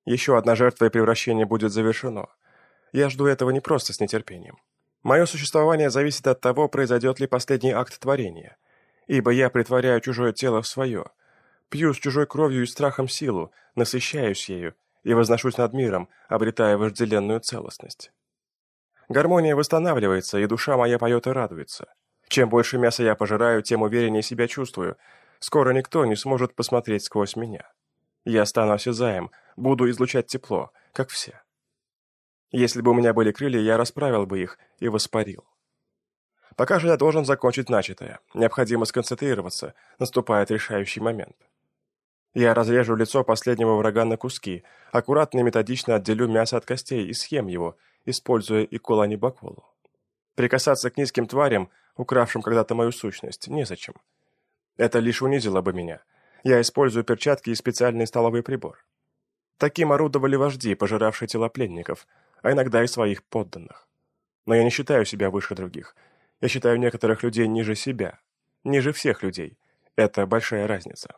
Еще одна жертва и превращение будет завершено. Я жду этого не просто с нетерпением. Мое существование зависит от того, произойдет ли последний акт творения. Ибо я притворяю чужое тело в свое, пью с чужой кровью и страхом силу, насыщаюсь ею, и возношусь над миром, обретая вожделенную целостность. Гармония восстанавливается, и душа моя поет и радуется. Чем больше мяса я пожираю, тем увереннее себя чувствую. Скоро никто не сможет посмотреть сквозь меня. Я стану осязаем, буду излучать тепло, как все. Если бы у меня были крылья, я расправил бы их и воспарил. Пока же я должен закончить начатое. Необходимо сконцентрироваться, наступает решающий момент. Я разрежу лицо последнего врага на куски, аккуратно и методично отделю мясо от костей и съем его, используя и баколу. Прикасаться к низким тварям, укравшим когда-то мою сущность, незачем. Это лишь унизило бы меня. Я использую перчатки и специальный столовый прибор. Таким орудовали вожди, пожиравшие тела пленников, а иногда и своих подданных. Но я не считаю себя выше других. Я считаю некоторых людей ниже себя, ниже всех людей. Это большая разница.